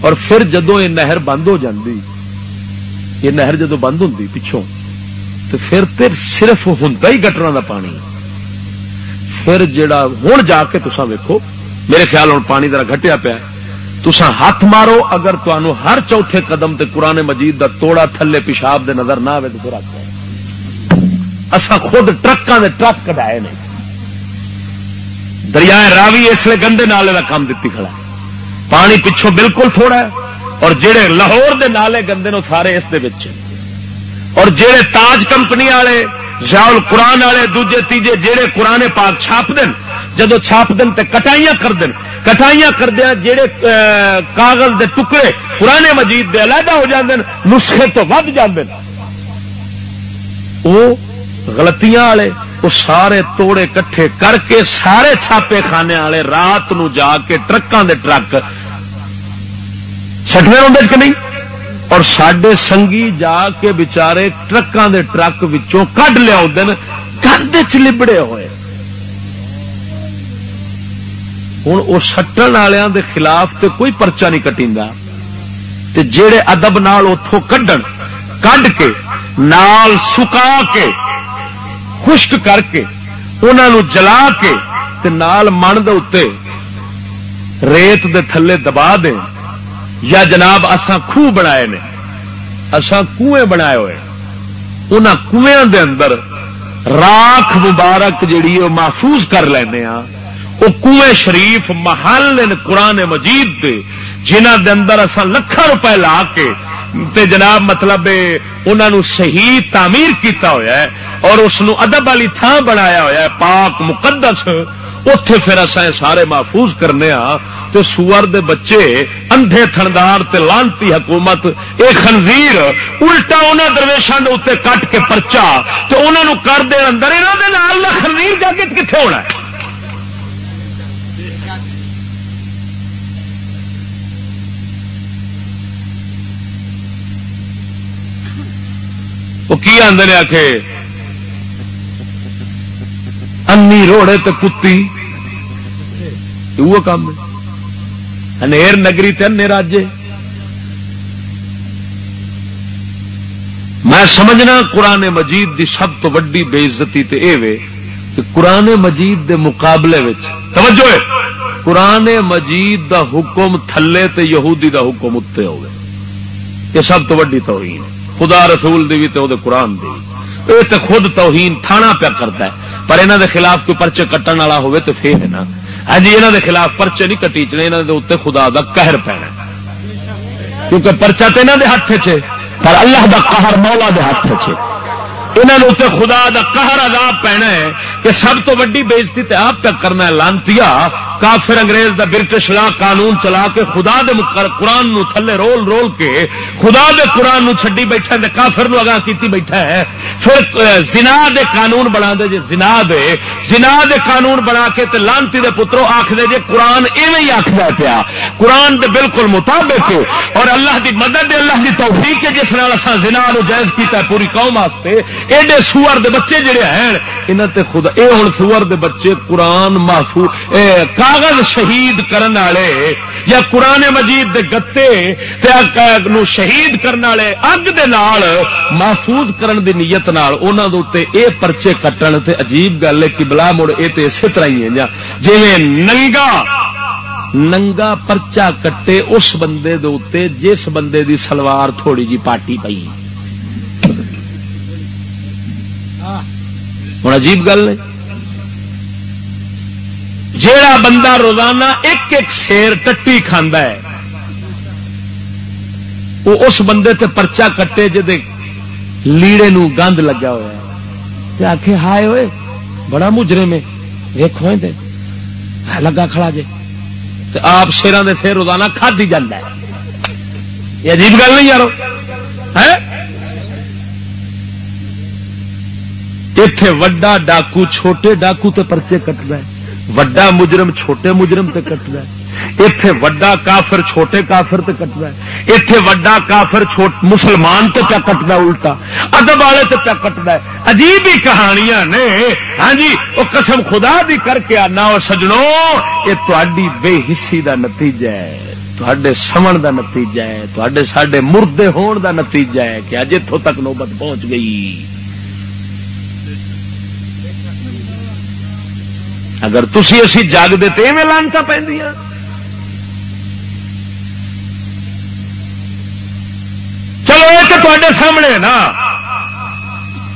اور پھر جدو یہ نہر بند ہو جاندی، یہ نہر جدو بند ہوں پچھوں، تو پھر پھر صرف ہوں ہی گٹر کا پانی۔ پھر جڑا ہوں جا کے تسا ویکو میرے خیال ہوں پانی ذرا گٹیا پیا۔ تسا ہاتھ مارو، اگر تمہوں ہر چوتھے قدم تے قرآن مجید دا توڑا تھلے پیشاب دے نظر نہ آئے تو پھر اصا خود ٹرکاں دے ٹرک کٹائے نہیں دریائے راوی اس لیے گندے نالے کا کام دیتی کھڑا پانی پچھوں بالکل تھوڑا ہے، اور جڑے لاہور دے نالے گندے نو سارے اس دے اور جڑے تاج کمپنی والے جاؤل قرآن والے، دوجے، تیجے جڑے قرآن پاک چھاپ دن جدو چھاپ دن تے کٹائیاں کر دن کٹائیاں کردیا جڑے کاغذ دے ٹکڑے پرانے مجید دے علیحدہ ہو جاندے، نسخے تو ود جاندے۔ وہ غلطیاں والے، وہ سارے توڑے کٹھے کر کے سارے چھاپے خانے والے رات نو جا کے ٹرکاں دے ٹرک سٹنے ہوں کہ نہیں؟ اور سڈے سنگی جا کے بچارے ٹرکاں دے ٹرک وچوں کڈ لیا کد چ لبڑے ہوئے۔ ہوں وہ سٹن والوں دے خلاف تے کوئی پرچہ نہیں کٹی جہے ادب نال اتوں کڈن، کڈ کے، نال سکا کے خشک کر کے انہوں جلا کے تے نال من دے ریت دے تھلے دبا دیں یا جناب، اساں خوہ بنائے نے، اساں کنویں بنائے ہوئے۔ ان کنویں اندر راکھ مبارک جیڑی وہ محفوظ کر لینے ہاں۔ وہ کنویں شریف محل قرآن مجید دے جنہ دے اندر اصا لکھا روپے لا کے تے جناب مطلب انہوں صحیح تعمیر کیتا ہویا ہے اور اس ادب والی تھان بنایا ہویا ہے، پاک مقدس۔ اتے پھر اصا سارے محفوظ کرنے ہاں تو سور دے بچے، اندھے تھندار تے لانتی حکومت، اے خنزیر، الٹا انہوں درویشان دے اتنے کٹ کے پرچا تو انہوں کر دے اندر انہوں دے نال خنزیر جا کے کتنے ہونا ہے؟ وہ کی آدھے آخ انی روڑے تو کتی۔ وہ کام انیر نگری تے انے راجے میں سمجھنا قرآن مجید دی سب تو وڈی بےزتی تے اے وے کہ قرآن مجید دے مقابلے وچ، توجہ ہے۔ قرآن مجید دا حکم تھلے تے یہودی دا حکم اتنے ہوگا یہ سب تو وڈی توہین خدا رسول دی بھی تے قرآن دی۔ اے تے خود توہین تھانا پیا کرتا ہے۔ پر انہوں دے خلاف کوئی پرچے کٹن والا ہوئے تو پھر ہے نا۔ ہاں جی دے خلاف پرچے نہیں کٹیچنے یہاں دے اتنے خدا دا قہر پینا کیونکہ پرچا تو یہاں دے ہاتھ چ پر اللہ دا قہر مولا دے ہاتھ چ انہوں نے خدا دا قہر عذاب پینا ہے کہ سب تو ویڈی بےزتی تے آپ پہ کرنا ہے؟ لانتیا کافر انگریز دا برٹش لا قانون چلا کے خدا دے قرآن نو تھلے رول رول کے خدا دے قرآن نو چھڈی بیٹھا دے کافر نو اگاں کیتی بیٹھا ہے۔ پھر زنا دے قانون بنا دے جے زنا دے۔ زنا دے قانون بنا کے تے لانتی دے پترو آکھ دے جے قرآن ایویں ہی آکھدا پیا۔ قرآن دے بالکل مطابق اور اللہ دی مدد دے اللہ دی توفیق ہے، جس نال اساں زنا نو جائز کیتا ہے پوری قوم واسطے۔ ایڈے سور دے بچے جڑے ہیں، انہاں تے خدا، اے ہن سور دے بچے قرآن محفوظ کاغذ شہید کرن والے یا قرآن مجید دے گتے نو شہید کرن والے اگ دے نال محفوظ کرن دی نیت نال انہاں دے اوتے اے پرچے کٹن تے عجیب گل ہے کہ بلا مڑ اے تے اسی طرح ہی ہے جویں ننگا ننگا پرچا کٹے، اس بندے دے اوتے جس بندے دی سلوار تھوڑی جی پاٹی پئی۔ ہوں عجیب گل ہے۔ جیڑا بندہ روزانہ ایک ایک شیر ٹٹی کھانا ہے، وہ اس بندے تے پرچا کٹے جے لیڑے نو گند لگا ہوا ہے۔ آخے ہائے ہوئے بڑا مجرے میں ویکو دے لگا کھڑا جے۔ تے آپ شیران دے سیر روزانہ کھا دی جانا ہے۔ یہ عجیب گل نہیں یارو۔ ہے اتے وڈا ڈاکو، چھوٹے ڈاکو تے پرچے کٹتا ہے۔ وڈا مجرم چھوٹے مجرم تے کٹتا ہے۔ اتے وڈا کافر چھوٹے کافر تے کٹتا ہے۔ اتے وڈا کافر چھوٹ، مسلمان تے پیا کٹتا الٹا۔ ادب والے تے پیا کٹتا ہے۔ عجیب ہی کہانیاں نے۔ ہاں جی وہ قسم خدا دی کر کے آنا اور سجنو، یہ تاری بے حصی دا نتیجہ ہے۔ تے سمن دا نتیجہ ہے۔ تے سڈے مردے ہون دا نتیجہ ہے کہ اج اتوں تک نوبت پہنچ گئی۔ اگر تھی اسی جگتے تو میں لانتا پہ چلو یہ تو تے سامنے نا۔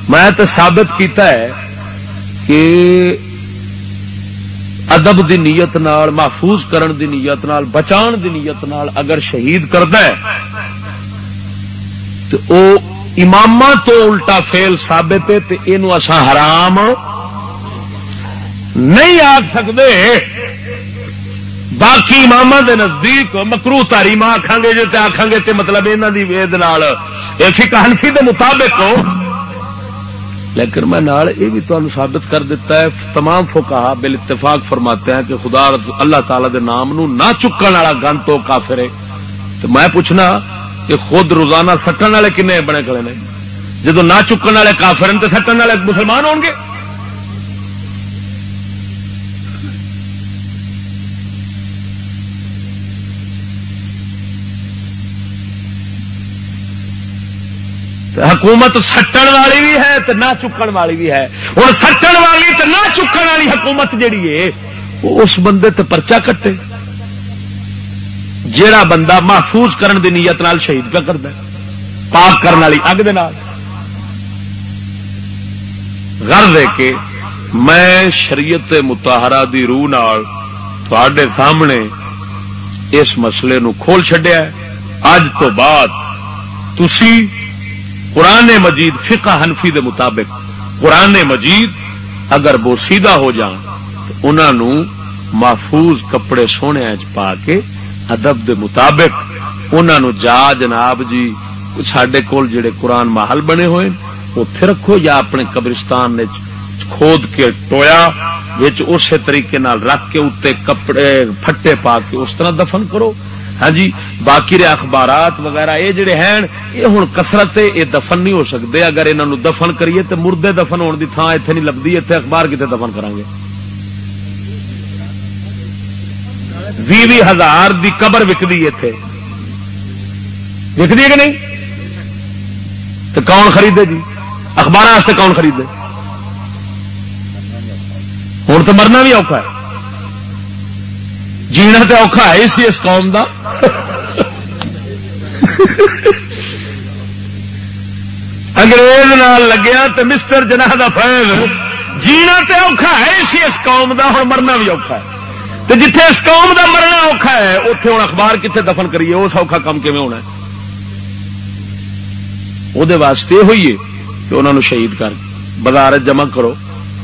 میں تو ثابت کیتا ہے کہ ادب دی نیت نال، محفوظ کرن دی نیت نال، بچان دی نیت نال اگر شہید کرتا ہے، تو او امام تو الٹا فیل ثابت ہے تو یہ حرام نہیں آ سکتے۔ باقی امام دے نزدیک مکرو تاریم آخان گے جی آخان گے تے مطلب یہاں کی وید فکا ہنسی کے مطابق لیکن میں نال یہ بھی تمہیں ثابت کر دیتا ہے، تمام فوکا بل اتفاق فرماتے ہیں کہ خدا اللہ تعالی دے نام نو نہ چکن والا گن تو کافر ہے۔ تو میں پوچھنا کہ خود روزانہ سٹن والے کنے بنے کھڑے نے؟ جدو نہ چکن والے کافر ہیں تو سٹن والے مسلمان ہو گے حکومت سٹن والی بھی ہے تو نہ چکن والی بھی ہے۔ ہوں سٹن والی تو نہ چکن والی حکومت جیڑی ہے اس بندے تے پرچا کٹے۔ جیڑا بندہ محفوظ کرن دی نیت نال شہید پہ کرتا پاک کرنے والی اگ غرض ہے کہ میں شریعت متحرہ دی روح نال تھوڑے سامنے اس مسئلے نو کھول چڈیا اج تو بعد تسی قرآن مجید فقہ حنفی دے مطابق قرآن مجید اگر وہ سیدھا ہو جان تو انہوں محفوظ کپڑے سونے پا کے ادب دے مطابق انہوں جا جناب جی سڈے کول جڑے قرآن محل بنے ہوئے اتے رکھو یا اپنے قبرستان نے کھود کے ٹویا اسی طریقے نال رکھ کے اتنے کپڑے پھٹے پا کے اس طرح دفن کرو۔ ہاں جی باقی رہے اخبارات وغیرہ، یہ جڑے ہیں، یہ ہوں کسرت یہ دفن نہیں ہو سکتے۔ اگر انہوں دفن کریے تو مردے دفن ہونے کی تھان اتنے نہیں لگتی اتنے اخبار کتنے دفن کریں گے بھی بھی ہزار دی قبر وکتی اتے وکتی ہے کہ نہیں؟ تو کون خریدے جی؟ اخبار کون خریدے؟ ہوں تو مرنا بھی اوکھا ہے۔ جینا تو اوکھا ہے اسی اس قوم کا انگریز نال لگیا تو مسٹر جناح کا فیض۔ جینا تو اوکھا ہے اسی اس قوم کا ہوں مرنا بھی اوکھا ہے۔ تو جتھے اس قوم کا مرنا اوکھا ہے اتے ہوں اخبار کتنے دفن کریے وہ سوکھا کام کیون ہونا ہے۔ وہ واسطے ہوئی ہے کہ انہوں نے شہید کر بازار جمع کرو،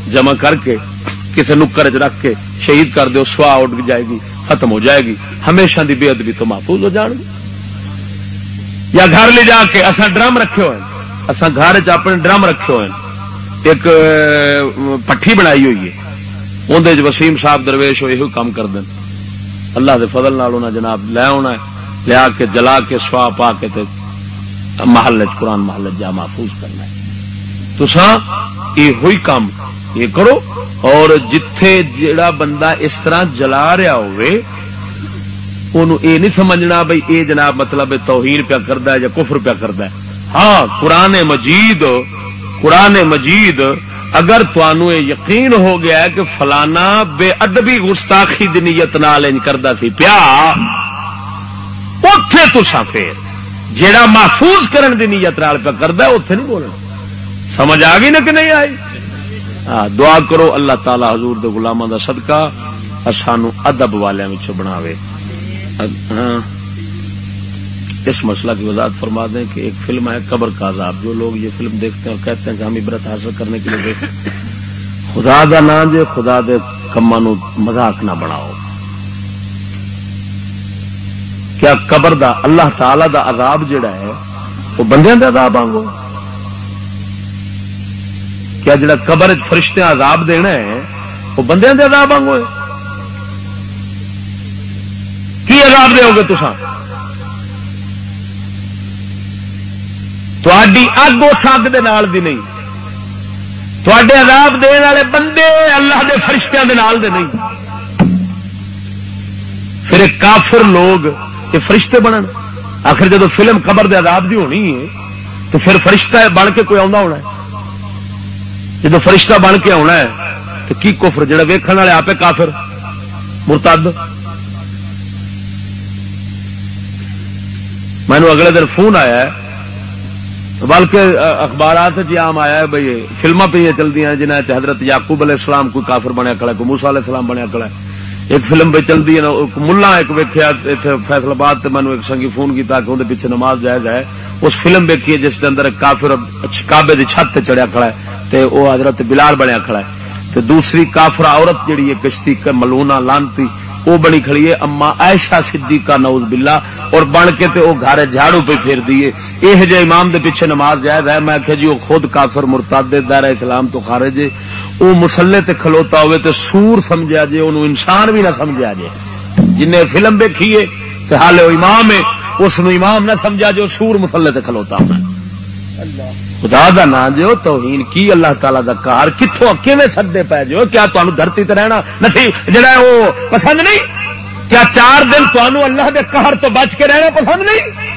جمع کر کے کسی نکر چ رکھ کے شہید کر دو سوا اٹھ جائے گی۔ ختم ہو جائے گی۔ ہمیشہ دی بے ادبی تو محفوظ ہو جان گی یا گھر لے جا کے اصا ڈرم رکھے ہوئے اصا گھر اپنے ڈرم رکھے ہوئے ایک پٹھی بنائی ہوئی ہے۔ اندر وسیم صاحب درویش ہوئے یہ کام کر دیں اللہ دے فضل نال انہیں جناب لے آنا لیا کے، جلا کے، سوا پا کے تے محل قرآن محل جا محفوظ کرنا ہے۔ تو یہ ہوئی کام یہ کرو۔ اور جتھے جڑا بندہ اس طرح جلا رہا ہوئے اے نہیں سمجھنا بھائی اے جناب مطلب توہین پیا کرتا ہے یا کفر پیا کرتا ہے۔ ہاں قرآن مجید قرآن مجید، اگر تنوع یقین ہو گیا ہے کہ فلانا بے ادبی گستاخی دی نیت نال کرتا سی، پیا اتے تو پھر جیڑا محفوظ کرن دی نیت نال پہ کرتا ہے اتے نہیں بولنا۔ سمجھ آ گئی نا کہ نہیں آئی؟ دعا کرو اللہ تعالی حضور دے غلاماں دا صدقہ سانو ادب والوں بناوے۔ اس مسئلہ کی وضاحت فرما دیں کہ ایک فلم ہے قبر کا عذاب۔ جو لوگ یہ فلم دیکھتے ہیں اور کہتے ہیں کہ ہم عبرت حاصل کرنے کے لیے دیکھتے خدا دا نام دے، خدا دے کما نو مزاق نہ بناؤ۔ کیا قبر دا، اللہ تعالی دا عذاب جڑا ہے، وہ بندیاں دے عذاب آنگو کیا جڑا قبر فرشتے عذاب دینا ہے، وہ بندے دے عذاب آنگو ہے۔ کی عذاب دے گے تسا تھی اگ اس اگ دے نال دی نہیں۔ تے عذاب دین والے بندے اللہ دے فرشتیاں دے نال دے نہیں۔ پھر کافر لوگ یہ فرشتے بنن۔ آخر جب فلم قبر دے عذاب دی ہونی ہے، تو پھر فرشتہ بن کے کوئی آنا ہونا ہے۔ جب فرشتہ بن کے آنا ہے، تو کی کفر؟ جڑا ویکن والے آپ کافر؟ مرتد؟ مینو اگلے دن فون آیا ہے، بلکہ اخبارات جی عام آیا ہے بھائی فلما پہ یہ چلتی ہیں جنہیں حضرت یعقوب علیہ السلام کوئی کافر بنیا کھڑا کوئی موسا علیہ السلام بنیا کھڑا ایک فلم پہ چلتی ہے ملا ایک ویکیا فیصلہ باد مینو ایک سنگی فون کیا کہ اندر پیچھے نماز جائز ہے۔ اس فلم ویکھی جس کے اندر کافر اچھا کابے کی چھت چڑھیا کھڑا ہے۔ تے او حضرت بلال بنیا کھڑا ہے۔ تے دوسری کافرا عورت جیڑی ہے کشتی ملونا لانتی وہ بنی کھڑی ہے، اما ایشا صدیقہ نوز باللہ، اور بن کے تے او گھر جھاڑو پہ پھیر دیے یہ جے امام دے پیچھے نماز جائز ہے، میں کہ جی وہ خود کافر مرتاد دائرہ اسلام تو خارج ہے۔ وہ مسلے تے کھلوتا ہوئے تے سور سمجھا جے انہوں انسان بھی نہ سمجھا جے۔ جن فلم دیکھی ہے، تے حال امام ہے، اس امام نہ سمجھا جو سور مسلے تے کھلوتا ہونا خدا دا نام جو توہین کی اللہ تعالی دا کار؟ کتوں کیویں سدے پی جو کیا تمہیں دھرتی تے رہنا؟ نہیں جڑا وہ پسند نہیں؟ کیا چار دن تمہیں اللہ دے قہر تو بچ کے رہنا پسند نہیں؟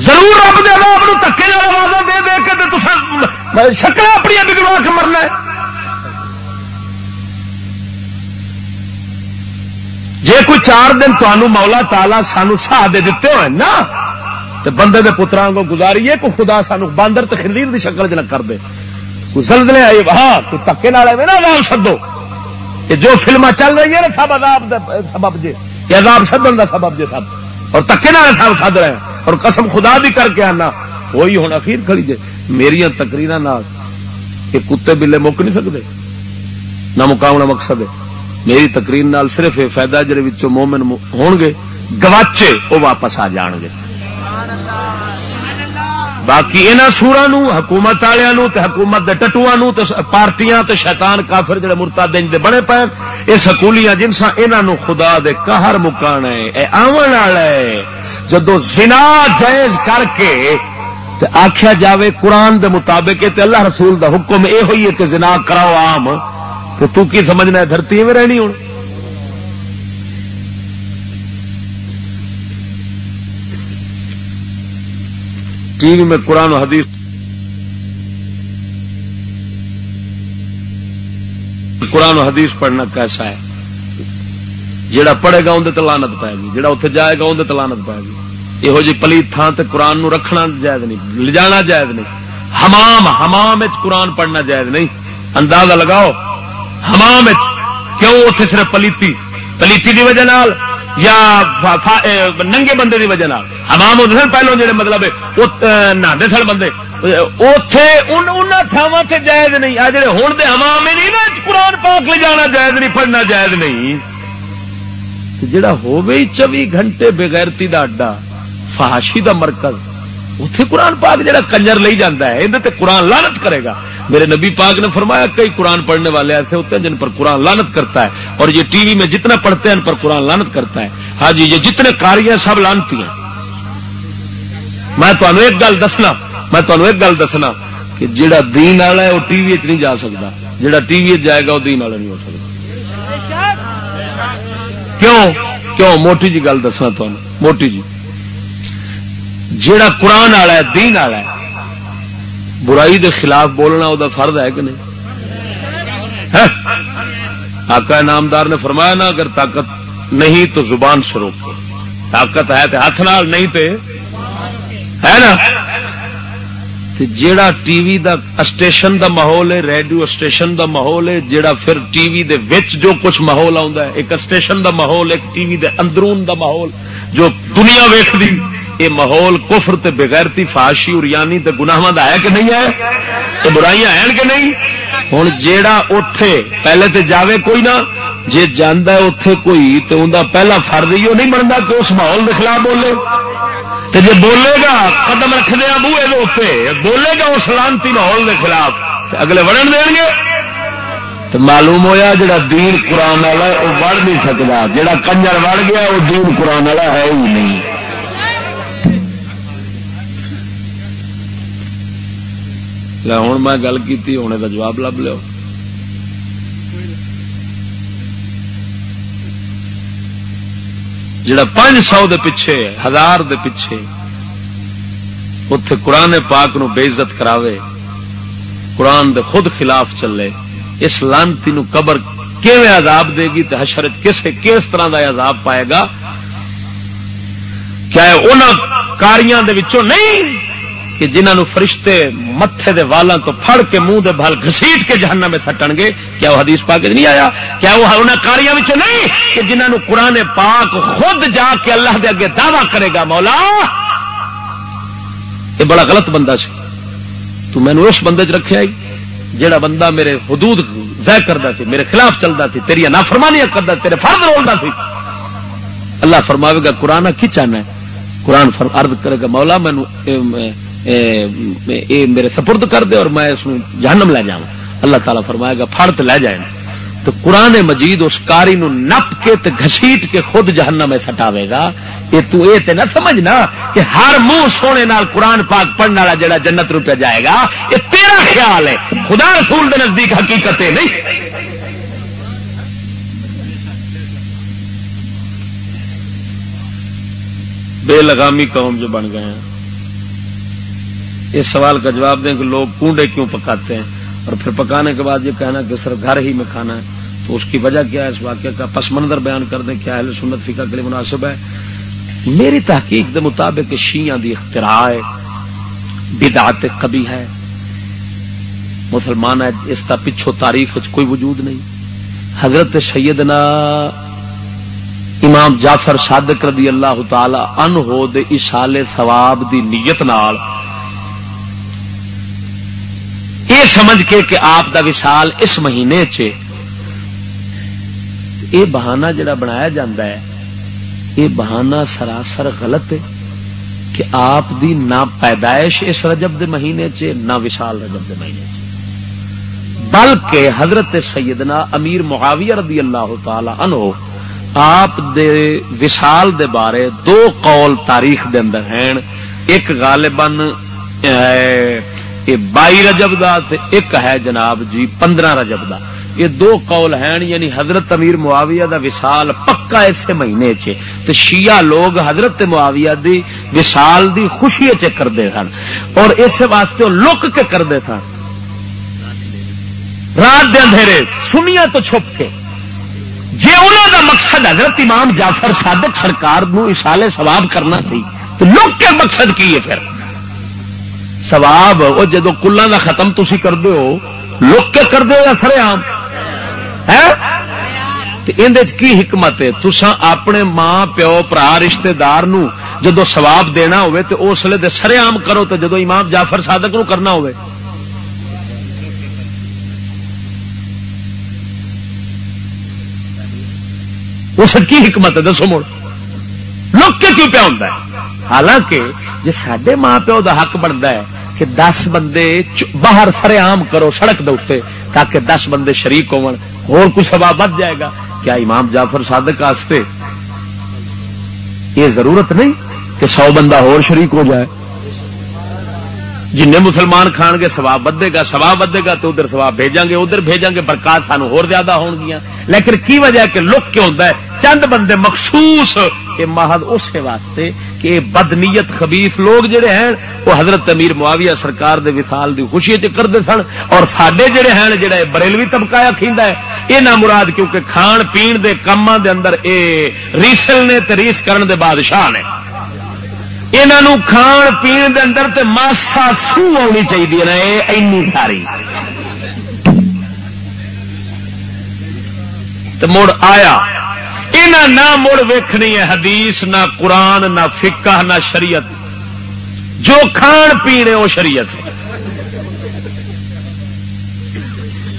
ضرور رب دے اللہ تکے آواز دے دے کے شکل اپنی بگڑا کے مرنا ہے۔ جے کوئی چار دن تمہوں مولا تالا سانو سا دے دیتے ہوئے نا تے بندے دے پترا کو گزاریے، کو خدا سانو باندر تخلیر دی شکل چ نہ کر دے۔ زلزلے آئے ہاں تو تکے نال نا، عذاب سدو یہ جو فلما چل رہی ہیں، نا، سب عذاب دا سبب جے۔ یہ عذاب سدن دا سبب جے سب۔ اور تکے نال سب سد رہے ہیں۔ اور قسم خدا بھی کر کے آنا۔ وہی ہوں اخیر کھڑی جے۔ میری تقریر یہ کتے بلے مک نہیں سکتے نہ مقامنا مقصد ہے۔ میری تقریر نال صرف یہ فائدہ جہے مومن ہون گے گواچے، وہ واپس آ جان گے باقی یہاں سورا حکومت والوں حکومت ٹٹوا پارٹیاں تے شیطان کافر جڑے مرتا دن دے بنے پے یہ سکولیاں جنسا انہوں خدا دے قہر مکانا ہے آن والا ہے جدو زنا جائز کر کے تے آخیا جاوے قرآن دے مطابق تے اللہ رسول دا حکم یہ ہوئی ہے کہ زنا کراؤ عام تو تو کی سمجھنا ہے، دھرتی میں رہنی ہوں ٹی وی میں قرآن و حدیث قرآن و حدیث پڑھنا کیسا ہے؟ جڑا پڑھے گا اندر تلانت پائے گی جڑا اتنے جائے گا اندر تلانت پائے گی۔ یہو جی پلیت تھان تے قرآن نو رکھنا جائز نہیں، لجانا جائز نہیں۔ حمام حمام قرآن پڑھنا جائز نہیں۔ اندازہ لگاؤ، حمام کیوں اتنے صرف پلیتی؟ پلیتی کی وجہ نال یا ننگے بندے کی وجہ حمام ہوتے سن پہلو جڑے مطلب نہے سن بندے۔ اتے تھاوا سے جائز نہیں۔ آ جڑے ہوں حمام نہیں نا قرآن پاک لے جانا جائز نہیں، پڑھنا جائز نہیں۔ جڑا ہوے چوبی گھنٹے بغیرتی دا اڈا فہاشی دا مرکز اتے قرآن پاک جڑا کنجر لے جانا ہے یہ قرآن لانت کرے گا۔ میرے نبی پاک نے فرمایا، کئی قرآن پڑھنے والے ایسے ہوتے ہیں جن پر قرآن لانت کرتا ہے۔ اور یہ ٹی وی میں جتنا پڑھتے ہیں، ان پر قرآن لانت کرتا ہے۔ ہاں جی یہ جتنے کاریاں سب لانتی ہیں۔ میں تمہیں ایک گل دسنا، میں تمہیں ایک گل دسنا کہ جہاں دین والا ہے، وہ ٹی وی نہیں جا سکتا جہاں ٹی وی جائے گا، وہ دین والا نہیں ہو سکتا کیوں؟ کیوں؟ موٹی جی گل دسنا تمہیں موٹی جی۔ جیڑا قرآن والا ہے، دین والا ہے، برائی دے خلاف بولنا وہ فرد ہے کہ نہیں؟ آقا نامدار نے فرمایا نا، اگر طاقت نہیں تو زبان سے روکو۔ طاقت ہے تو ہاتھ نال نہیں تے ہے نا؟ جیڑا ٹی وی دا اسٹیشن دا ماحول ہے، ریڈیو اسٹیشن دا ماحول ہے، جیڑا پھر ٹی وی دے وچ جو کچھ ماحول ہے، ایک اسٹیشن دا ماحول، ایک ٹی وی دے اندرون دا ماحول جو دنیا ویخ دی یہ ماحول کفر تے بغیرتی فاشی اور یعنی تے گناہ دا ہے کہ نہیں ہے؟ تو برائیاں ہیں کہ نہیں؟ ہوں جیڑا اتے پہلے تے جاوے کوئی نہ جی جانا اتے کوئی تو ان پہلا فرد ہی نہیں بنتا کہ اس ماحول کے خلاف بولے۔ تو جی بولے گا، قدم رکھ دیا بوے اتنے بولے گا اس لانتی ماحول کے خلاف اگلے بڑھن دیں گے۔ تو معلوم ہویا جڑا دین قرآن والا وہ بڑھ نہیں سکتا جڑا کنجر بڑھ گیا وہ دین قرآن والا ہے ہی نہیں۔ ہوں میں گل کی ہونے کا جواب لب لو جڑا پانچ سو دے پیچھے ہزار دے پیچھے اتے قرآن پاک نو بے عزت کراوے۔ قرآن دے خود خلاف چلے۔ اس لانتی نو قبر کیویں عذاب دے گی تو حشر کسے کس طرح دا عذاب پائے گا؟ کیا ان کاریاں دے وچوں نہیں کہ جنہوں فرشتے متے دے والاں تو پھڑ کے منہ دے بھال گسیٹ کے جہنم میں تھٹن گے، کیا وہ حدیث پاک نہیں آیا؟ کیا وہ انہیں کاریاں نہیں کہ جنہوں قرآن پاک خود جا کے اللہ دے اگے دعوی کرے گا؟ مولا، یہ بڑا غلط بندہ سی۔ تو میں نے اس بندے چ رکھا جہاں بندہ میرے حدود ضائع کرتا سی، میرے خلاف چلتا سی تیریا نافرمانیاں کرتا تیرے فرد رولتا سی۔ اللہ فرماوے گا، قرآن کی چاہنا ہے؟ قرآن عرض کرے گا، مولا مینو میرے سپرد کر دے اور میں اس جہنم لے جاؤں اللہ تعالیٰ فرمائے گا پھڑ تو لے جائے تو قرآن مجید اس کاری نو نپ کے تے گھسیٹ کے خود جہنم میں سٹاوے گا۔ یہ تو اے تے نہ سمجھنا کہ ہر منہ سونے نال قرآن پاک پڑھنے والا جڑا جنت روپیہ جائے گا یہ تیرا خیال ہے۔ خدا رسول دے نزدیک حقیقت نہیں؟ بے لگامی قوم جو بن گئے ہیں۔ اس سوال کا جواب دیں کہ لوگ کنڈے کیوں پکاتے ہیں؟ اور پھر پکانے کے بعد یہ کہنا کہ صرف گھر ہی میں کھانا ہے۔ تو اس کی وجہ کیا ہے؟ اس واقعے کا پس منظر بیان کر دیں کیا اہل سنت فقہ کے لیے مناسب ہے۔ میری تحقیق کے مطابق شیعہ دی اختراع ہے، بدعت کبھی ہے۔ مسلمان ہے، اس کا پچھو تاریخ کوئی وجود نہیں۔ حضرت سیدنا امام جعفر صادق رضی اللہ تعالی ان دے اشال ثواب دی نیت نال یہ سمجھ کے کہ آپ دا وصال اس مہینے چ یہ بہانہ جڑا بنایا جاندہ ہے، یہ بہانہ سراسر غلط ہے کہ آپ دی نہ پیدائش اس رجب دے مہینے چ نہ وشال رجب دے مہینے چ بلکہ حضرت سیدنا امیر معاویہ رضی اللہ تعالی عنہ آپ دے وشال دے بارے دو قول تاریخ دے اندر ہیں۔ ایک غالباً بائی رجب دا تے ایک ہے جناب جی پندرہ رجب دا۔ یہ دو قول ہیں یعنی حضرت امیر معاویہ دا وصال پکا اسے مہینے چ تے شیعہ لوگ حضرت معاویہ دی وصال دی خوشی چ کرتے سن۔ اور اس واسطے وہ لک کے کرتے سن۔ رات دے اندھیرے سنیا تو چھپ کے۔ جی انہوں دا مقصد حضرت امام جعفر صادق سرکار نو اشالے ثواب کرنا تھی تو لک کے مقصد کی ہے پھر؟ سواب وہ جدو کلوں کا ختم تھی کرتے ہو، لک کے کر دو یا سر آم کی حکمت ہے؟ تسا اپنے ماں، پیو برا رشتے دار جدو سواب دینا ہوئے تو اس لیے سر آم کرو تو جدو امام جعفر صادق نو کرنا ہوئے۔ اس کی حکمت ہے؟ دسو مڑ۔ لک کے کیوں پیا ہوں حالانکہ جی سڈے ماں پیو دا حق بنتا ہے کہ دس بندے باہر سر عام کرو سڑک دے تاکہ دس بندے شریک کوئی سوا بد جائے گا۔ کیا امام جعفر صادق واسطے یہ ضرورت نہیں کہ سو بندہ اور شریک ہو جائے؟ جن مسلمان کھان گے سواب بدے گا سواب بدے گا تو ادھر سواب بھیجا گے، ادھر بھیجا گے، برکات سانو اور زیادہ ہون گیا لیکن کی وجہ ہے کہ لک کے ہوتا ہے؟ چند بندے مخصوص، یہ محض اس واسطے کہ بدنیت خبیف لوگ جڑے ہیں، وہ حضرت امیر معاویہ سرکار دے وصال دی خوشی کرتے سن اور سڈے جڑے ہیں، جڑا بریلوی طبقہ کھیندا ہے، یہ نہ مراد کیونکہ کھان pain they کاماں they another a resale نے تے ریس کرن دے بادشاہ نے۔ انہوں کھان پین دے اندر تے ماسا سو آنی چاہیے نا این ساری۔ تو مڑ آیا۔ یہاں نہ مڑ ویکھنی ہے حدیث، نہ قرآن، نہ فقہ، نہ شریعت۔ جو کھان پینے وہ شریعت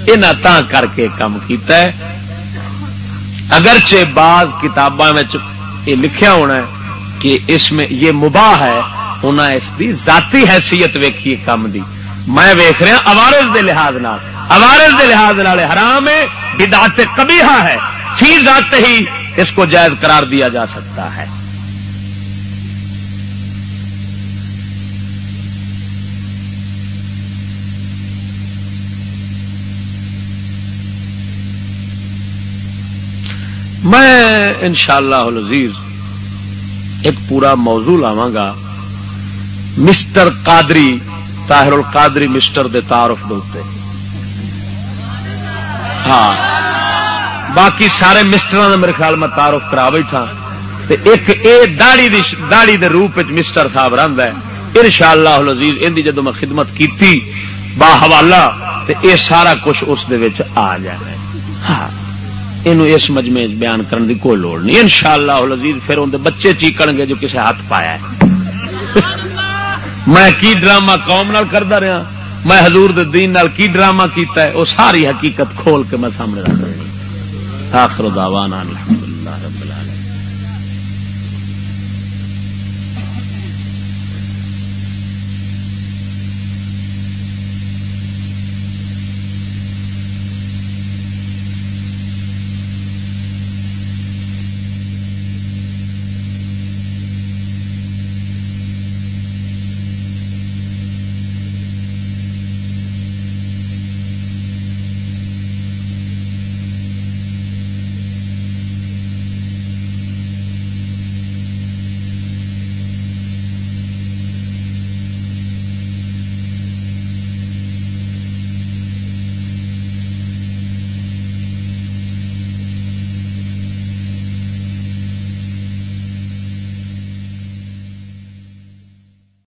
یہاں تا کر کے کام کیتا ہے۔ اگرچہ بعض کتاباں یہ لکھیا ہونا ہے کہ اس میں یہ مباح ہے انہیں اس کی ذاتی حیثیت ویکھی کام دی۔ میں ویخ رہا اوارز دے لحاظ نال۔ اوارز دے لحاظ نال حرام ہے، بدعت کبیحہ ہے۔ فی ذات ہی اس کو جائز قرار دیا جا سکتا ہے۔ میں انشاءاللہ العزیز ایک پورا موضوع لاوا گا۔ مسٹر قادری، طاہر القادری مسٹر دے تعارف دے ہاں۔ باقی سارے مسٹر میرے خیال میں تعارف کرا بیٹھا۔ ایک اے داڑی دی داڑی دے روپ مسٹر صاحب رہتا ہے۔ ان شاء اللہ لذیذ ان جدو میں خدمت کی با حوالہ، تے اے سارا کچھ اس دے آ جائے ہاں اس مجمے بیان کرنے دی کوئی لوڑ نہیں۔ ان شاء اللہ پھر اندر بچے چیکن گے جو کسی ہاتھ پایا ہے۔ میں کی ڈرامہ قوم نال کرتا رہا؟ میں حضور دے دین نال کی ڈرامہ کیتا ہے؟ وہ ساری حقیقت کھول کے میں سامنے رکھ رہا آخر دعوانا الحمدللہ رب العالمين